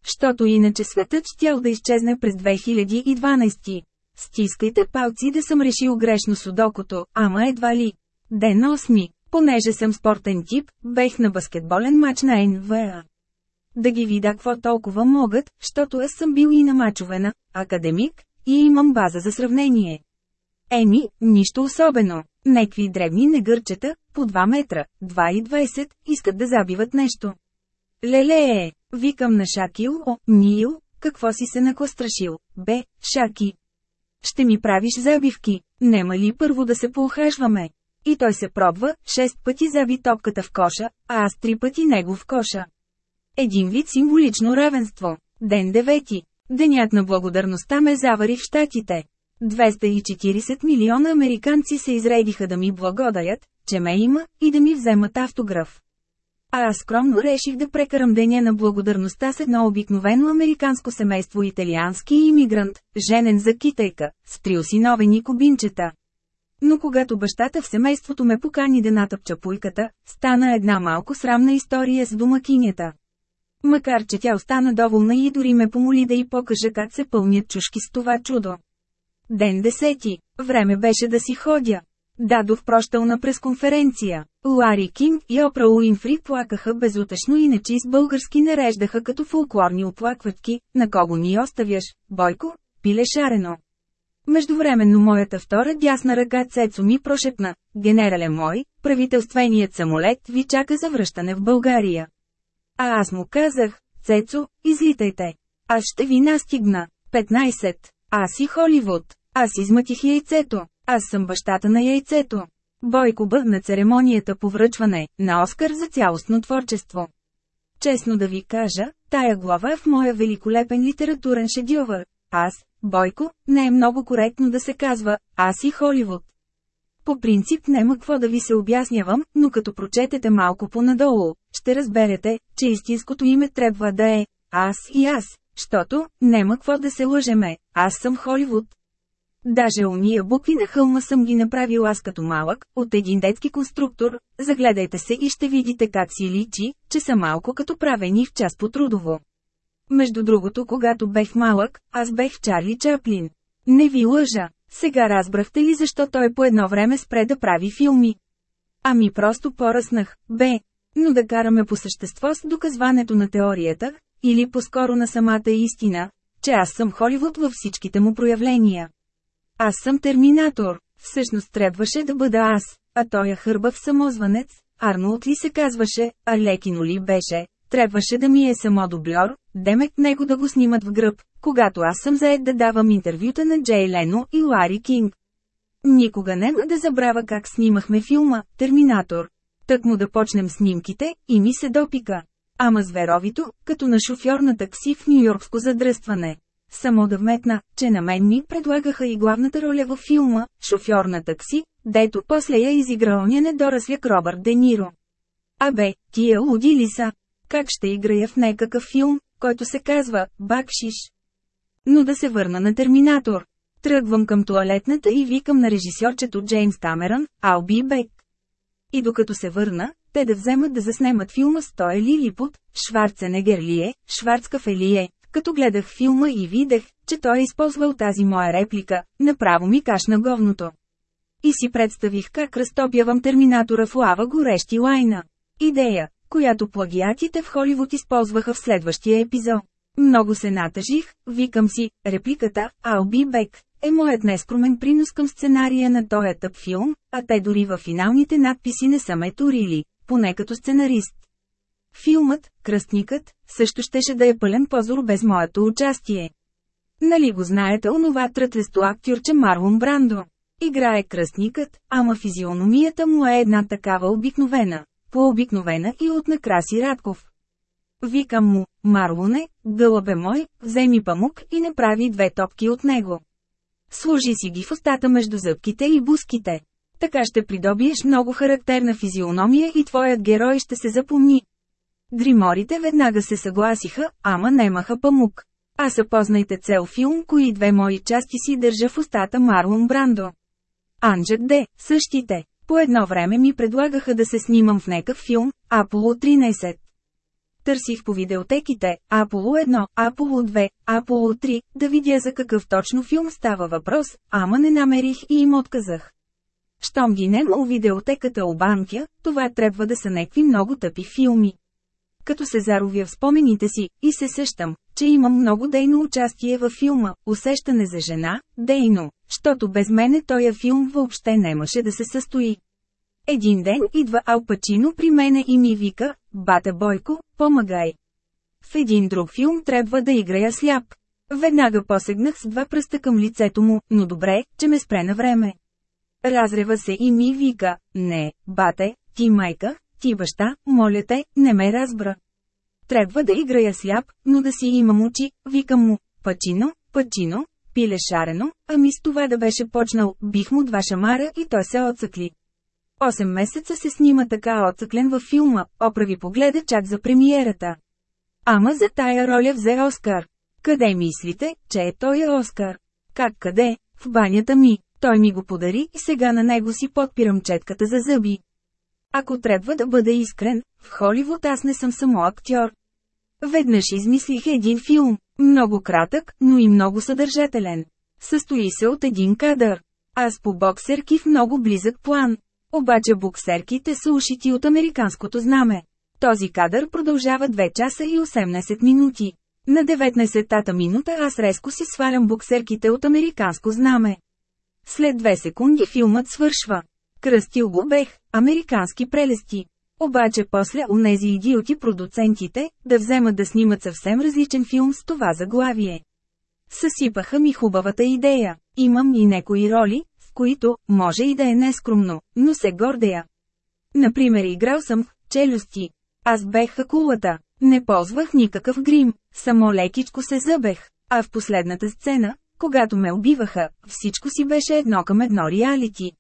Щото иначе светът щял да изчезне през 2012. Стискайте палци да съм решил грешно судокото, ама едва ли. Ден 8. Понеже съм спортен тип, бех на баскетболен матч на НВА. Да ги видя какво толкова могат, защото аз съм бил и на мачове на академик, и имам база за сравнение. Еми, нищо особено. Некви дребни негърчета, по 2 метра, 2,20, искат да забиват нещо. Леле, викам на Шакил, о, Нил, какво си се накластрашил, бе, Шаки. Ще ми правиш забивки, нема ли първо да се поухажваме? И той се пробва, шест пъти заби топката в коша, а аз три пъти него в коша. Един вид символично равенство. Ден девети. Денят на благодарността ме завари в щатите. 240 милиона американци се изредиха да ми благодарят, че ме има, и да ми вземат автограф. А аз скромно реших да прекарам деня на благодарността с едно обикновено американско семейство италиански иммигрант, женен за китайка, с три осиновени кубинчета. Но когато бащата в семейството ме покани да натъпча пуйката, стана една малко срамна история с домакинята. Макар че тя остана доволна и дори ме помоли да й покажа как се пълнят чушки с това чудо. Ден десети. Време беше да си ходя. Дадох прощална пресконференция. Лари Кинг и Опра Уинфри плакаха безутешно и нечист български нареждаха като фолклорни оплакватки, на кого ни оставяш, Бойко, пиле шарено. Междувременно моята втора дясна ръка Цецо ми прошепна, генерале мой, правителственият самолет ви чака за връщане в България. А аз му казах, Цецо, излитайте. Аз ще ви настигна. 15. Аз и Холивуд. Аз измътих яйцето. Аз съм бащата на яйцето. Бойко бъд на церемонията по връчване на Оскар за цялостно творчество. Честно да ви кажа, тая глава е в моя великолепен литературен шедьовър. Аз, Бойко, не е много коректно да се казва «Аз и Холивуд». По принцип няма какво да ви се обяснявам, но като прочетете малко по-надолу, ще разберете, че истинското име трябва да е «Аз и аз», щото, няма какво да се лъжеме, аз съм Холивуд. Даже уния букви на хълма съм ги направил аз като малък, от един детски конструктор, загледайте се и ще видите как си личи, че са малко като правени в час по трудово. Между другото когато бех малък, аз бех Чарли Чаплин. Не ви лъжа, сега разбрахте ли защо той по едно време спре да прави филми? Ами просто поръснах, бе. Но да караме по същество с доказването на теорията, или по-скоро на самата истина, че аз съм Холивуд във всичките му проявления. Аз съм терминатор, всъщност трябваше да бъда аз, а той е хърбав самозванец, Арнолд ли се казваше, а Лекино ли беше, трябваше да ми е само дубльор, демек него да го снимат в гръб, когато аз съм заед да давам интервюта на Джей Лено и Лари Кинг. Никога не да забравя как снимахме филма «Терминатор». Тък му да почнем снимките, и ми се допика. Ама зверовито, като на шофьор на такси в Нью-Йоркско задръстване. Само да вметна, че на мен ми предлагаха и главната роля във филма «Шофьор на такси», дето после я изигра оня недорасляк Робърт Де Ниро. Абе, тия луди ли са? Как ще играя в някакъв филм, който се казва «Бакшиш»? Но да се върна на Терминатор. Тръгвам към туалетната и викам на режисьорчето Джеймс Камерън, I'll be back. И докато се върна, те да вземат да заснемат филма с той Лилипут, Шварценегер ли е, Шварцкафе ли е, като гледах филма и видех, че той е използвал тази моя реплика, направо ми кашна говното. И си представих как разтопявам терминатора в лава горещи лайна. Идея, която плагиатите в Холивуд използваха в следващия епизод. Много се натъжих, викам си, репликата «I'll be back» е моят нескромен принос към сценария на този тъп филм, а те дори във финалните надписи не са ме турили, поне като сценарист. Филмът, Кръстникът, също щеше да е пълен позор без моето участие. Нали го знаете онова трътлесто актьорче Марлон Брандо? Играе кръстникът, ама физиономията му е една такава обикновена, по-обикновена и от накраси Радков. Викам му, Марлоне, гълъбе мой, вземи памук и не прави две топки от него. Служи си ги в устата между зъбките и буските. Така ще придобиеш много характерна физиономия и твоят герой ще се запомни. Гриморите веднага се съгласиха, ама немаха памук. А съпознайте цел филм, кои две мои части си държа в устата Марлон Брандо. Анджак Д. Същите. По едно време ми предлагаха да се снимам в некъв филм, Аполо 13. Търсих по видеотеките, Аполо 1, Аполо 2, Аполо 3, да видя за какъв точно филм става въпрос, ама не намерих и им отказах. Щом ги нема у видеотеката Обанкя, това трябва да са некви много тъпи филми. Като се заровя в спомените си, и се сещам, че имам много дейно участие във филма, усещане за жена, дейно, защото без мене този филм въобще немаше да се състои. Един ден идва Алпачино при мене и ми вика, бате Бойко, помагай. В един друг филм трябва да играя сляп. Веднага посегнах с два пръста към лицето му, но добре, че ме спре на време. Разрева се и ми вика, не, бате, ти майка, ти баща, моля те, не ме разбра. Трябва да играя сляп, но да си имам очи, викам му, пачино, пачино, пиле шарено, ами с това да беше почнал, бих му два шамара и той се отсъкли. Осем месеца се снима така отсъклен във филма, оправи погледа чак за премиерата. Ама за тая роля взе Оскар. Къде мислите, че е той Оскар? Как къде? В банята ми. Той ми го подари и сега на него си подпирам четката за зъби. Ако трябва да бъда искрен, в Холивуд аз не съм само актьор. Веднъж измислих един филм, много кратък, но и много съдържателен. Състои се от един кадър. Аз по боксерки в много близък план. Обаче боксерките са ушити от американското знаме. Този кадър продължава 2 часа и 18 минути. На 19-та минута аз резко си свалям боксерките от американско знаме. След две секунди филмът свършва. Кръстил го бех, американски прелести. Обаче после онези идиоти продуцентите, да вземат да снимат съвсем различен филм с това заглавие. Съсипаха ми хубавата идея. Имам и некои роли, в които, може и да е нескромно, но се гордея. Например играл съм в «Челюсти». Аз бех хакулата. Не ползвах никакъв грим, само лекичко се зъбех. А в последната сцена, когато ме убиваха, всичко си беше едно към едно реалити.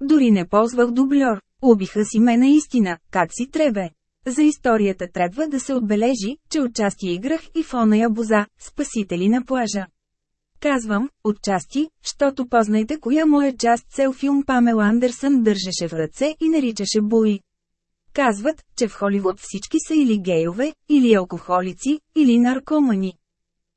Дори не ползвах дубльор, убиха си ме наистина, как си требе. За историята трябва да се отбележи, че отчасти играх и в оная боза, спасители на плажа. Казвам, отчасти, щото познайте коя моя част цел филм Памел Андерсън държеше в ръце и наричаше Буи. Казват, че в Холивуд всички са или гейове, или алкохолици, или наркомани.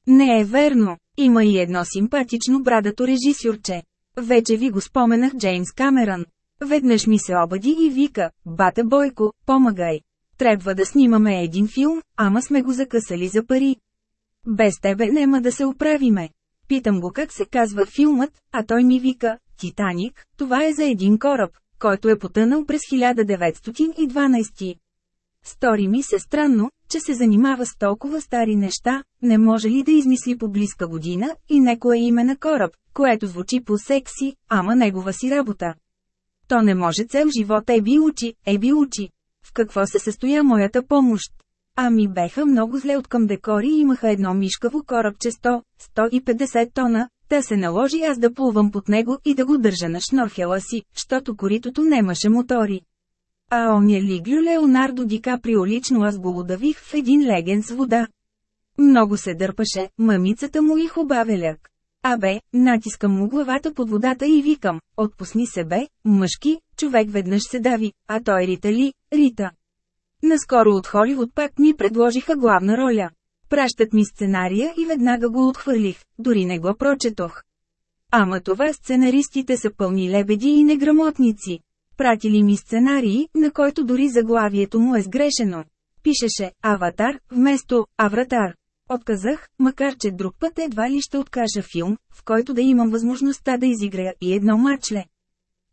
Не е верно, има и едно симпатично брадато режисюрче. Вече ви го споменах Джеймс Камерън. Веднъж ми се обади и вика, бате Бойко, помагай. Трябва да снимаме един филм, ама сме го закъсали за пари. Без тебе нема да се оправиме. Питам го как се казва филмът, а той ми вика, Титаник, това е за един кораб, който е потънал през 1912. Стори ми се странно, че се занимава с толкова стари неща, не може ли да измисли по близка година и некое име на кораб, което звучи по-секси, ама негова си работа. То не може цел живот е би учи, е би учи. В какво се състоя моята помощ? Ами беха много зле от към декори и имаха едно мишкаво корабче 100-150 тона, да се наложи аз да плувам под него и да го държа на шнорхела си, защото коритото немаше мотори. А оня лиглю Леонардо Ди Каприо лично аз го удавих в един леген с вода. Много се дърпаше, мамицата му и хубавеляк. Абе, натискам му главата под водата и викам, отпусни се бе, мъжки, човек веднъж се дави, а той Рита ли, Рита. Наскоро от Холивуд пак ми предложиха главна роля. Пращат ми сценария и веднага го отхвърлих, дори не го прочетох. Ама това сценаристите са пълни лебеди и неграмотници. Пратили ми сценарии, на който дори заглавието му е сгрешено. Пишеше «Аватар» вместо «Авратар». Отказах, макар че друг път едва ли ще откажа филм, в който да имам възможността да изиграя и едно мачле.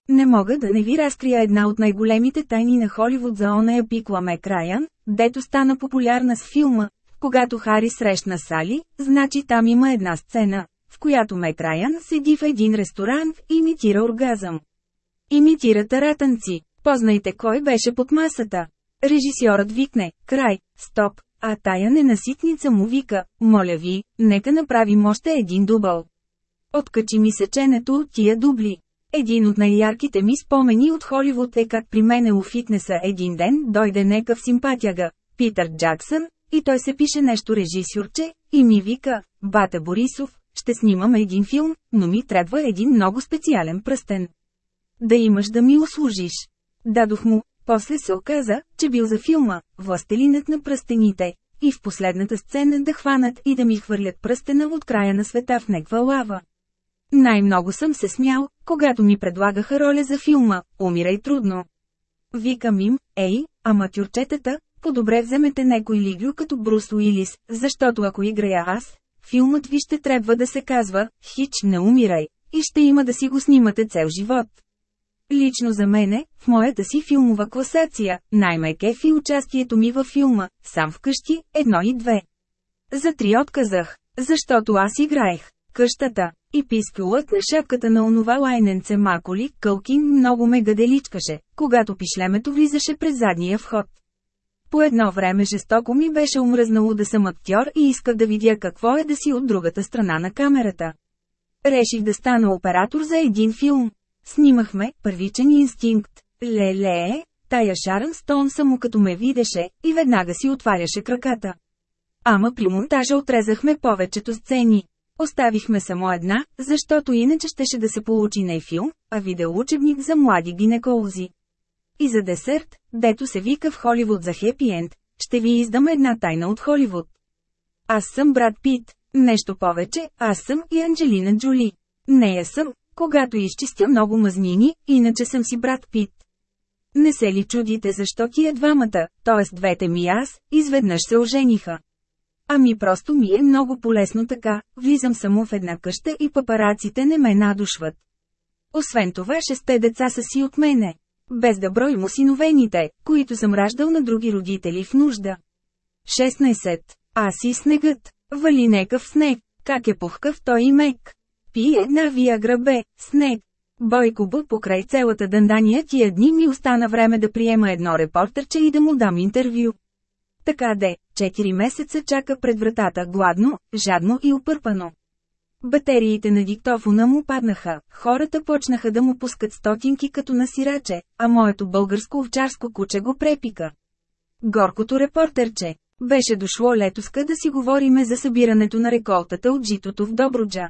Не мога да не ви разкрия една от най-големите тайни на Холивуд за оная пикла Мек Райан, дето стана популярна с филма. Когато Хари срещна Сали, значи там има една сцена, в която Мек Райан седи в един ресторант и имитира оргазъм. Имитира таратанци. Познайте кой беше под масата. Режисьорът викне, край, стоп, а тая ненаситница му вика, моля ви, нека направим още един дубъл. Откачи ми сеченето от тия дубли. Един от най-ярките ми спомени от Холивуд е как при мене у фитнеса един ден дойде некъв симпатяга, Питър Джаксън, и той се пише нещо режисюрче, и ми вика, бата Борисов, ще снимам един филм, но ми трябва един много специален пръстен. Да имаш да ми услужиш. Дадох му, после се оказа, че бил за филма «Властелинът на пръстените» и в последната сцена да хванат и да ми хвърлят пръстена от края на света в неква лава. Най-много съм се смял, когато ми предлагаха роля за филма «Умирай трудно». Викам им, ей, аматюрчетата, по-добре вземете некой лиглю като Брус Уилис, защото ако играя аз, филмът ви ще трябва да се казва «Хич не умирай» и ще има да си го снимате цел живот. Лично за мене, в моята си филмова класация, най-ме кефи участието ми във филма, сам вкъщи, едно и две. За три отказах, защото аз играех. Къщата и пискулът на шапката на онова лайненце Маколи, Кълкин много ме гаделичкаше, когато пишлемето влизаше през задния вход. По едно време жестоко ми беше умръзнало да съм актьор и исках да видя какво е да си от другата страна на камерата. Реших да стана оператор за един филм. Снимахме «Първичен инстинкт». Леле, тая Шарън Стоун само като ме видеше, и веднага си отваряше краката. Ама при монтажа отрезахме повечето сцени. Оставихме само една, защото иначе щеше да се получи не филм, а видеоучебник за млади гинеколози. И за десерт, дето се вика в Холивуд за хепи енд, ще ви издам една тайна от Холивуд. Аз съм брат Пит. Нещо повече, аз съм и Анджелина Джоли. Нея съм, когато изчистя много мазнини, иначе съм си брат Пит. Не се ли чудите защо тия двамата, т.е. двете ми аз, изведнъж се ожениха? Ами просто ми е много полезно така, влизам само в една къща и папараците не ме надушват. Освен това шесте деца са си от мене. Без да брой му синовените, които съм раждал на други родители в нужда. 16. Аз и снегът. Вали некъв снег. Как е пухкав той и мек. Пи една виагра бе, снег. Бойко Б покрай цялата дъндания тия дни ми остана време да приема едно репортерче и да му дам интервю. Така де, 4 месеца чака пред вратата гладно, жадно и опърпано. Батериите на диктофона му паднаха, хората почнаха да му пускат стотинки като на сираче, а моето българско овчарско куче го препика. Горкото репортерче. Беше дошло летоска да си говориме за събирането на реколтата от житото в Добруджа.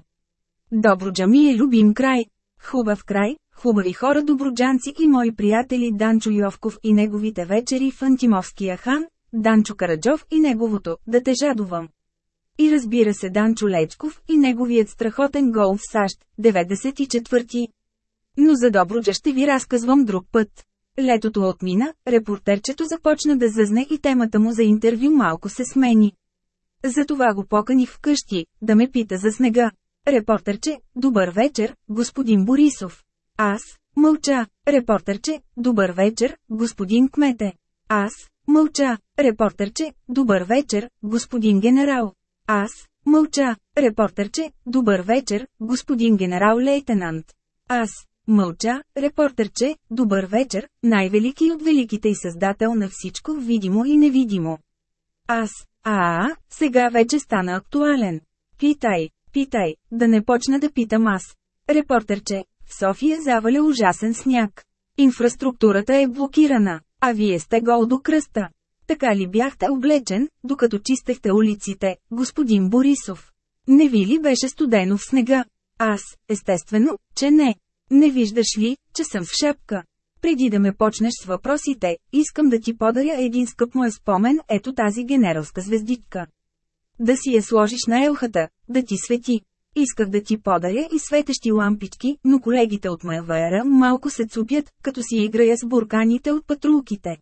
Добруджа ми е любим край. Хубав край, хубави хора добруджанци и мои приятели Данчо Йовков и неговите вечери в Антимовския хан, Данчо Караджов и неговото «Да те жадувам». И разбира се Данчо Лечков и неговият страхотен гол в САЩ, 94-ти. Но за Добруджа ще ви разказвам друг път. Летото отмина, репортерчето започна да зъзне и темата му за интервю малко се смени. Затова го поканих вкъщи, да ме пита за снега. Репортерче, добър вечер, господин Борисов. Аз, мълча. Репортерче, добър вечер, господин Кмете. Аз, мълча. Репортерче, добър вечер, господин генерал. Аз, мълча. Репортерче, добър вечер, господин генерал-лейтенант. Аз, мълча. Репортерче, добър вечер, най-велики от великите и създател на всичко видимо и невидимо. Аз, а, сега вече стана актуален. Питай, питай, да не почна да питам аз. Репортерче, в София заваля ужасен сняг. Инфраструктурата е блокирана, а вие сте гол до кръста. Така ли бяхте облечен, докато чистехте улиците, господин Борисов? Не ви ли беше студено в снега? Аз, естествено, че не. Не виждаш ли, че съм в шапка? Преди да ме почнеш с въпросите, искам да ти подаря един скъп мой спомен, ето тази генералска звездичка. Да си я сложиш на елхата, да ти свети. Исках да ти подаря и светещи лампички, но колегите от МВР малко се цупят, като си играя с бурканите от патрулките.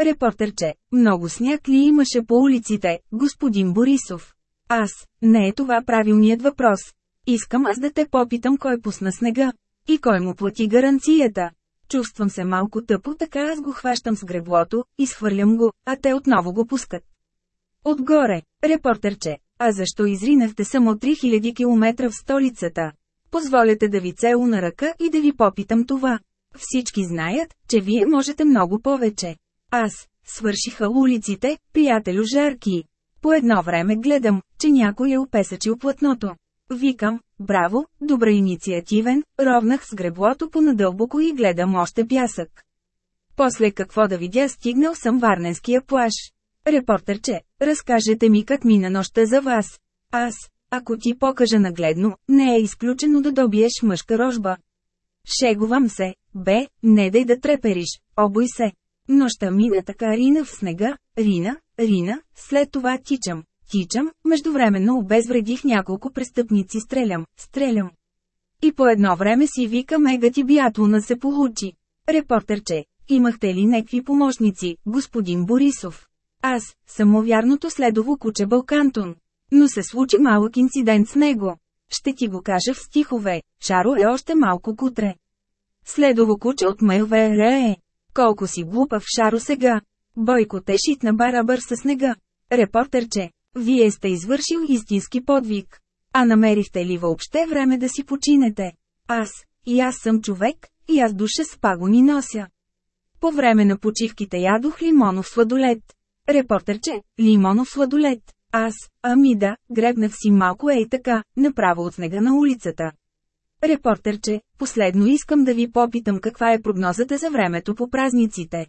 Репортерче, много сняг ли имаше по улиците, господин Борисов? Аз, не е това правилният въпрос. Искам аз да те попитам кой пусна снега. И кой му плати гаранцията. Чувствам се малко тъпо, така аз го хващам с греблото, изхвърлям го, а те отново го пускат. Отгоре, репортерче, а защо изринахте само 3000 км в столицата? Позволете да ви целу на ръка и да ви попитам това. Всички знаят, че вие можете много повече. Аз, свършиха улиците, приятелю жарки. По едно време гледам, че някой е опесачил платното. Викам, браво, добра инициативен, ровнах с греблото по надълбоко и гледам още пясък. После какво да видя стигнал съм Варненския плаж. Репортерче, разкажете ми как мина нощта за вас. Аз, ако ти покажа нагледно, не е изключено да добиеш мъжка рожба. Шегувам се, бе, не дай да трепериш, обой се. Нощта мина така рина в снега, рина, рина, след това тичам, тичам, междувременно обезвредих няколко престъпници стрелям, стрелям. И по едно време си вика мега ти биатлона се получи. Репортерче, имахте ли некви помощници, господин Борисов? Аз, самовярното следово куче Балкантон. Но се случи малък инцидент с него. Ще ти го кажа в стихове, Шаро е още малко кутре. Следово куче от МВР е. Колко си глупав Шаро сега. Бойко те шитна барабър с снега. Репортерче, вие сте извършил истински подвиг. А намерихте ли въобще време да си починете? Аз, и аз съм човек, и аз душа с пагони нося. По време на почивките ядох лимонов сладолет. Репортерче, лимонов сладолет. Аз, ами да, гребнах си малко ей така, направо от снега на улицата. Репортерче, последно искам да ви попитам каква е прогнозата за времето по празниците.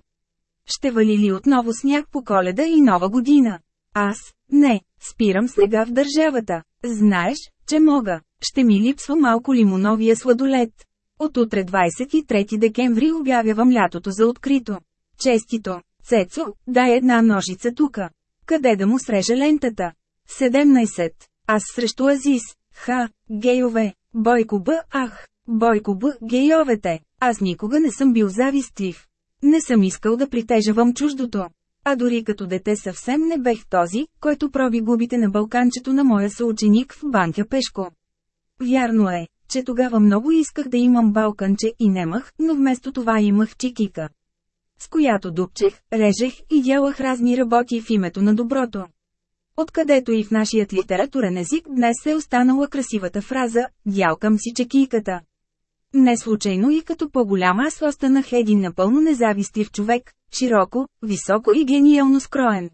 Ще вали ли отново сняг по коледа и нова година? Аз, не, спирам сега в държавата. Знаеш, че мога. Ще ми липсва малко лимоновия сладолет. От утре 23 декември обявявам лятото за открито. Честито! Цецо, дай една ножица тука. Къде да му срежа лентата? 17. Аз срещу Азис. Ха, гейове. Бойко Б. Ах, Бойко Б. Гейовете. Аз никога не съм бил завистлив. Не съм искал да притежавам чуждото. А дори като дете съвсем не бех този, който проби губите на балканчето на моя съученик в банка Пешко. Вярно е, че тогава много исках да имам балканче и немах, но вместо това имах чикика. С която дупчех, режех и дялах разни работи в името на доброто. Откъдето и в нашият литературен език днес е останала красивата фраза «дялкам си чекийката». Не случайно и като по-голям аз останах един напълно независтлив човек, широко, високо и гениално скроен.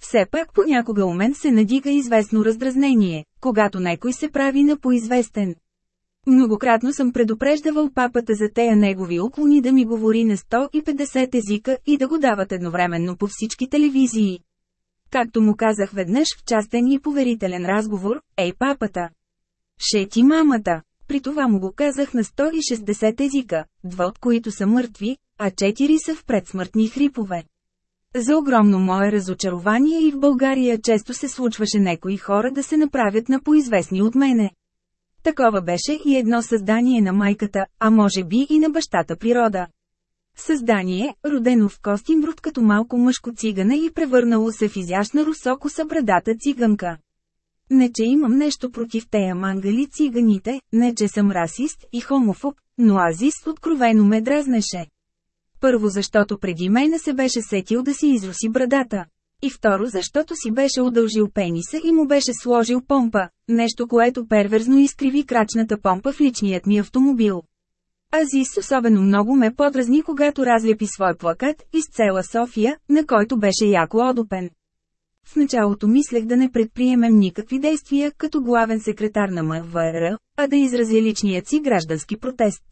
Все пак понякога у мен се надига известно раздразнение, когато някой се прави на поизвестен. Многократно съм предупреждавал папата за тея негови уклони да ми говори на 150 езика и да го дават едновременно по всички телевизии. Както му казах веднъж в частен и поверителен разговор, ей папата! Шети мамата! При това му го казах на 160 езика, два от които са мъртви, а четири са в предсмъртни хрипове. За огромно мое разочарование и в България често се случваше некои хора да се направят на поизвестни от мене. Такова беше и едно създание на майката, а може би и на бащата природа. Създание, родено в костим врут като малко мъжко цигане и превърнало се в изящна русоко събрадата циганка. Не че имам нещо против тея мангали циганите, не че съм расист и хомофоб, но Азис откровено ме дразнеше. Първо защото преди мене се беше сетил да си изруси брадата. И второ защото си беше удължил пениса и му беше сложил помпа, нещо което перверзно изкриви крачната помпа в личният ми автомобил. Азис особено много ме подразни когато разлепи свой плакат из цела София, на който беше яко одопен. В началото мислех да не предприемем никакви действия като главен секретар на МВР, а да изразя личният си граждански протест.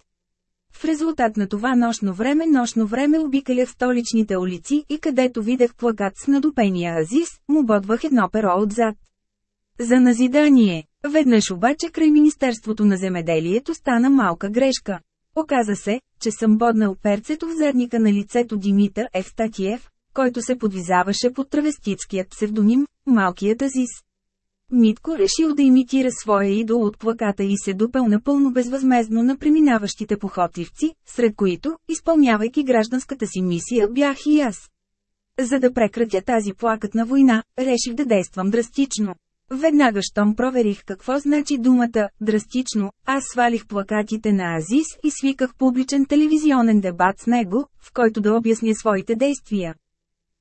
В резултат на това нощно време нощно време обикалях столичните улици и където видях плакат с надупения Азис, му бодвах едно перо отзад. За назидание. Веднъж обаче край Министерството на земеделието стана малка грешка. Оказа се, че съм боднал перцето в задника на лицето Димитър Евстатиев, който се подвизаваше под травеститският псевдоним «Малкият Азис». Митко решил да имитира своя идол от плаката и се допел напълно безвъзмезно на преминаващите похотливци, сред които, изпълнявайки гражданската си мисия, бях и аз. За да прекратя тази плакатна война, реших да действам драстично. Веднага щом проверих какво значи думата «драстично», аз свалих плакатите на Азис и свиках публичен телевизионен дебат с него, в който да обясня своите действия.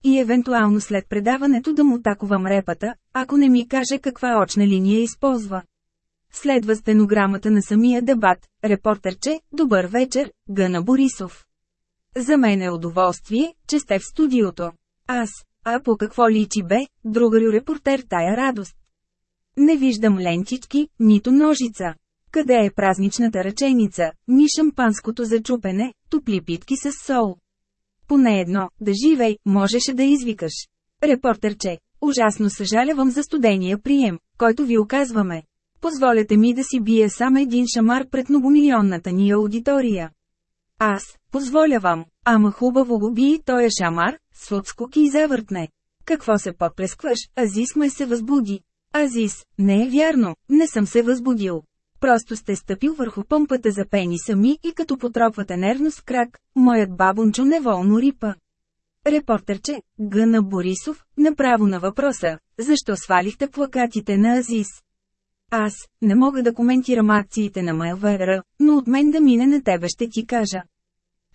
И евентуално след предаването да му таковам репата, ако не ми каже каква очна линия използва. Следва стенограмата на самия дебат, репортерче, добър вечер, Гъна Борисов. За мен е удоволствие, че сте в студиото. Аз, а по какво личи бе, другарю репортер тая радост. Не виждам ленчички, нито ножица. Къде е празничната ръченица, ни шампанското за чупене, топли питки с сол. Поне едно, да живей, можеше да извикаш. Репортерче, ужасно съжалявам за студения прием, който ви оказваме. Позволете ми да си бие сам един шамар пред многомилионната ни аудитория. Аз, позволявам, ама хубаво го би и той е шамар, с отскоки и завъртне. Какво се поплескваш, Азис се възбуди. Азис, не е вярно, не съм се възбудил. Просто сте стъпил върху помпата за пениса ми и като потропвате нервно с крак, моят бабунчо неволно рипа. Репортерче, Гъна Борисов, направо на въпроса, защо свалихте плакатите на Азис? Аз, не мога да коментирам акциите на МЛВР, но от мен да мине на тебе ще ти кажа.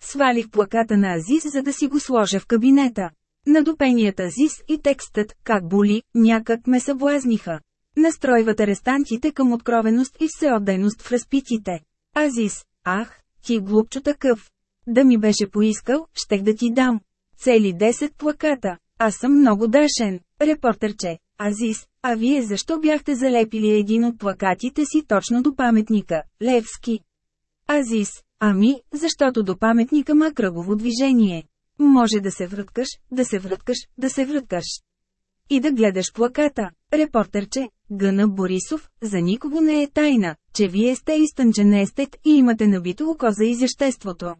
Свалих плаката на Азис за да си го сложа в кабинета. Надупеният Азис и текстът «Как боли» някак ме съблазниха. Настройват арестантите към откровеност и всеотдайност в разпитите. Азис, ах, ти глупчо такъв. Да ми беше поискал, щех да ти дам. Цели 10 плаката. Аз съм много дашен. Репортерче, Азис, а вие защо бяхте залепили един от плакатите си точно до паметника, Левски? Азис, ами, защото до паметника ма кръгово движение. Може да се връткаш, да се връткаш, да се връткаш. И да гледаш плаката. Репортерче, Гъна Борисов, за никого не е тайна, че вие сте изтънчен естет и имате набито око за изяществото.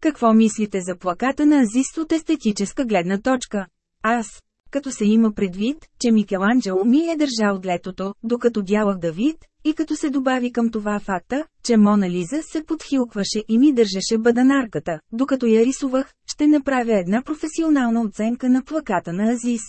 Какво мислите за плаката на Азис от естетическа гледна точка? Аз, като се има предвид, че Микеланджело ми е държал летото, докато дялах Давид, и като се добави към това факта, че Мона Лиза се подхилкваше и ми държеше бъданарката, докато я рисувах, ще направя една професионална оценка на плаката на Азис.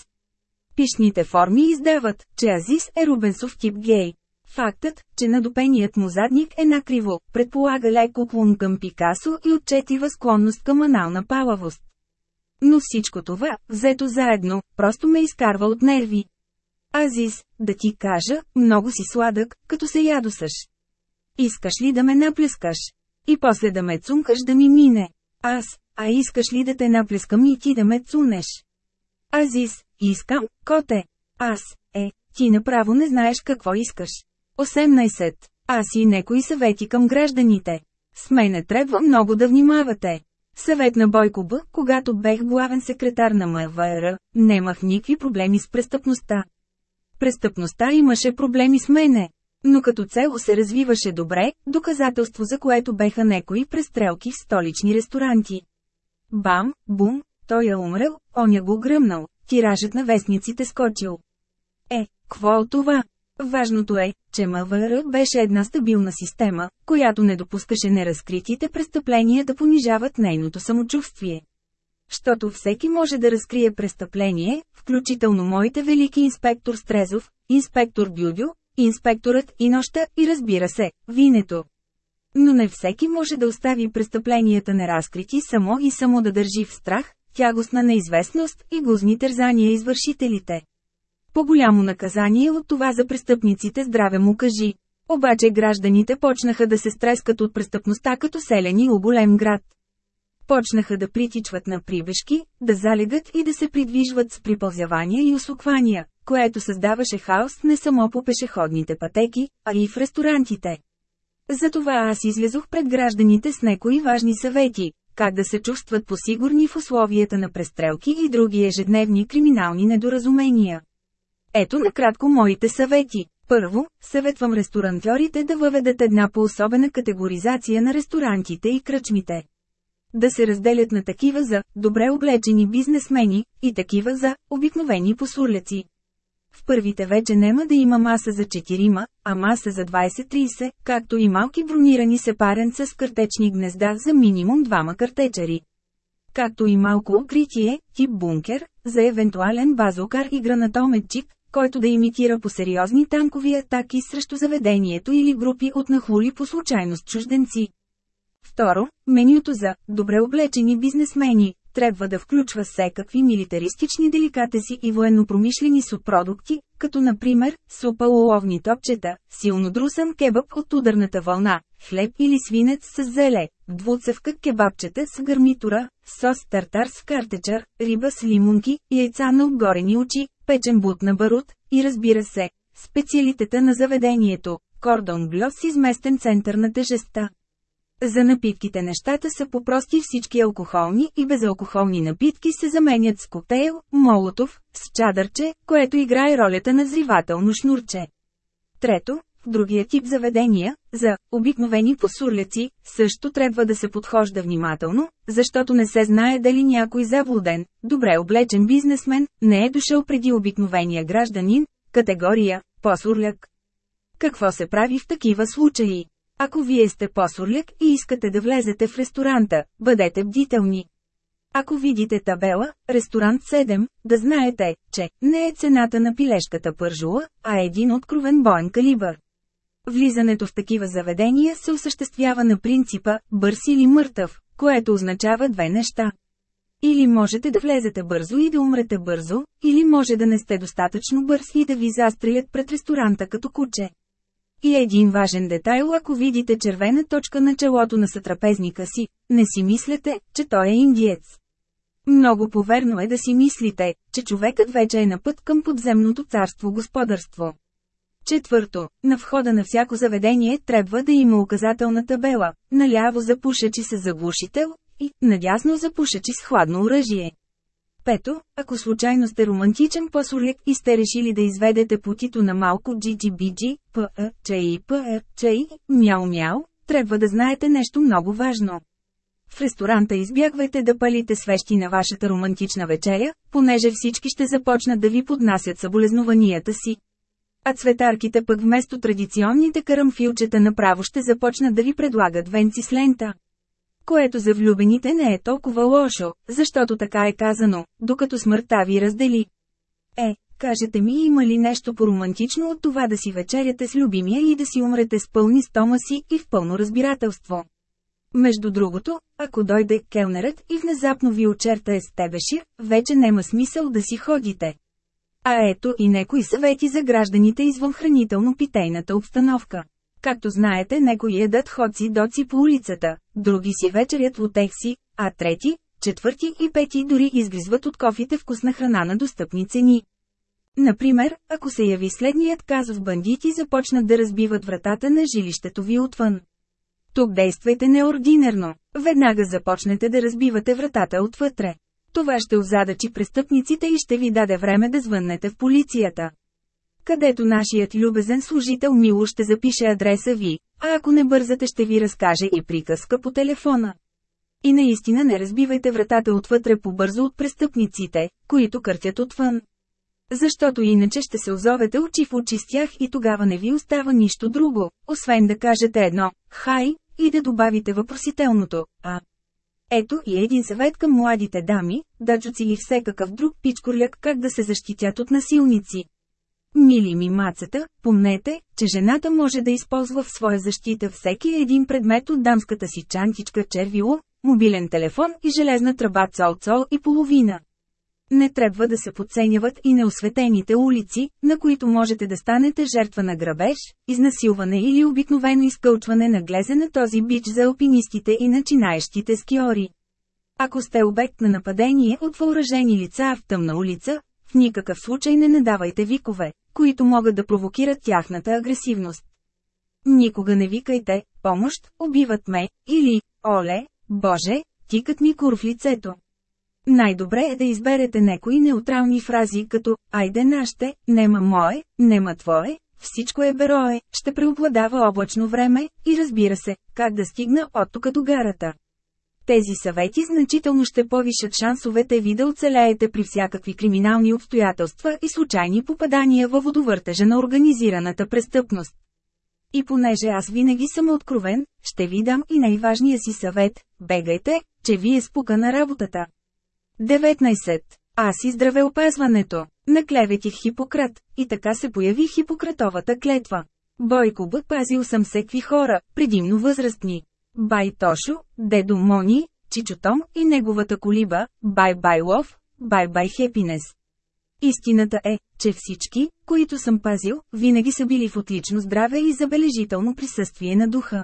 Пишните форми издават, че Азис е Рубенсов тип гей. Фактът, че надопеният му задник е накриво, предполага леко клон към Пикасо и отчетива склонност към анална палавост. Но всичко това, взето заедно, просто ме изкарва от нерви. Азис, да ти кажа, много си сладък, като се ядосаш. Искаш ли да ме наплескаш? И после да ме цункаш да ми мине. Аз, а искаш ли да те наплескам и ти да ме цунеш? Азис, искам, коте. Аз, е, ти направо не знаеш какво искаш. 18. Аз и некои съвети към гражданите. С мене трябва много да внимавате. Съвет на Бойко Б, когато бех главен секретар на МВР, немах никакви проблеми с престъпността. Престъпността имаше проблеми с мене. Но като цел се развиваше добре, доказателство за което беха некои престрелки в столични ресторанти. Бам, бум, той е умрел, оня го гръмнал, тиражът на вестниците скочил. Е, какво от това? Важното е, че МВР беше една стабилна система, която не допускаше неразкритите престъпления да понижават нейното самочувствие. Щото всеки може да разкрие престъпление, включително моите велики инспектор Стрезов, инспектор Бюдю, инспекторът и нощта и разбира се, винето. Но не всеки може да остави престъпленията неразкрити само и само да държи в страх, тягостна неизвестност и гузни тързания извършителите. По-голямо наказание от това за престъпниците здраве му кажи. Обаче гражданите почнаха да се стрескат от престъпността като селени у голем град. Почнаха да притичват на прибежки, да залегат и да се придвижват с припълзявания и усуквания, което създаваше хаос не само по пешеходните пътеки, а и в ресторантите. Затова аз излезох пред гражданите с некои важни съвети, как да се чувстват посигурни в условията на престрелки и други ежедневни криминални недоразумения. Ето накратко моите съвети. Първо, съветвам ресторантьорите да въведат една по-особена категоризация на ресторантите и кръчмите. Да се разделят на такива за добре облечени бизнесмени и такива за обикновени посурляци. В първите вече нема да има маса за 4, а маса за 20-30, както и малки бронирани сепаренца с картечни гнезда за минимум двама картечари. Както и малко укритие, тип бункер, за евентуален базокар и гранатометчик, който да имитира по сериозни танкови атаки срещу заведението или групи от нахули по случайност чужденци. Второ, менюто за «добре облечени бизнесмени» трябва да включва всекакви милитаристични деликатеси и военнопромишлени субпродукти, като например, супа уловни топчета, силно друсан кебаб от ударната вълна, хлеб или свинец с зеле, двуцевка кебабчета с гарнитура, сос тартар с картечар, риба с лимунки, яйца на обгорени очи, печен бут на барут, и разбира се, специалитета на заведението – кордон блю с изместен център на тежестта. За напитките нещата са по-прости всички алкохолни и безалкохолни напитки се заменят с коктейл, молотов, с чадърче, което играе ролята на зривателно шнурче. Трето, в другия тип заведения, за обикновени посурляци, също трябва да се подхожда внимателно, защото не се знае дали някой заблуден, добре облечен бизнесмен, не е дошъл преди обикновения гражданин, категория посурляк. Какво се прави в такива случаи? Ако вие сте посурляк и искате да влезете в ресторанта, бъдете бдителни. Ако видите табела, ресторант 7, да знаете, че не е цената на пилешката пържула, а един откровен боен калибър. Влизането в такива заведения се осъществява на принципа «бърз или мъртъв», което означава две неща. Или можете да влезете бързо и да умрете бързо, или може да не сте достатъчно бърз и да ви застрелят пред ресторанта като куче. И един важен детайл ако видите червена точка на челото на сътрапезника си, не си мислете, че той е индиец. Много поверно е да си мислите, че човекът вече е на път към подземното царство-господарство. Четвърто, на входа на всяко заведение трябва да има указателна табела, наляво за пушачи с заглушител и надясно за пушачи с хладно оръжие. Пето, ако случайно сте романтичен пасуляк и сте решили да изведете путито на малко GGBG, ПА, ЧИ, ПА, ЧИ, мяу-мяу, трябва да знаете нещо много важно. В ресторанта избягвайте да палите свещи на вашата романтична вечеря, понеже всички ще започнат да ви поднасят съболезнованията си. А цветарките пък вместо традиционните карамфилчета направо ще започнат да ви предлагат венци с лента. Което за влюбените не е толкова лошо, защото така е казано, докато смъртта ви раздели. Е, кажете ми има ли нещо по-романтично от това да си вечеряте с любимия и да си умрете с пълни стомаси и в пълно разбирателство. Между другото, ако дойде келнерът и внезапно ви очерта е с тебешир, вече няма смисъл да си ходите. А ето и некои съвети за гражданите извън хранително-питейната обстановка. Както знаете, некои ядат ходци доци по улицата, други си вечерят в отекси, а трети, четвърти и пети дори изгризват от кофите вкусна храна на достъпни цени. Например, ако се яви следният казус бандити започнат да разбиват вратата на жилището ви отвън. Тук действайте неординерно. Веднага започнете да разбивате вратата отвътре. Това ще озадачи престъпниците и ще ви даде време да звъннете в полицията. Където нашият любезен служител Мило ще запише адреса ви, а ако не бързате ще ви разкаже и приказка по телефона. И наистина не разбивайте вратата отвътре побързо от престъпниците, които къртят отвън. Защото иначе ще се озовете очи в очи с тях и тогава не ви остава нищо друго, освен да кажете едно «Хай» и да добавите въпросителното «А». Ето и един съвет към младите дами, даджуци или всекакъв друг пичкорляк как да се защитят от насилници. Мили ми мацата, помнете, че жената може да използва в своя защита всеки един предмет от дамската си чантичка червило, мобилен телефон и железна тръба цол-цол и половина. Не трябва да се подценяват и неосветените улици, на които можете да станете жертва на грабеж, изнасилване или обикновено изкълчване на глезе на този бич за алпинистите и начинаещите скиори. Ако сте обект на нападение от въоръжени лица в тъмна улица, в никакъв случай не надавайте викове, които могат да провокират тяхната агресивност. Никога не викайте, помощ, убиват ме, или, оле, боже, тикат ми кур в лицето. Най-добре е да изберете некои неутрални фрази като «Айде наще», «Нема мое», «Нема твое», «Всичко е берое», «Ще преобладава облачно време» и разбира се, как да стигна от тук до гарата. Тези съвети значително ще повишат шансовете ви да оцелеете при всякакви криминални обстоятелства и случайни попадания във водовъртежа на организираната престъпност. И понеже аз винаги съм откровен, ще ви дам и най-важния си съвет – бегайте, че ви е спука на работата. 19. Аз и здравеопазването. Наклеветих Хипократ, и така се появи Хипократовата клетва. Бойко бък пазил съм секви хора, предимно възрастни. Бай Тошо, Дедо Мони, Чичо Том и неговата колиба, Бай Бай Лов, Бай Бай Хепинес. Истината е, че всички, които съм пазил, винаги са били в отлично здраве и забележително присъствие на духа.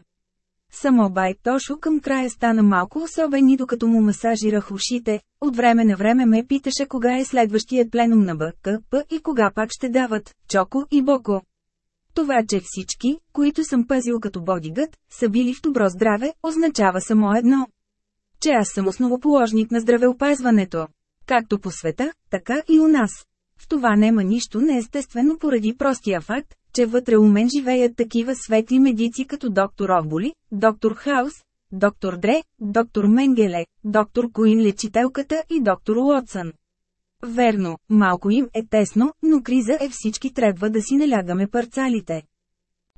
Само бай Тошо към края стана малко особен и докато му масажирах ушите, от време на време ме питаше кога е следващият пленум на БКП и кога пак ще дават Чоко и Боко. Това, че всички, които съм пазил като бодигът, са били в добро здраве, означава само едно. Че аз съм основоположник на здравеопазването. Както по света, така и у нас. В това нема нищо неестествено поради простия факт, че вътре у мен живеят такива светли медици като доктор Овболи, доктор Хаус, доктор Дре, доктор Менгеле, доктор Куин лечителката и доктор Уотсън. Верно, малко им е тесно, но криза е всички трябва да си налягаме парцалите.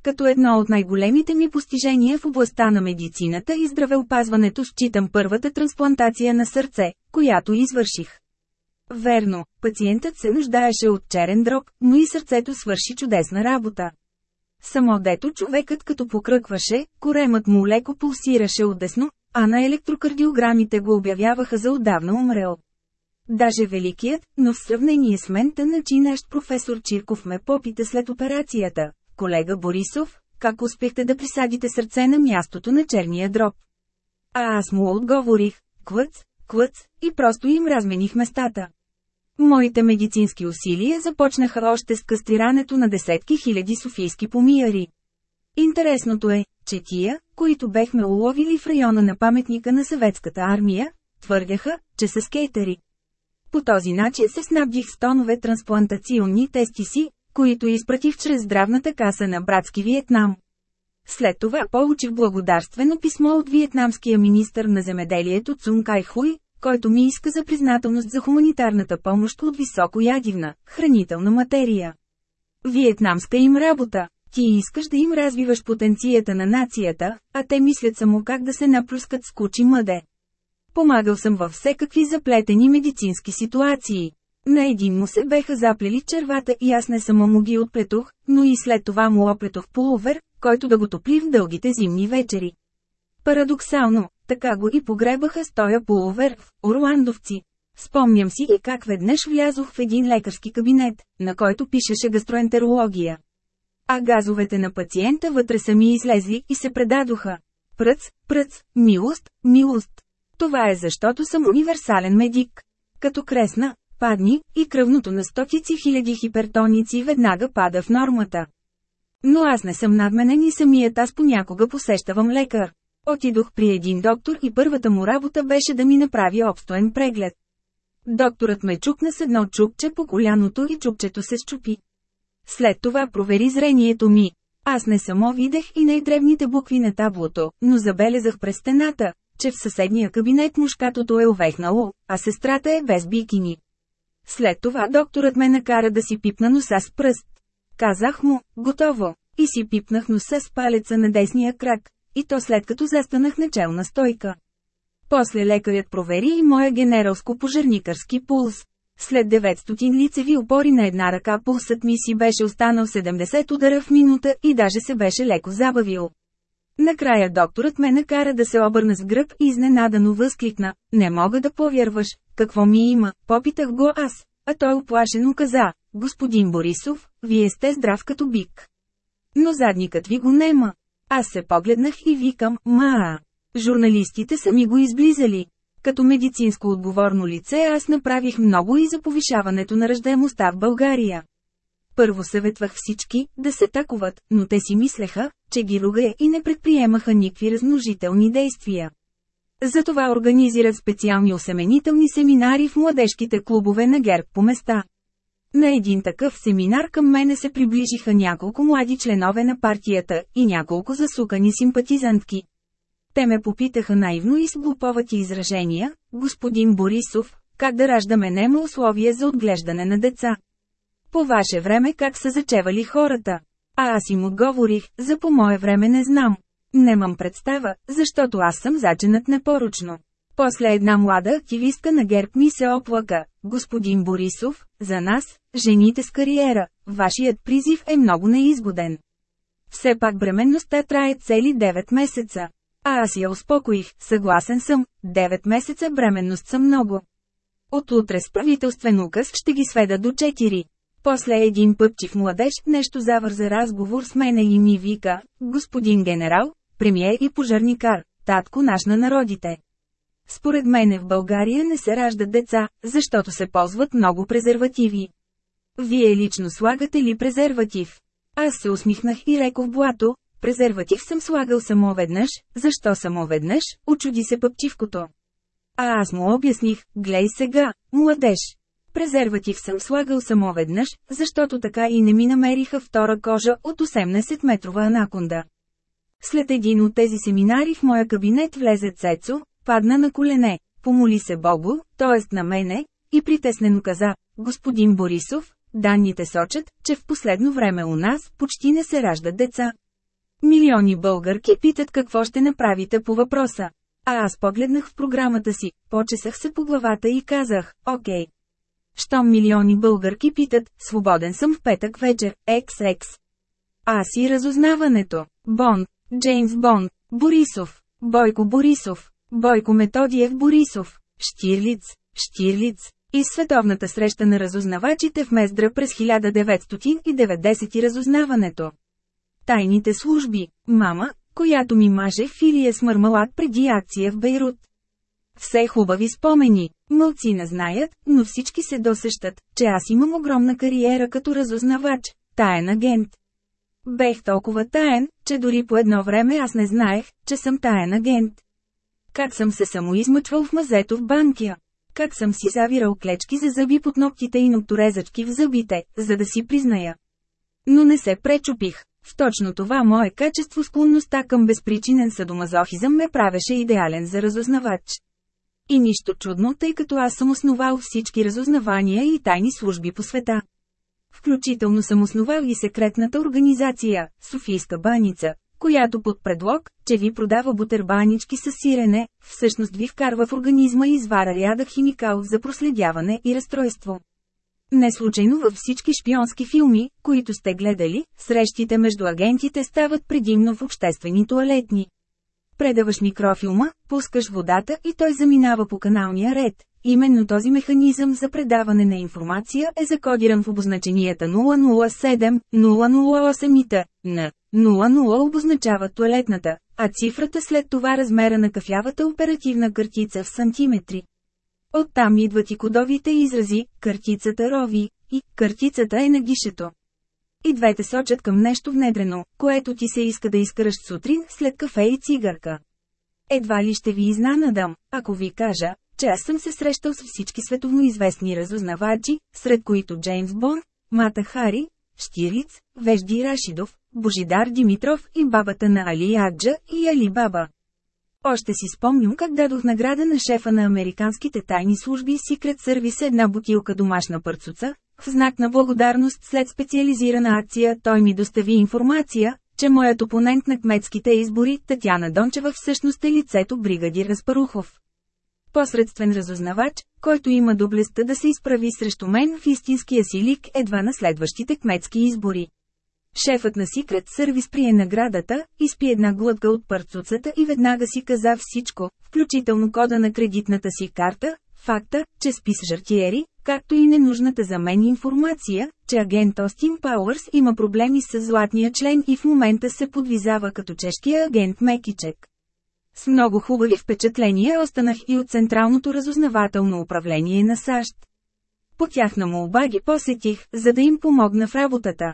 Като едно от най-големите ми постижения в областта на медицината и здравеопазването считам първата трансплантация на сърце, която извърших. Верно, пациентът се нуждаеше от черен дроб, но и сърцето свърши чудесна работа. Само дето човекът като покръкваше, коремът му леко пулсираше отдесно, а на електрокардиограмите го обявяваха за отдавна умрел. Даже великият, но в сравнение с мен начинащ професор Чирков ме попита след операцията. Колега Борисов, как успехте да присадите сърце на мястото на черния дроб? А аз му отговорих, клъц, клъц, и просто им размених местата. Моите медицински усилия започнаха още с кастрирането на десетки хиляди софийски помияри. Интересното е, че тия, които бехме уловили в района на паметника на съветската армия, твърдяха, че са скейтери. По този начин се снабдих с тонове трансплантационни тести си, които изпратих чрез здравната каса на братски Виетнам. След това получих благодарствено писмо от виетнамския министър на земеделието Цун Кай Хуй, който ми иска за признателност за хуманитарната помощ от високоядивна, хранителна материя. Виетнамска им работа. Ти искаш да им развиваш потенцията на нацията, а те мислят само как да се наплюскат с кучи мъде. Помагал съм във всекакви заплетени медицински ситуации. На един му се беха заплели червата и аз не само му ги отплетох, но и след това му оплетох полувер, който да го топли в дългите зимни вечери. Парадоксално, така го и погребаха с тоя полувер в Орландовци. Спомням си и как веднъж влязох в един лекарски кабинет, на който пишеше гастроентерология. А газовете на пациента вътре са ми излезли и се предадоха. Пръц, пръц, милост, милост. Това е защото съм универсален медик. Като кресна, падни, и кръвното на стотици хиляди хипертоници веднага пада в нормата. Но аз не съм надменен и самият аз понякога посещавам лекар. Отидох при един доктор и първата му работа беше да ми направи обстоен преглед. Докторът ме чукна с едно чукче по коляното и чукчето се щупи. След това провери зрението ми. Аз не само видех и най-древните букви на таблото, но забелязах през стената, че в съседния кабинет мушкатото е увехнало, а сестрата е без бикини. След това докторът ме накара да си пипна носа с пръст. Казах му, готово, и си пипнах носа с палеца на десния крак, и то след като застанах на челна стойка. После лекарят провери и моя генералско-пожарникарски пулс. След 900 лицеви опори на една ръка пулсът ми си беше останал 70 удара в минута и даже се беше леко забавил. Накрая докторът ме накара да се обърна с гръб и изненадано възкликна. Не мога да повярваш, какво ми има, попитах го аз. А той оплашено каза, господин Борисов, вие сте здрав като бик. Но задникът ви го нема. Аз се погледнах и викам, маа. Журналистите са ми го изблизали. Като медицинско отговорно лице аз направих много и за повишаването на ръждаемостта в България. Първо съветвах всички да се такуват, но те си мислеха, че ги ругая и не предприемаха никакви размножителни действия. Затова организират специални осеменителни семинари в младежките клубове на ГЕРБ по места. На един такъв семинар към мене се приближиха няколко млади членове на партията и няколко засукани симпатизантки. Те ме попитаха наивно и с глуповати изражения, господин Борисов, как да раждаме нема условия за отглеждане на деца. По ваше време как са зачевали хората? А аз им отговорих, за по мое време не знам. Немам представа, защото аз съм заченат непоручно. После една млада активистка на ГЕРБ ми се оплака, господин Борисов, за нас, жените с кариера, вашият призив е много неизгоден. Все пак бременността трае цели 9 месеца. А аз я успокоих, съгласен съм, 9 месеца бременност са много. От утре с правителствен указ ще ги сведа до 4. После един пъпчив младеж нещо завърза разговор с мене и ми вика, господин генерал, премиер и пожарникар, татко наш на народите. Според мене в България не се раждат деца, защото се ползват много презервативи. Вие лично слагате ли презерватив? Аз се усмихнах и рекох блато, презерватив съм слагал само веднъж, защо само веднъж, очуди се пъпчивкото. А аз му обясних, глей сега, младеж. Презерватив съм слагал само веднъж, защото така и не ми намериха втора кожа от 18-метрова анаконда. След един от тези семинари в моя кабинет влезе Цецо, падна на колене, помоли се Богу, т.е. на мене, и притеснено каза, господин Борисов, данните сочат, че в последно време у нас почти не се раждат деца. Милиони българки питат какво ще направите по въпроса. А аз погледнах в програмата си, почесах се по главата и казах, окей. Щом милиони българки питат, свободен съм в петък вечер, XX. Аз и разузнаването. Бонд, Джеймс Бонд, Борисов, Бойко Борисов, Бойко Методиев Борисов, Штирлиц, Штирлиц, и световната среща на разузнавачите в Мездра през 1990 разузнаването. Тайните служби, мама, която ми маже филия с мармалад преди акция в Бейрут. Все хубави спомени, мълци не знаят, но всички се досещат, че аз имам огромна кариера като разузнавач, таен агент. Бех толкова таен, че дори по едно време аз не знаех, че съм таен агент. Как съм се самоизмъчвал в мазето в банкия. Как съм си завирал клечки за зъби под ногтите и нокторезачки в зъбите, за да си призная. Но не се пречупих. В точно това мое качество склонността към безпричинен садомазохизъм ме правеше идеален за разузнавач. И нищо чудно, тъй като аз съм основал всички разузнавания и тайни служби по света. Включително съм основал и секретната организация, Софийска баница, която под предлог, че ви продава бутербанички с сирене, всъщност ви вкарва в организма и извара ряда химикал за проследяване и разстройство. Не случайно във всички шпионски филми, които сте гледали, срещите между агентите стават предимно в обществени туалетни. Предаваш микрофилма, пускаш водата и той заминава по каналния ред. Именно този механизъм за предаване на информация е закодиран в обозначенията 007-008 и т. На 00 обозначава туалетната, а цифрата след това размера на кафявата оперативна картица в сантиметри. Оттам идват и кодовите изрази, картицата рови, и картицата е на гишето. И двете сочат към нещо внедрено, което ти се иска да изкараш сутрин след кафе и цигарка. Едва ли ще ви изненадам, ако ви кажа, че аз съм се срещал с всички световно известни разузнавачи, сред които Джеймс Бон, Мата Хари, Штирлиц, Вежди Рашидов, Божидар Димитров и бабата на Али Аджа и Али Баба. Още си спомням как дадох награда на шефа на американските тайни служби Secret Service една бутилка домашна пърцуца, в знак на благодарност след специализирана акция той ми достави информация, че моят опонент на кметските избори, Татяна Дончева всъщност е лицето бригадир Разпарухов. Посредствен разузнавач, който има доблестта да се изправи срещу мен в истинския си лик едва на следващите кметски избори. Шефът на Secret Service прие наградата, изпи една глътка от парцуцата и веднага си каза всичко, включително кода на кредитната си карта, факта, че спи с жартиери, както и ненужната за мен информация, че агент Остин Пауърс има проблеми с златния член и в момента се подвизава като чешкия агент Мекичек. С много хубави впечатления останах и от Централното разузнавателно управление на САЩ. По тяхна молба ги посетих, за да им помогна в работата.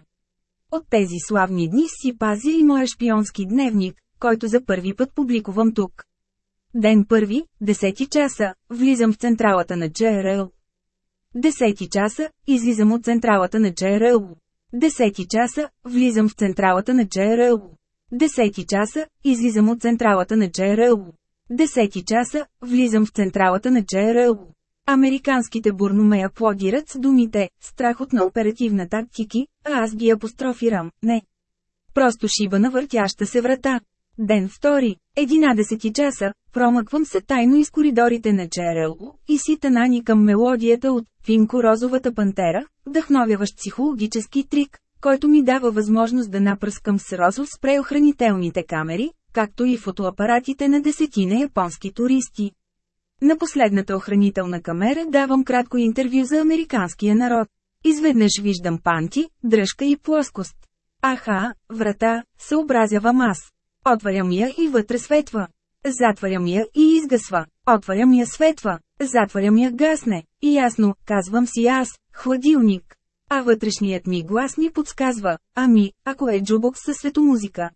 От тези славни дни си пазя и моя шпионски дневник, който за първи път публикувам тук. Ден първи, 10 часа, влизам в централата на ДЖРЛ. 10 часа, излизам от централата на ДЖРЛ. 10 часа, влизам в централата на ДЖРЛ. 10 часа, излизам от централата на ДЖРЛ. 10 часа, влизам в централата на ДЖРЛ. Американските бурно ме аплодират с думите «страх от на оперативна тактики», а аз ги апострофирам «не». Просто шиба на въртяща се врата. Ден втори, 11 часа, промъквам се тайно из коридорите на ЧРЛ и си танани към мелодията от «Финко розовата пантера», вдъхновяващ психологически трик, който ми дава възможност да напръскам с розов спрей охранителните камери, както и фотоапаратите на десетина японски туристи. На последната охранителна камера давам кратко интервю за американския народ. Изведнъж виждам панти, дръжка и плоскост. Аха, врата, съобразявам аз. Отварям я и вътре светва. Затварям я и изгасва. Отварям я светва. Затварям я гасне. И ясно, казвам си аз, хладилник. А вътрешният ми глас ми подсказва, ами, ако е джубок със светомузика.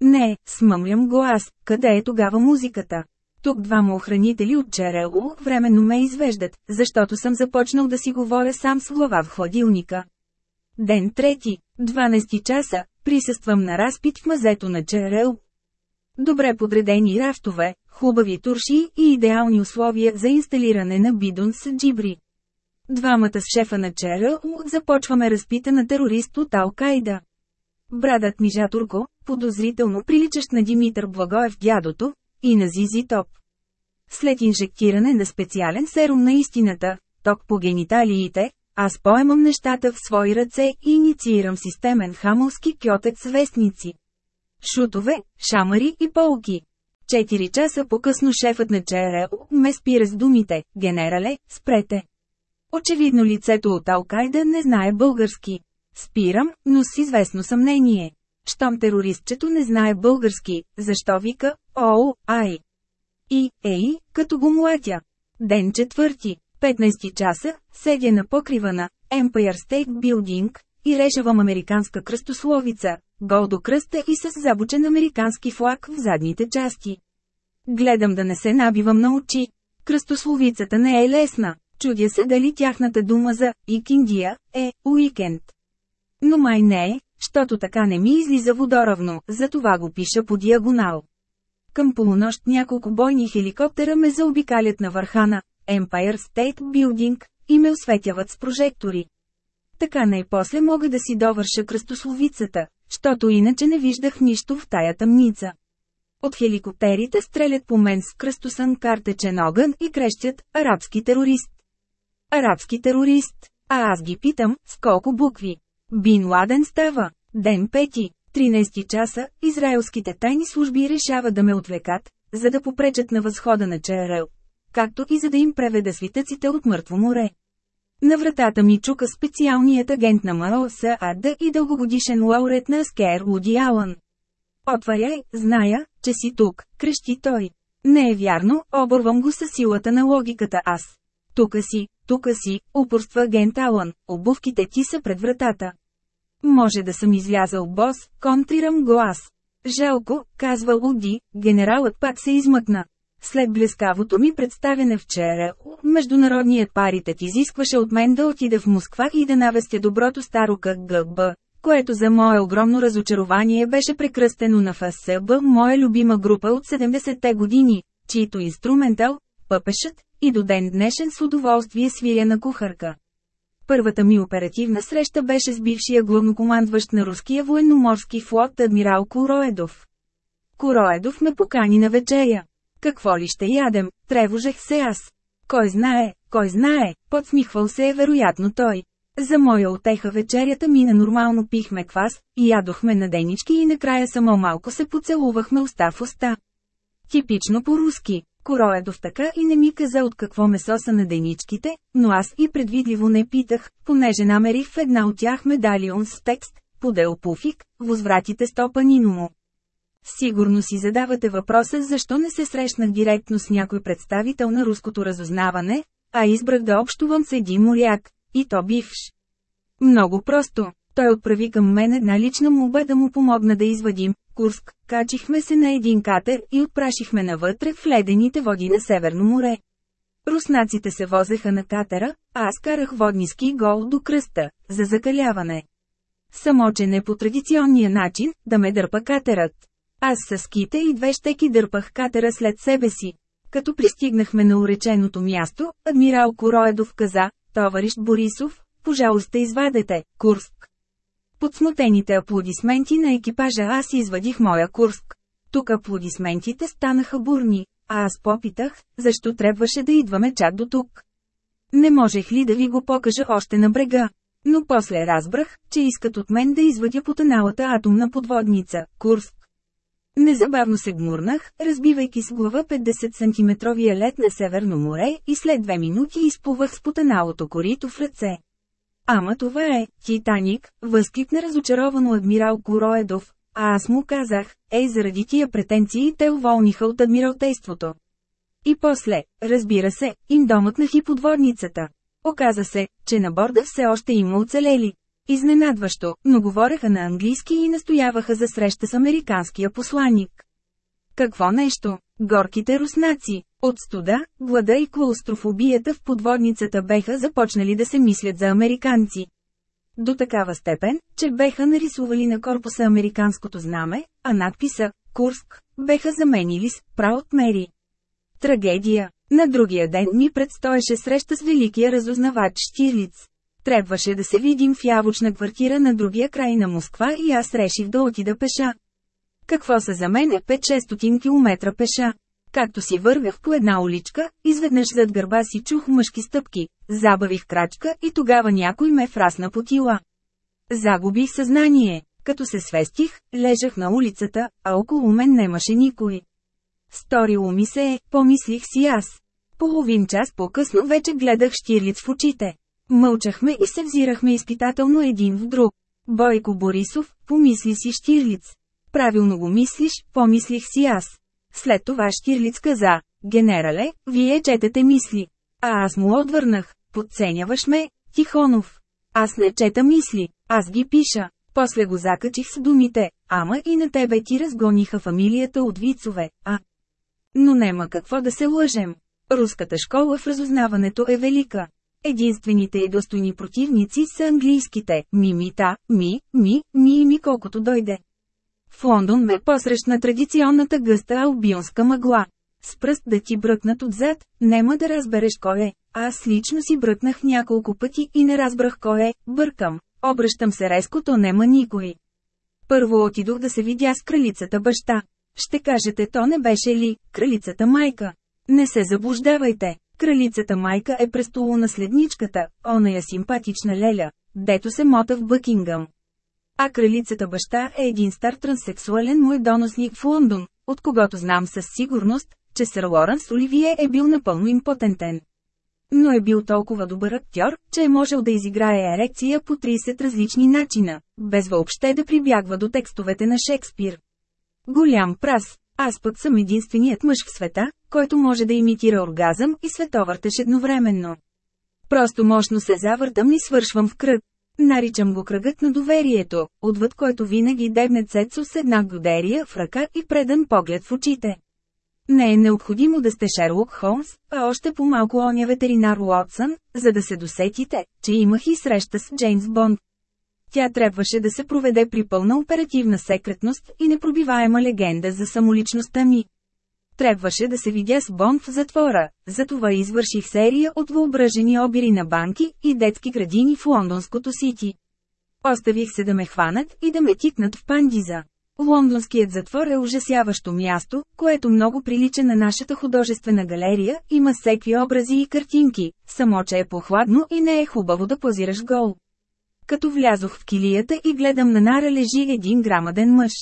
Не, смъмлям го аз, къде е тогава музиката? Тук двама охранители от Черело временно ме извеждат, защото съм започнал да си говоря сам с глава в хладилника. Ден трети, 12 часа, присъствам на разпит в мазето на Черел. Добре подредени рафтове, хубави турши и идеални условия за инсталиране на бидон с джибри. Двамата с шефа на Черел започваме разпита на терорист от Ал-Кайда. Брадът ми Жатурко, подозрително приличащ на Димитър Благоев дядото, и на Зизи Топ. След инжектиране на специален серум на истината, ток по гениталиите, аз поемам нещата в свои ръце и инициирам системен хамълски кьотек с вестници. Шутове, шамари и полки. Четири часа по-късно шефът на ЧРЛ ме спира с думите, генерале, спрете. Очевидно лицето от Алкайда не знае български. Спирам, но с известно съмнение. Щом терористчето не знае български, защо вика «Оу, ай». И, ей, като го млатя. Ден четвърти, 15 часа, седя на покрива на Empire State Building и решавам американска кръстословица, гол до кръста и с забучен американски флаг в задните части. Гледам да не се набивам на очи. Кръстословицата не е лесна. Чудя се дали тяхната дума за «Ик Индия» е «Уикенд». Но май не е, щото така не ми излиза водоравно, затова го пиша по диагонал. Към полунощ няколко бойни хеликоптера ме заобикалят на върха на Empire State Building и ме осветяват с прожектори. Така най-после мога да си довърша кръстословицата, щото иначе не виждах нищо в тая тъмница. От хеликоптерите стрелят по мен с кръстосан картечен огън и крещят «Арабски терорист». Арабски терорист. А аз ги питам, с колко букви. Бин Ладен става. Ден пети. 13 часа, израелските тайни служби решават да ме отвлекат, за да попречат на възхода на ЧРЛ, както и за да им преведа свитъците от мъртво море. На вратата ми чука специалният агент на МОСАД и дългогодишен лаурет на Аскер Луди Алън. Отваряй, зная, че си тук, крещи той. Не е вярно, оборвам го със силата на логиката аз. Тука си, тука си, упорства агент Алън, обувките ти са пред вратата. Може да съм излязъл бос, контрирам глас. Жалко, казва Луди, генералът пак се измъкна. След блескавото ми представяне вчера, международният паритет изискваше от мен да отида в Москва и да навестя доброто старо КГБ, което за мое огромно разочарование беше прекръстено на ФСБ, моя любима група от 70-те години, чието инструментал, пъпешът, и до ден днешен с удоволствие свиря на кухарка. Първата ми оперативна среща беше с бившия главнокомандващ на руския военноморски флот адмирал Куроедов. Куроедов ме покани на вечеря. Какво ли ще ядем, тревожех се аз. Кой знае, кой знае, подсмихвал се е вероятно той. За моя отеха вечерята мина нормално пихме квас, ядохме на денички и накрая само малко се поцелувахме уста в уста. Типично по-руски. Короедов така и не ми каза от какво месо са на деничките, но аз и предвидливо не питах, понеже намерих в една от тях медалион с текст, подел пуфик, возвратите стопанино му. Сигурно си задавате въпроса защо не се срещнах директно с някой представител на руското разузнаване, а избрах да общувам с един моряк, и то бивш. Много просто. Той отправи към мен една лична молба да му помогна да извадим Курск. Качихме се на един катер и отпрашихме навътре в ледените води на Северно море. Руснаците се возеха на катера, а аз карах водни ски гол до кръста, за закаляване. Само че не по традиционния начин, да ме дърпа катерът. Аз с ските и две щеки дърпах катера след себе си. Като пристигнахме на уреченото място, адмирал Короедов каза, товарищ Борисов, пожалуйста извадете, Курск. Под смутените аплодисменти на екипажа аз извадих моя Курск. Тук аплодисментите станаха бурни, а аз попитах, защо трябваше да идваме чак до тук. Не можех ли да ви го покажа още на брега? Но после разбрах, че искат от мен да извадя потаналата атомна подводница, Курск. Незабавно се гмурнах, разбивайки с глава 50 см лед на Северно море и след две минути изплувах с потаналото корито в ръце. Ама това е, Титаник, възкликна разочаровано адмирал Короедов, а аз му казах, ей заради тия претенции те уволниха от адмиралтейството. И после, разбира се, им домъкнах и подводницата. Оказа се, че на борда все още има оцелели. Изненадващо, но говореха на английски и настояваха за среща с американския посланник. Какво нещо? Горките руснаци. От студа, глада и клаустрофобията в подводницата беха започнали да се мислят за американци. До такава степен, че беха нарисували на корпуса американското знаме, а надписа «Курск» беха заменили с «Праут Мери». Трагедия. На другия ден ми предстоеше среща с великия разузнавач Штирлиц. Трябваше да се видим в явочна квартира на другия край на Москва и аз реших да отида пеша. Какво са за мен е 5-600 км пеша? Както си вървях по една уличка, изведнъж зад гърба си чух мъжки стъпки, забавих крачка и тогава някой ме фрасна по тила. Загубих съзнание. Като се свестих, лежах на улицата, а около мен немаше никой. Сторило ми се е, помислих си аз. Половин час по-късно вече гледах Штирлиц в очите. Мълчахме и се взирахме изпитателно един в друг. Бойко Борисов, помисли си Штирлиц. Правилно го мислиш, помислих си аз. След това Штирлиц каза, генерале, вие четете мисли. А аз му отвърнах, подценяваш ме, Тихонов. Аз не чета мисли, аз ги пиша. После го закачих с думите, ама и на тебе ти разгониха фамилията от вицове, а. Но нема какво да се лъжем. Руската школа в разузнаването е велика. Единствените и достойни противници са английските «ми-ми-та», «ми», «ми», «ми» и «ми» колкото дойде. В Лондон ме посрещна традиционната гъста албионска мъгла. С пръст да ти бръкнат отзад, нема да разбереш кой е. Аз лично си бръкнах няколко пъти и не разбрах кой е, бъркам. Обръщам се резко, то нема никой. Първо отидох да се видя с кралицата баща. Ще кажете, то не беше ли, кралицата майка? Не се заблуждавайте. Кралицата майка е престолонаследничката, оная симпатична леля, дето се мота в Бъкингъм. А кралицата баща е един стар транссексуален мой доносник в Лондон, от когото знам със сигурност, че сър Лоренс Оливие е бил напълно импотентен. Но е бил толкова добър актьор, че е можел да изиграе ерекция по 30 различни начина, без въобще да прибягва до текстовете на Шекспир. Голям прас, аз пък съм единственият мъж в света, който може да имитира оргазъм и световъртеж едновременно. Просто мощно се завъртам и свършвам в кръг. Наричам го кръгът на доверието, отвъд който винаги дебне Цецо с една годерия в ръка и предан поглед в очите. Не е необходимо да сте Шерлок Холмс, а още по-малко оня ветеринар Уотсън, за да се досетите, че имах и среща с Джеймс Бонд. Тя трябваше да се проведе при пълна оперативна секретност и непробиваема легенда за самоличността ми. Трябваше да се видя с Бонд в затвора, затова извърших серия от въображени обири на банки и детски градини в лондонското сити. Оставих се да ме хванат и да ме тикнат в пандиза. Лондонският затвор е ужасяващо място, което много прилича на нашата художествена галерия, има всеки образи и картинки, само че е похладно и не е хубаво да позираш гол. Като влязох в килията и гледам на нара лежи един грамаден мъж.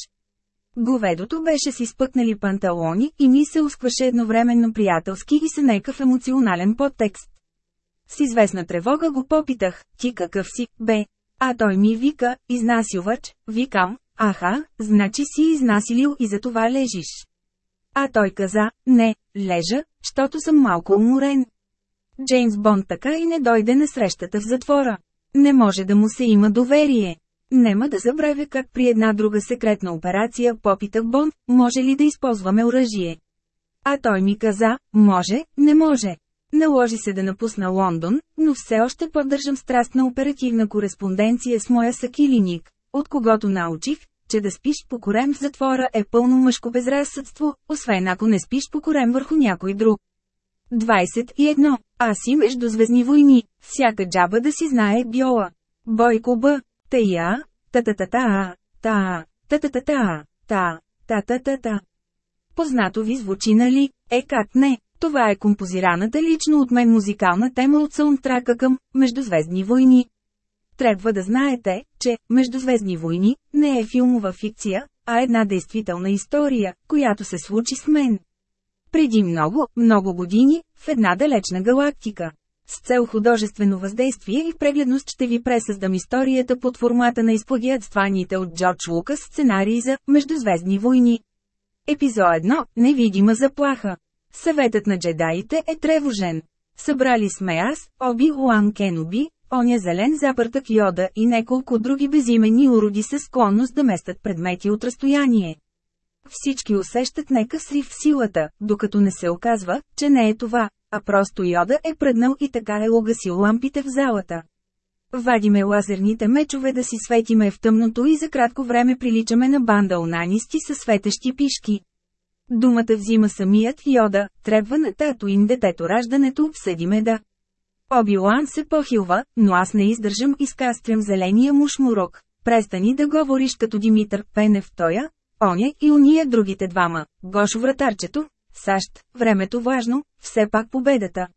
Говедото беше си спъкнали панталони и ми се ускваше едновременно приятелски и с некъв емоционален подтекст. С известна тревога го попитах, ти какъв си, бе? А той ми вика, изнасилвач, викам, аха, значи си изнасилил и за това лежиш. А той каза, не, лежа, щото съм малко уморен. Джеймс Бонд така и не дойде на срещата в затвора. Не може да му се има доверие. Нема да забравя как при една друга секретна операция попитах Бонд, може ли да използваме оръжие. А той ми каза, може, не може. Наложи се да напусна Лондон, но все още поддържам страстна оперативна кореспонденция с моя сакилиник, от когото научих, че да спиш по корем в затвора е пълно мъжко безразсъдство, освен ако не спиш по корем върху някой друг. 21. Аз и междузвездни войни, всяка джаба да си знае биола. Бойко Б. Тая, та-та-та-та, та, та-та-та-та, та, та-та-та-та. Познато ви звучи нали? Е как не? Това е композираната лично от мен музикална тема от саундтрака към «Междузвездни войни». Трябва да знаете, че «Междузвездни войни» не е филмова фикция, а една действителна история, която се случи с мен. Преди много, много години, в една далечна галактика. С цел художествено въздействие и прегледност ще ви пресъздам историята под формата на изплагиатстваните от Джордж Лукас сценарии за «Междузвездни войни». Епизод 1 – Невидима заплаха. Съветът на джедаите е тревожен. Събрали сме аз, Оби Уан Кеноби, оня зелен запъртък Йода и неколко други безимени уроди с склонност да местят предмети от разстояние. Всички усещат нека срив в силата, докато не се оказва, че не е това, а просто Йода е пръднал и така е угасил лампите в залата. Вадиме лазерните мечове да си светиме в тъмното и за кратко време приличаме на банда онанисти със светещи пишки. Думата взима самият Йода, трябва на Татуин детето раждането обсъдиме да. Оби-Лан се похилва, но аз не издържам и скастрям зеления му шмурок. Престани да говориш като Димитър Пенев тоя, оня и уния другите двама, Гошо вратарчето, САЩ, времето важно, все пак победата.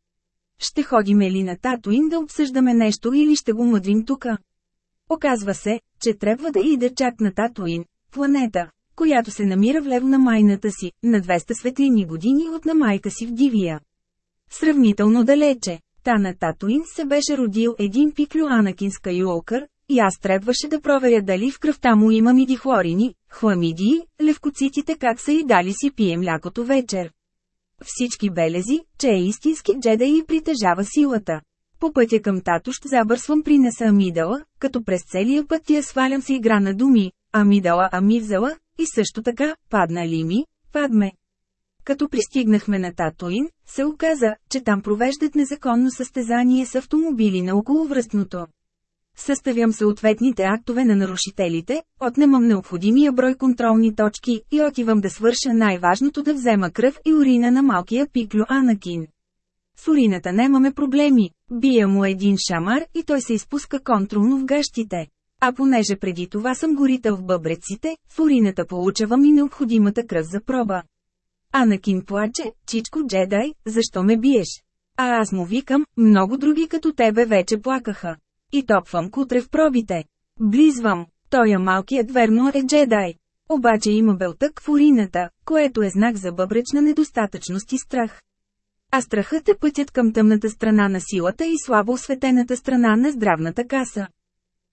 Ще ходиме ли на Татуин да обсъждаме нещо или ще го мъдрим тука? Оказва се, че трябва да иде чак на Татуин, планета, която се намира влево на майната си, на 200 светлини години от на майка си в Дивия. Сравнително далече, та на Татуин се беше родил един пиклю Анакин Скайуокър, и аз трябваше да проверя дали в кръвта му има мидихлорини, хламидии, левкоцитите как са и дали си пие млякото вечер. Всички белези, че е истински джеда и притежава силата. По пътя към татущ забърсвам принеса амидала, като през целия път я свалям си игра на думи, амидала ами взела, и също така, падна ли ми, падме. Като пристигнахме на Татуин, се оказа, че там провеждат незаконно състезание с автомобили на околовръстното. Съставям съответните актове на нарушителите, отнемам необходимия брой контролни точки и отивам да свърша най-важното да взема кръв и урина на малкия пиклю Анакин. С урината немаме проблеми, бия му един шамар и той се изпуска контролно в гащите. А понеже преди това съм горител в бъбреците, в урината получавам и необходимата кръв за проба. Анакин плаче, чичко джедай, защо ме биеш? А аз му викам, много други като тебе вече плакаха. И топвам кутре в пробите. Близвам, той е малкият верно е джедай. Обаче има белтък в урината, което е знак за бъбречна недостатъчност и страх. А страхът е пътят към тъмната страна на силата и слабо осветената страна на здравната каса.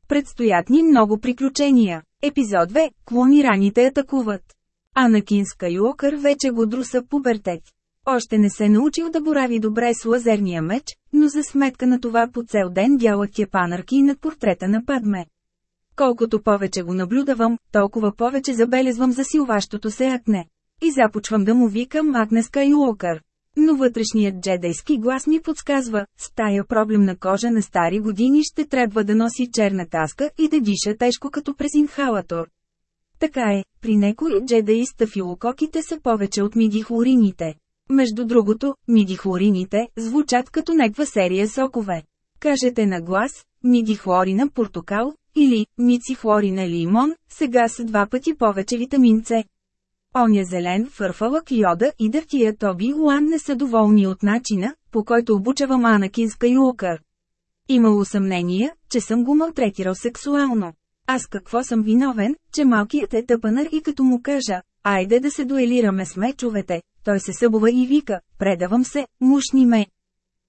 Предстоят ни много приключения. Епизод 2. Клонираните атакуват. Анакин Скайуокър вече го друса пубертет. Още не се научил да борави добре с лазерния меч, но за сметка на това по цел ден дялът тя панарки над портрета на Падме. Колкото повече го наблюдавам, толкова повече забелезвам засилващото се акне. И започвам да му викам Агне Скайуокър. Но вътрешният джедайски глас ми подсказва, с тая проблемна кожа на стари години ще трябва да носи черна каска и да диша тежко като през инхалатор. Така е, при некои джедаи стафилококите са повече от мидихлорините. Между другото, мидихлорините звучат като неква серия сокове. Кажете на глас, мидихлорина портокал, или мицихлорина лимон, сега са два пъти повече витамин С. Оня зелен фърфалък Йода и дъртия Тоби Луан не са доволни от начина, по който обучавам Анакин Скайуокър. Имало съмнение, че съм го малтретирал сексуално. Аз какво съм виновен, че малкият е тъпанър и като му кажа, айде да се дуелираме с мечовете, той се събува и вика, предавам се, мушни ме.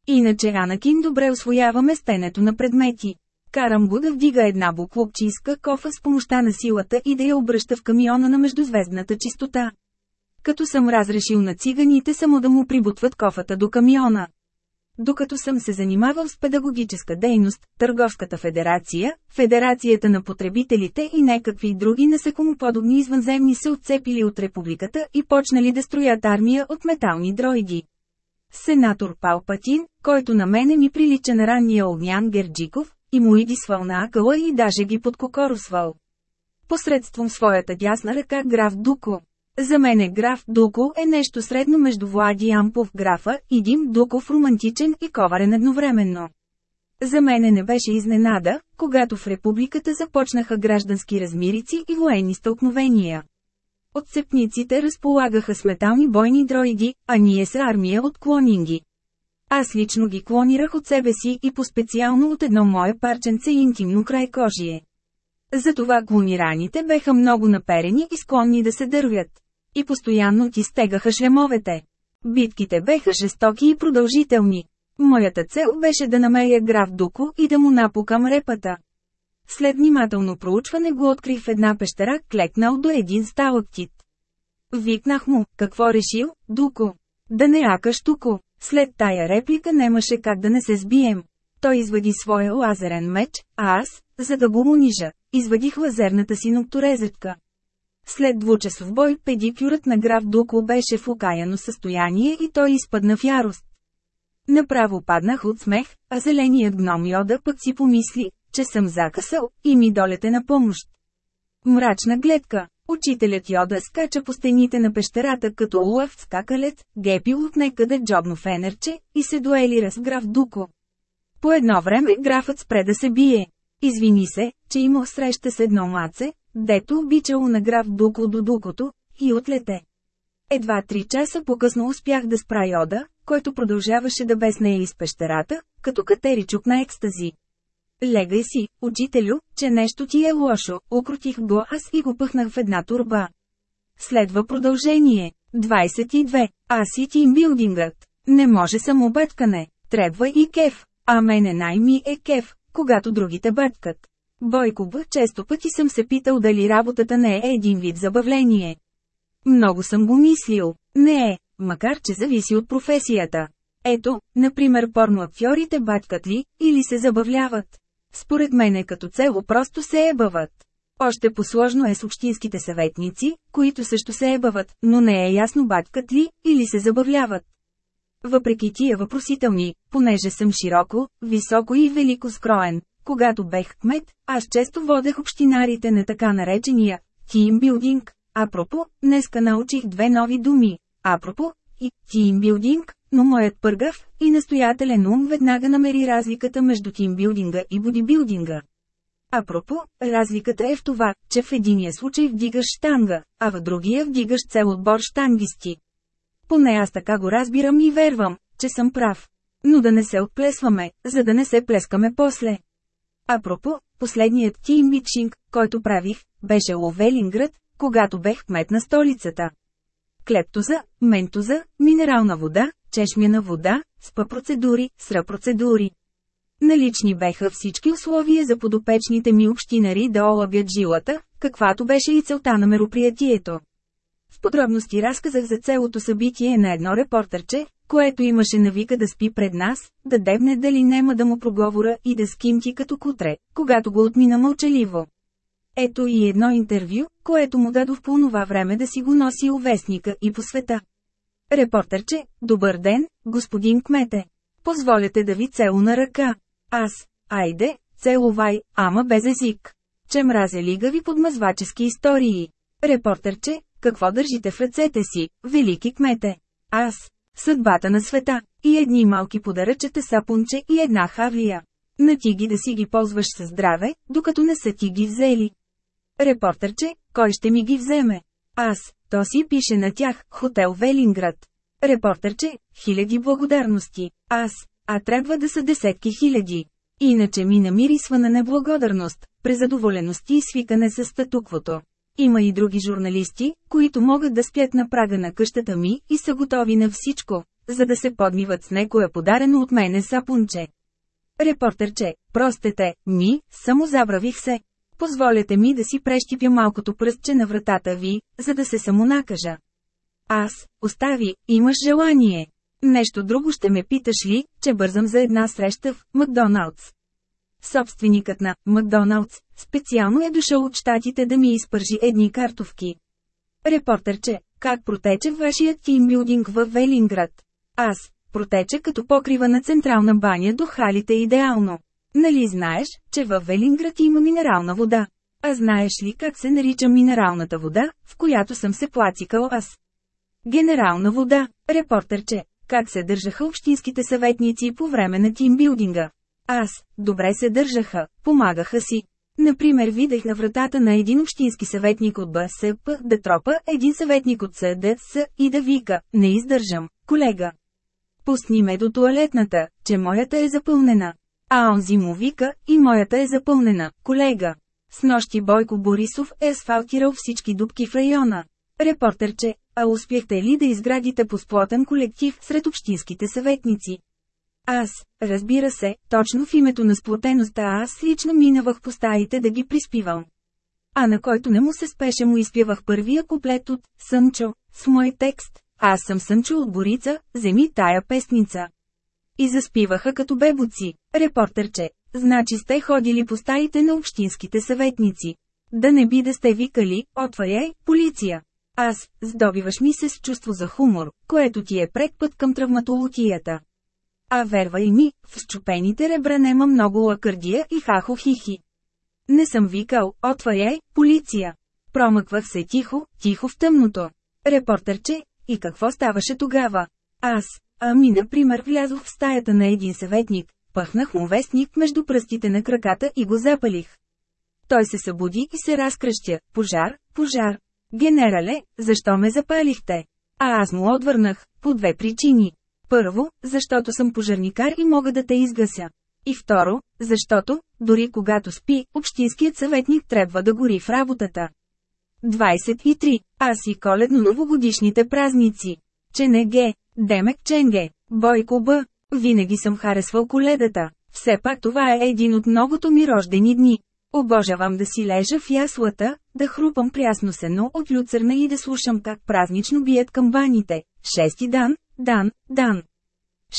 Иначе Анакин добре освоява местенето на предмети. Карам го да вдига една буклопчийска кофа с помощта на силата и да я обръща в камиона на междузвездната чистота. Като съм разрешил на циганите само да му прибутват кофата до камиона. Докато съм се занимавал с педагогическа дейност, Търговската федерация, Федерацията на потребителите и някакви други насекомоподобни извънземни се отцепили от републиката и почнали да строят армия от метални дроиди. Сенатор Палпатин, който на мене ми прилича на ранния Огнян Герджиков, и му идисвал на акъла и даже ги подкокоросвал. Посредством своята дясна ръка граф Дуко. За мене граф Дуко е нещо средно между Влади Ампов графа и Дим Дуков романтичен и коварен едновременно. За мене не беше изненада, когато в републиката започнаха граждански размирици и военни стълкновения. Отцепниците разполагаха с метални бойни дроиди, а ние с армия от клонинги. Аз лично ги клонирах от себе си и по-специално от едно мое парченце интимно край кожие. Затова клонираните беха много наперени и склонни да се дървят. И постоянно ти стегаха шлемовете. Битките беха жестоки и продължителни. Моята цел беше да намеря граф Дуко и да му напукам репата. След внимателно проучване го открих в една пещера, клекнал до един сталактит. Викнах му, какво решил, Дуко? Да не акаш туко. След тая реплика немаше как да не се сбием. Той извади своя лазерен меч, а аз, за да го унижа, извадих лазерната си нокторезетка. След двучасов бой педикюрът на граф Дуко беше в окаяно състояние и той изпадна в ярост. Направо паднах от смех, а зеленият гном Йода пък си помисли, че съм закъсал, и ми долете на помощ. Мрачна гледка. Учителят Йода скача по стените на пещерата като лъв скакалец, гепил от некъде джобно фенерче, и се дуелира с граф Дуко. По едно време графът спре да се бие. Извини се, че имал среща с едно маце, дето обичало на граф Дуко до Дукото, и отлете. Едва три часа по-късно успях да спра Йода, който продължаваше да безнее из пещерата, като катеричук на екстази. Легай си, учителю, че нещо ти е лошо, окрутих го аз и го пъхнах в една турба. Следва продължение. 22. Аз и тимбилдингът. Не може само бъткане. Трябва и кеф. А мене най-ми е кеф, когато другите бъткат. Бойко Б. Често пъти съм се питал дали работата не е един вид забавление. Много съм го мислил. Не е, макар че зависи от професията. Ето, например порноактьорите баткат ли, или се забавляват. Според мен е като цело просто се ебават. Още посложно е с общинските съветници, които също се ебават, но не е ясно баткат ли, или се забавляват. Въпреки тия въпросителни, понеже съм широко, високо и велико скроен, когато бех кмет, аз често водех общинарите на така наречения тимбилдинг. Апропо, днеска научих две нови думи. Апропо и тимбилдинг, но моят пъргав и настоятелен ум веднага намери разликата между тимбилдинга и бодибилдинга. Апропо, разликата е в това, че в единия случай вдигаш штанга, а в другия вдигаш цел отбор штангисти. Поне аз така го разбирам и вервам, че съм прав. Но да не се отплесваме, за да не се плескаме после. Апропо, последният тимбитшинг, който правих, беше Ловелинград, когато бех кмет на столицата. Клептоза, ментоза, минерална вода, чешмяна вода, спа процедури, сра процедури. Налични беха всички условия за подопечните ми общинари да олабят жилата, каквато беше и целта на мероприятието. В подробности разказах за целото събитие на едно репортърче, което имаше навика да спи пред нас, да дебне дали нема да му проговора и да скимти като кутре, когато го отмина мълчаливо. Ето и едно интервю, което му дадох по това време да си го носи увестника и по света. Репортърче, добър ден, господин кмете. Позволяте да ви целуна ръка. Аз, айде, целувай, ама без език. Че мразя лигави подмазвачески истории. Репортърче, какво държите в ръцете си, велики кмете? Аз, съдбата на света, и едни малки подаръчета сапунче и една хавлия. На ти ги да си ги ползваш със здраве, докато не са ти ги взели. Репортърче, кой ще ми ги вземе? Аз, то си пише на тях, хотел Велинград. Репортърче, хиляди благодарности. Аз, а трябва да са десетки хиляди. Иначе ми намирисва на неблагодарност, презадоволеност и свикане с статуквото. Има и други журналисти, които могат да спят на прага на къщата ми и са готови на всичко, за да се подмиват с некоя подарено от мене сапунче. Репортерче, простете, ми, само забравих се. Позволете ми да си прещипя малкото пръстче на вратата ви, за да се самонакажа. Аз, остави, имаш желание. Нещо друго ще ме питаш ли, че бързам за една среща в Макдоналдс. Собственикът на Макдоналдс специално е дошъл от щатите да ми изпържи едни картовки. Репортерче, как протече вашият тимбилдинг в Велинград? Аз, протече като покрива на централна баня до халите идеално. Нали знаеш, че във Велинград има минерална вода? А знаеш ли как се нарича минералната вода, в която съм се плацикал аз? Генерална вода, репортерче, как се държаха общинските съветници по време на тимбилдинга? Аз, добре се държаха, помагаха си. Например видях на вратата на един общински съветник от БСП да тропа един съветник от СДС и да вика, не издържам, колега. Пусни ме до туалетната, че моята е запълнена. А онзи му вика, и моята е запълнена, колега. С нощи Бойко Борисов е асфалтирал всички дубки в района. Репортерче, а успяхте ли да изградите посплотен колектив сред общинските съветници? Аз, разбира се, точно в името на сплотеността аз лично минавах по стаите да ги приспивам. А на който не му се спеше му изпявах първия куплет от «Сънчо», с мой текст «Аз съм Сънчо от Борица, вземи тая песница». И заспиваха като бебуци. Репортерче, значи сте ходили по стаите на общинските съветници. Да не би да сте викали, отваряй, полиция. Аз, здобиваш ми се с чувство за хумор, което ти е пред път към травматологията. А вервай ми, в счупените ребра нема много лакърдия и хахо-хихи. Не съм викал, отваряй, полиция. Промъквах се тихо, тихо в тъмното. Репортърче, и какво ставаше тогава? Аз, ами например влязох в стаята на един съветник, пъхнах му вестник между пръстите на краката и го запалих. Той се събуди и се разкръщя, пожар, пожар. Генерале, защо ме запалихте? А аз му отвърнах, по две причини. Първо, защото съм пожарникар и мога да те изгася. И второ, защото, дори когато спи, общинският съветник трябва да гори в работата. 23. Аз и коледно-новогодишните празници. Ченеге, Демек Ченге, Бойко Б. Винаги съм харесвал коледата. Все пак това е един от многото ми рождени дни. Обожавам да си лежа в яслата, да хрупам прясно сено от люцерна и да слушам как празнично бият камбаните. Шести дан, дан, дан.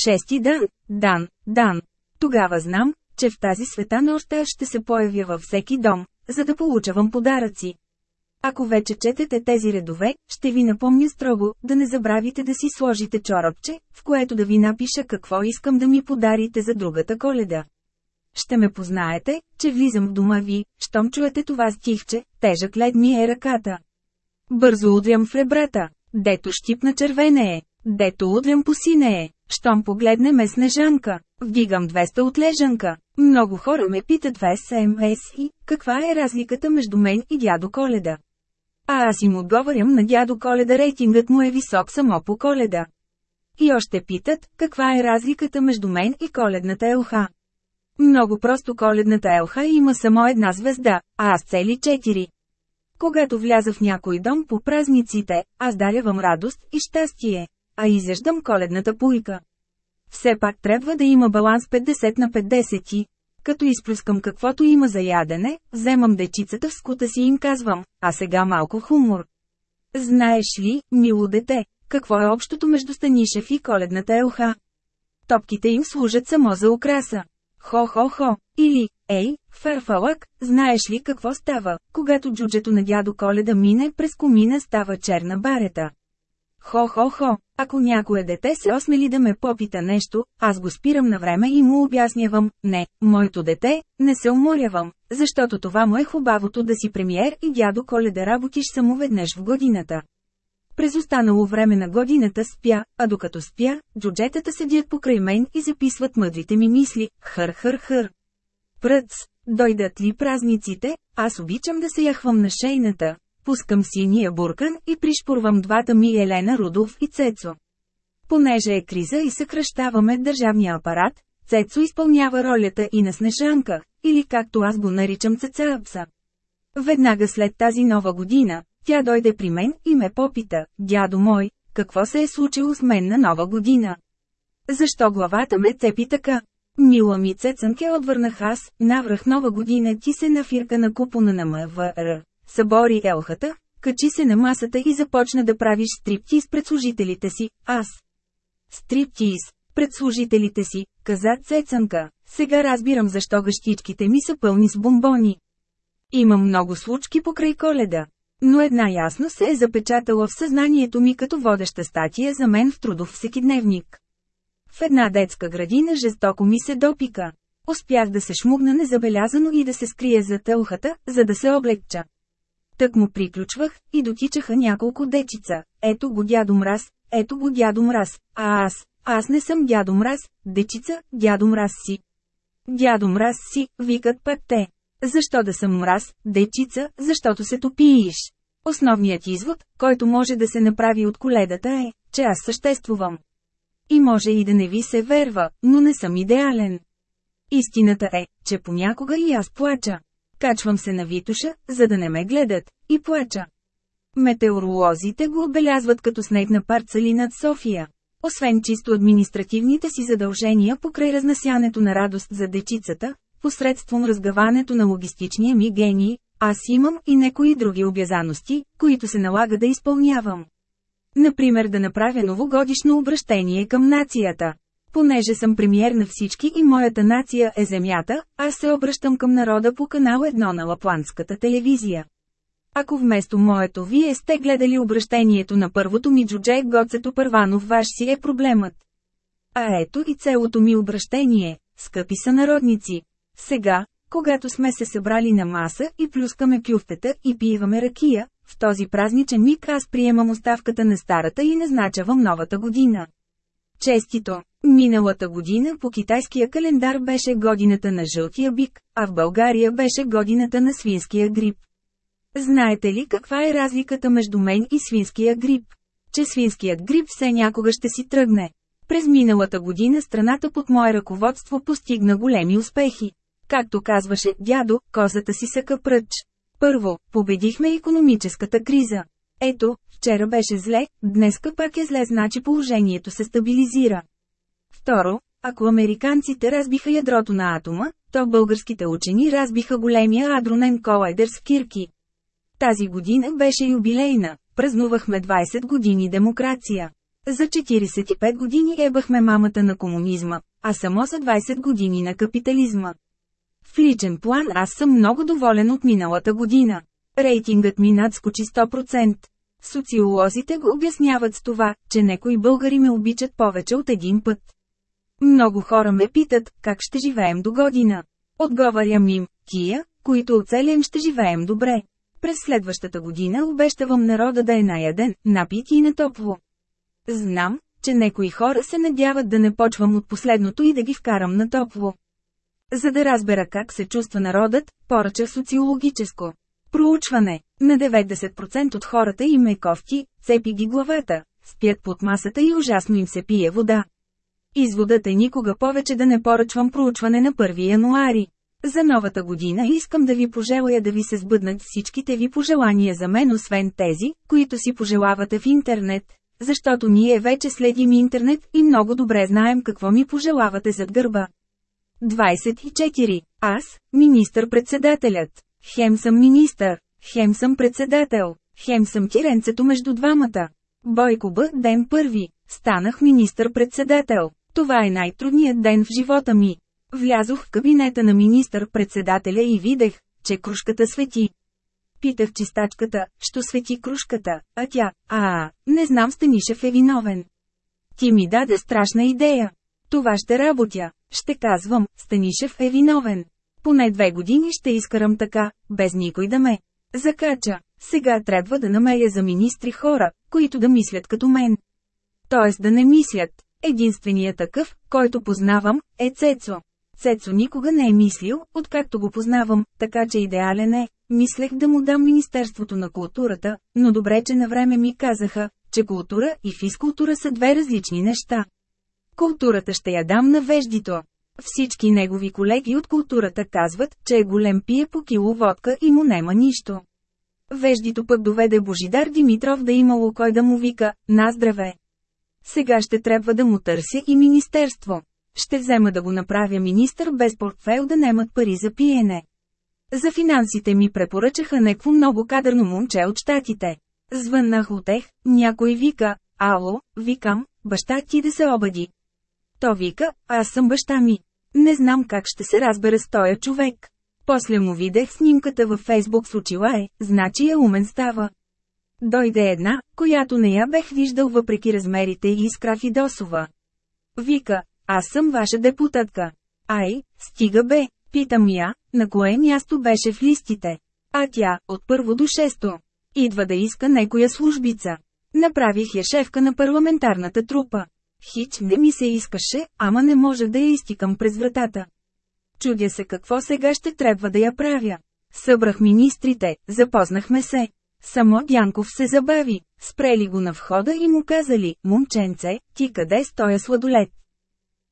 Шести дан, дан, дан. Тогава знам, че в тази света нощ ще се появя във всеки дом, за да получавам подаръци. Ако вече четете тези редове, ще ви напомня строго, да не забравите да си сложите чорапче, в което да ви напиша какво искам да ми подарите за другата коледа. Ще ме познаете, че влизам в дома ви, щом чуете това стихче, тежък лед ми е ръката. Бързо удрям в ребрата, дето щипна червене е, дето удрям по сине е, щом погледне ме снежанка, вдигам 200 от лежанка. Много хора ме питат в СМС и каква е разликата между мен и дядо Коледа. А аз им отговарям на дядо Коледа рейтингът му е висок само по Коледа. И още питат, каква е разликата между мен и коледната елха. Много просто коледната елха има само една звезда, а аз цели четири. Когато вляза в някой дом по празниците, аз дарявам радост и щастие, а изяждам коледната пуйка. Все пак трябва да има баланс 50 на 50. Като изплюскам каквото има за ядене, вземам дечицата в скута си и им казвам, а сега малко хумор. Знаеш ли, мило дете, какво е общото между Станишев и коледната елха? Топките им служат само за украса. Хо-хо-хо, или, ей, фарфалък, знаеш ли какво става, когато джуджето на дядо Коледа мине през комина става черна барета? Хо-хо-хо, ако някое дете се осмели да ме попита нещо, аз го спирам на време и му обяснявам, не, моето дете, не се уморявам, защото това му е хубавото да си премиер и дядо Коледа работиш само веднъж в годината. През останало време на годината спя, а докато спя, джуджетата седят покрай мен и записват мъдрите ми мисли, хър-хър-хър. Пръц, дойдат ли празниците, аз обичам да се яхвам на шейната, пускам синия буркан и пришпорвам двата ми Елена Рудов и Цецо. Понеже е криза и съкръщаваме държавния апарат, Цецо изпълнява ролята и на Снежанка, или както аз го наричам Цецапса. Веднага след тази нова година, тя дойде при мен и ме попита, дядо мой, какво се е случило с мен на нова година? Защо главата ме цепи така? Мила ми цецънке отвърнах аз, навръх нова година ти се нафирка на купона на МВР. Събори елхата, качи се на масата и започна да правиш стриптиз пред служителите си, аз. Стриптиз, пред служителите си, каза Цецънка. Сега разбирам защо гъщичките ми са пълни с бомбони. Има много случки покрай коледа. Но една ясно се е запечатала в съзнанието ми като водеща статия за мен в трудов всекидневник. В една детска градина жестоко ми се допика. Успях да се шмугна незабелязано и да се скрия за тълхата, за да се облегча. Тък му приключвах, и дотичаха няколко дечица. Ето го дядо мраз, ето го дядо мраз, а аз, аз не съм дядо мраз, дечица, дядо мраз си. Дядо мраз си, викат пък те. Защо да съм мраз, дечица, защото се топииш? Основният извод, който може да се направи от коледата е, че аз съществувам. И може и да не ви се верва, но не съм идеален. Истината е, че понякога и аз плача. Качвам се на Витуша, за да не ме гледат, и плача. Метеоролозите го отбелязват като снег на парцали над София. Освен чисто административните си задължения покрай разнасянето на радост за дечицата, посредством разгаването на логистичния ми гений, аз имам и некои други обязаности, които се налага да изпълнявам. Например да направя новогодишно обращение към нацията. Понеже съм премиер на всички и моята нация е земята, аз се обръщам към народа по канал 1 на лапландската телевизия. Ако вместо моето вие сте гледали обращението на първото ми джудже Гоцето Първанов ваш си е проблемът. А ето и целото ми обращение, скъпи сънародници. Сега, когато сме се събрали на маса и плюскаме кюфтета и пиваме ракия, в този празничен миг аз приемам оставката на старата и назначавам новата година. Честито! Миналата година по китайския календар беше годината на жълтия бик, а в България беше годината на свинския грип. Знаете ли каква е разликата между мен и свинския грип? Че свинският грип все някога ще си тръгне. През миналата година страната под мое ръководство постигна големи успехи. Както казваше дядо, козата си са къпръч. Първо, победихме економическата криза. Ето, вчера беше зле, днеска пак е зле значи положението се стабилизира. Второ, ако американците разбиха ядрото на атома, то българските учени разбиха големия адронен колайдер с кирки. Тази година беше юбилейна, празнувахме 20 години демокрация. За 45 години ебахме мамата на комунизма, а само за 20 години на капитализма. В личен план аз съм много доволен от миналата година. Рейтингът ми надскочи 100%. Социолозите го обясняват с това, че некои българи ме обичат повече от един път. Много хора ме питат, как ще живеем до година. Отговарям им, тия, които оцелем ще живеем добре. През следващата година обещавам народа да е наяден, напит и на топло. Знам, че некои хора се надяват да не почвам от последното и да ги вкарам на топло. За да разбера как се чувства народът, поръча социологическо проучване. На 90% от хората им е кофти, цепи ги главата, спят под масата и ужасно им се пие вода. Изводът е никога повече да не поръчвам проучване на 1 януари. За новата година искам да ви пожелая да ви се сбъднат всичките ви пожелания за мен освен тези, които си пожелавате в интернет. Защото ние вече следим интернет и много добре знаем какво ми пожелавате зад гърба. 24. Аз, министър-председателят. Хем съм министър, хем съм председател, хем съм тиренцето между двамата. Бойко Б. Ден първи. Станах министър-председател. Това е най-трудният ден в живота ми. Влязох в кабинета на министър-председателя и видех, че кружката свети. Питах чистачката, що свети кружката, а тя, а, не знам Станишев е виновен. Ти ми даде страшна идея. Това ще работя. Ще казвам, Станишев е виновен. Поне две години ще изкарам така, без никой да ме закача. Сега трябва да намеря за министри хора, които да мислят като мен. Тоест да не мислят. Единственият такъв, който познавам, е Цецо. Цецо никога не е мислил, откакто го познавам, така че идеален е. Мислех да му дам Министерството на културата, но добре, че на време ми казаха, че култура и физкултура са две различни неща. Културата ще я дам на веждито. Всички негови колеги от културата казват, че е голем пие по кило водка и му нема нищо. Веждито пък доведе Божидар Димитров да имало кой да му вика «На здраве!». Сега ще трябва да му търся и министерство. Ще взема да го направя министър без портфел да немат пари за пиене. За финансите ми препоръчаха некво много кадърно момче от щатите. Звъннах отех, някой вика, ало, викам, баща ти да се обади. То вика, аз съм баща ми. Не знам как ще се разбера с тоя човек. После му видех снимката във Фейсбук с очила е, значи е умен става. Дойде една, която не я бех виждал въпреки размерите и изкра Фидосова. Вика, аз съм ваша депутатка. Ай, стига бе, питам я, на кое място беше в листите. А тя, от първо до шесто. Идва да иска некоя службица. Направих я шефка на парламентарната трупа. Хич не ми се искаше, ама не можех да я изтикам през вратата. Чудя се какво сега ще трябва да я правя. Събрах министрите, запознахме се. Само Дянков се забави, спрели го на входа и му казали, момченце, ти къде стоя сладолет?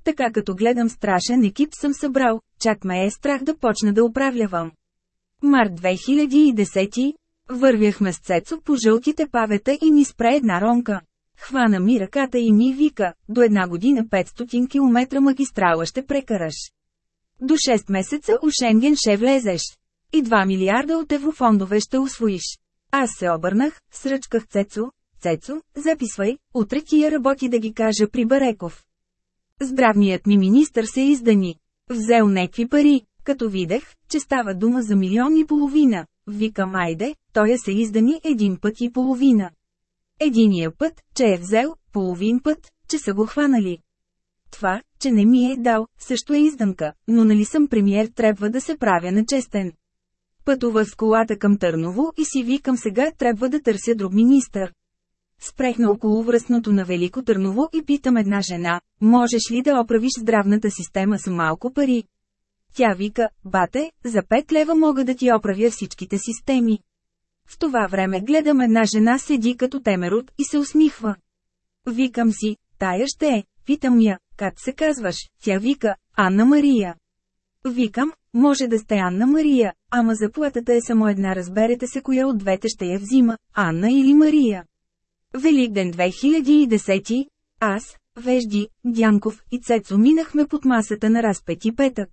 Така като гледам страшен екип съм събрал, чак ме е страх да почна да управлявам. Март 2010 Вървяхме с Цецо по жълтите павета и ни спре една ронка. Хвана ми ръката и ми вика, до една година 500 км магистрала ще прекараш. До 6 месеца у Шенген ще влезеш. И 2 милиарда от еврофондове ще освоиш. Аз се обърнах, сръчках Цецо, Цецо, записвай, утре я работи да ги кажа при Бареков. Здравният ми министър се издани. Взел некви пари, като видех, че става дума за милион и половина. Викам айде, той се издани един път и половина. Единия път, че е взел, половин път, че са го хванали. Това, че не ми е дал, също е изданка, но нали съм премиер трябва да се правя на честен. Пътува с колата към Търново и си викам сега трябва да търся друг министър. Спрех на околовръстното на Велико Търново и питам една жена, можеш ли да оправиш здравната система с малко пари? Тя вика, бате, за 5 лева мога да ти оправя всичките системи. В това време гледам една жена седи като темерот и се усмихва. Викам си, тая ще е, питам я, как се казваш, тя вика, Анна Мария. Викам, може да сте Анна Мария, ама заплатата е само една разберете се коя от двете ще я взима, Анна или Мария. Великден 2010 аз, Вежди, Дянков и Цецо минахме под масата на разпети петък.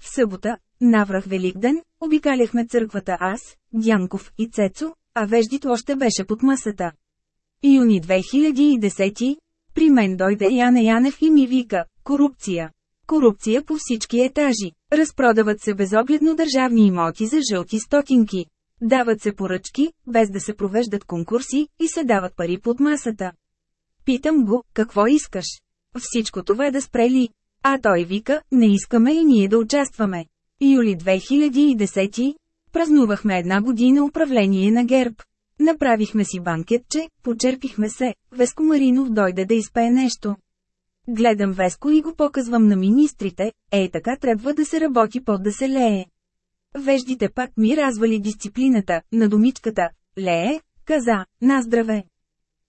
В събота, наврах Великден, обикаляхме църквата аз, Дянков и Цецо, а веждито още беше под масата. Юни 2010 при мен дойде Яне Янев и ми вика, корупция. Корупция по всички етажи. Разпродават се безогледно държавни имоти за жълти стотинки. Дават се поръчки, без да се провеждат конкурси, и се дават пари под масата. Питам го, какво искаш? Всичко това да спре ли? А той вика, не искаме и ние да участваме. Юли 2010 празнувахме една година управление на ГЕРБ. Направихме си банкетче, почерпихме се, Веско Маринов дойде да изпее нещо. Гледам Веско и го показвам на министрите, ей така трябва да се работи под да се лее. Веждите пак ми развали дисциплината, на домичката, лее, каза, на здраве.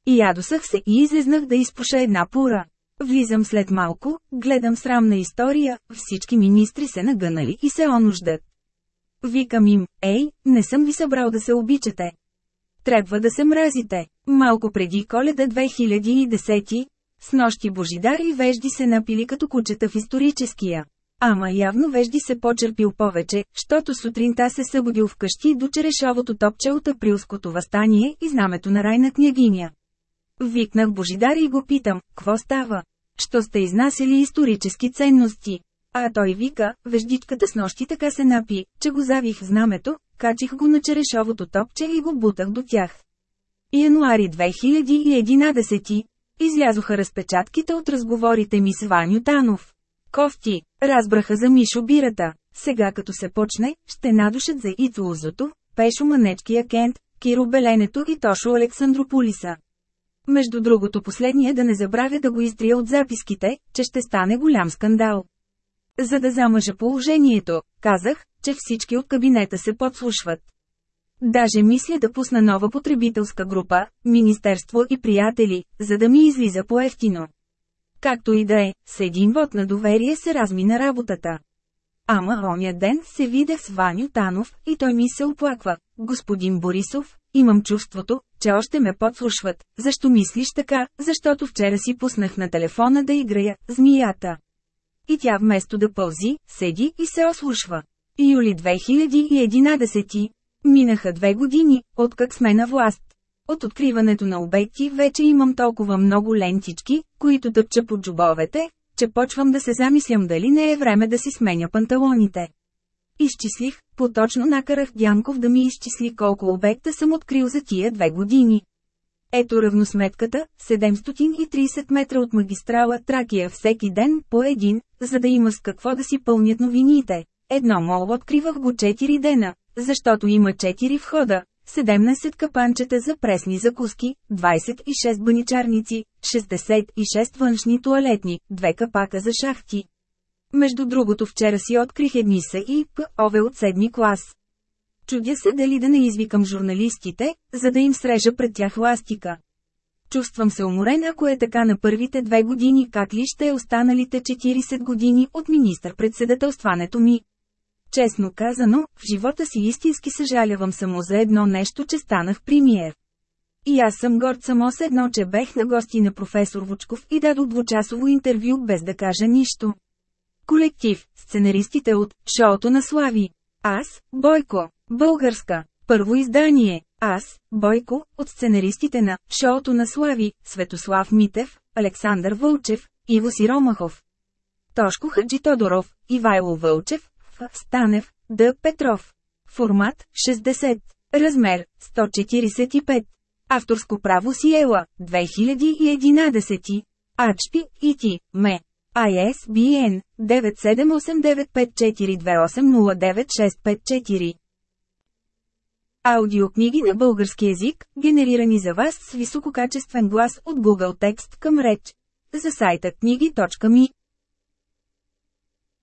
И ядосах се и излезнах да изпуша една пура. Влизам след малко, гледам срамна история, всички министри се нагънали и се онуждат. Викам им, ей, не съм ви събрал да се обичате. Трябва да се мразите. Малко преди коледа 2010, с нощи Божидар и Вежди се напили като кучета в историческия. Ама явно Вежди се почерпил повече, щото сутринта се събудил вкъщи до черешовото топче от априлското възстание и знамето на райна княгиня. Викнах Божидар и го питам, какво става? Що сте изнасяли исторически ценности? А той вика, веждичката с нощи така се напи, че го завих в знамето, качих го на черешовото топче и го бутах до тях. Януари 2011 Излязоха разпечатките от разговорите ми с Ваню Танов. Кофти, разбраха за Мишо Бирата. Сега като се почне, ще надушат за Ицулзото, Пешо Манечкия Кент, Киро Беленето и Тошо Александрополиса. Между другото последния да не забравя да го изтрия от записките, че ще стане голям скандал. За да замъжа положението, казах, че всички от кабинета се подслушват. Даже мисля да пусна нова потребителска група, министерство и приятели, за да ми излиза по-ефтино. Както и да е, с един вод на доверие се размина работата. Ама оня ден се видях с Ваню Танов и той ми се оплаква. Господин Борисов, имам чувството, че още ме подслушват. Защо мислиш така? Защото вчера си пуснах на телефона да играя «Змията». И тя вместо да пълзи, седи и се ослушва. Юли 2011 Минаха две години, откак сме на власт. От откриването на обекти вече имам толкова много лентички, които тъпча под джобовете, че почвам да се замислям дали не е време да си сменя панталоните. Изчислих, поточно накарах Дянков да ми изчисли колко обекта съм открил за тия две години. Ето равносметката, 730 метра от магистрала Тракия всеки ден по един, за да има с какво да си пълнят новините. Едно мол откривах го 4 дена, защото има 4 входа, 17 капанчета за пресни закуски, 26 баничарници, 66 външни туалетни, 2 капака за шахти. Между другото вчера си открих едни са и П. Ове от седми клас. Чудя се дали да не извикам журналистите, за да им срежа пред тях ластика. Чувствам се уморен ако е така на първите две години как ли ще е останалите 40 години от министър-председателстването ми. Честно казано, в живота си истински съжалявам само за едно нещо, че станах премиер. И аз съм горд само с едно, че бех на гости на професор Вучков и дадох двучасово интервю без да кажа нищо. Колектив, сценаристите от «Шоуто на Слави». Аз, Бойко, българска, първо издание. Аз, Бойко, от сценаристите на «Шоуто на Слави», Светослав Митев, Александър Вълчев, Иво Сиромахов. Тошко Хаджи Тодоров, Ивайло Вълчев, Станев, Д. Петров. Формат 60. Размер 145. Авторско право Сиела 2011. Ачпи и ти, ме. ISBN 9789542809654. Аудиокниги на български език, генерирани за вас с висококачествен глас от Google Текст към реч. За сайта книги.ми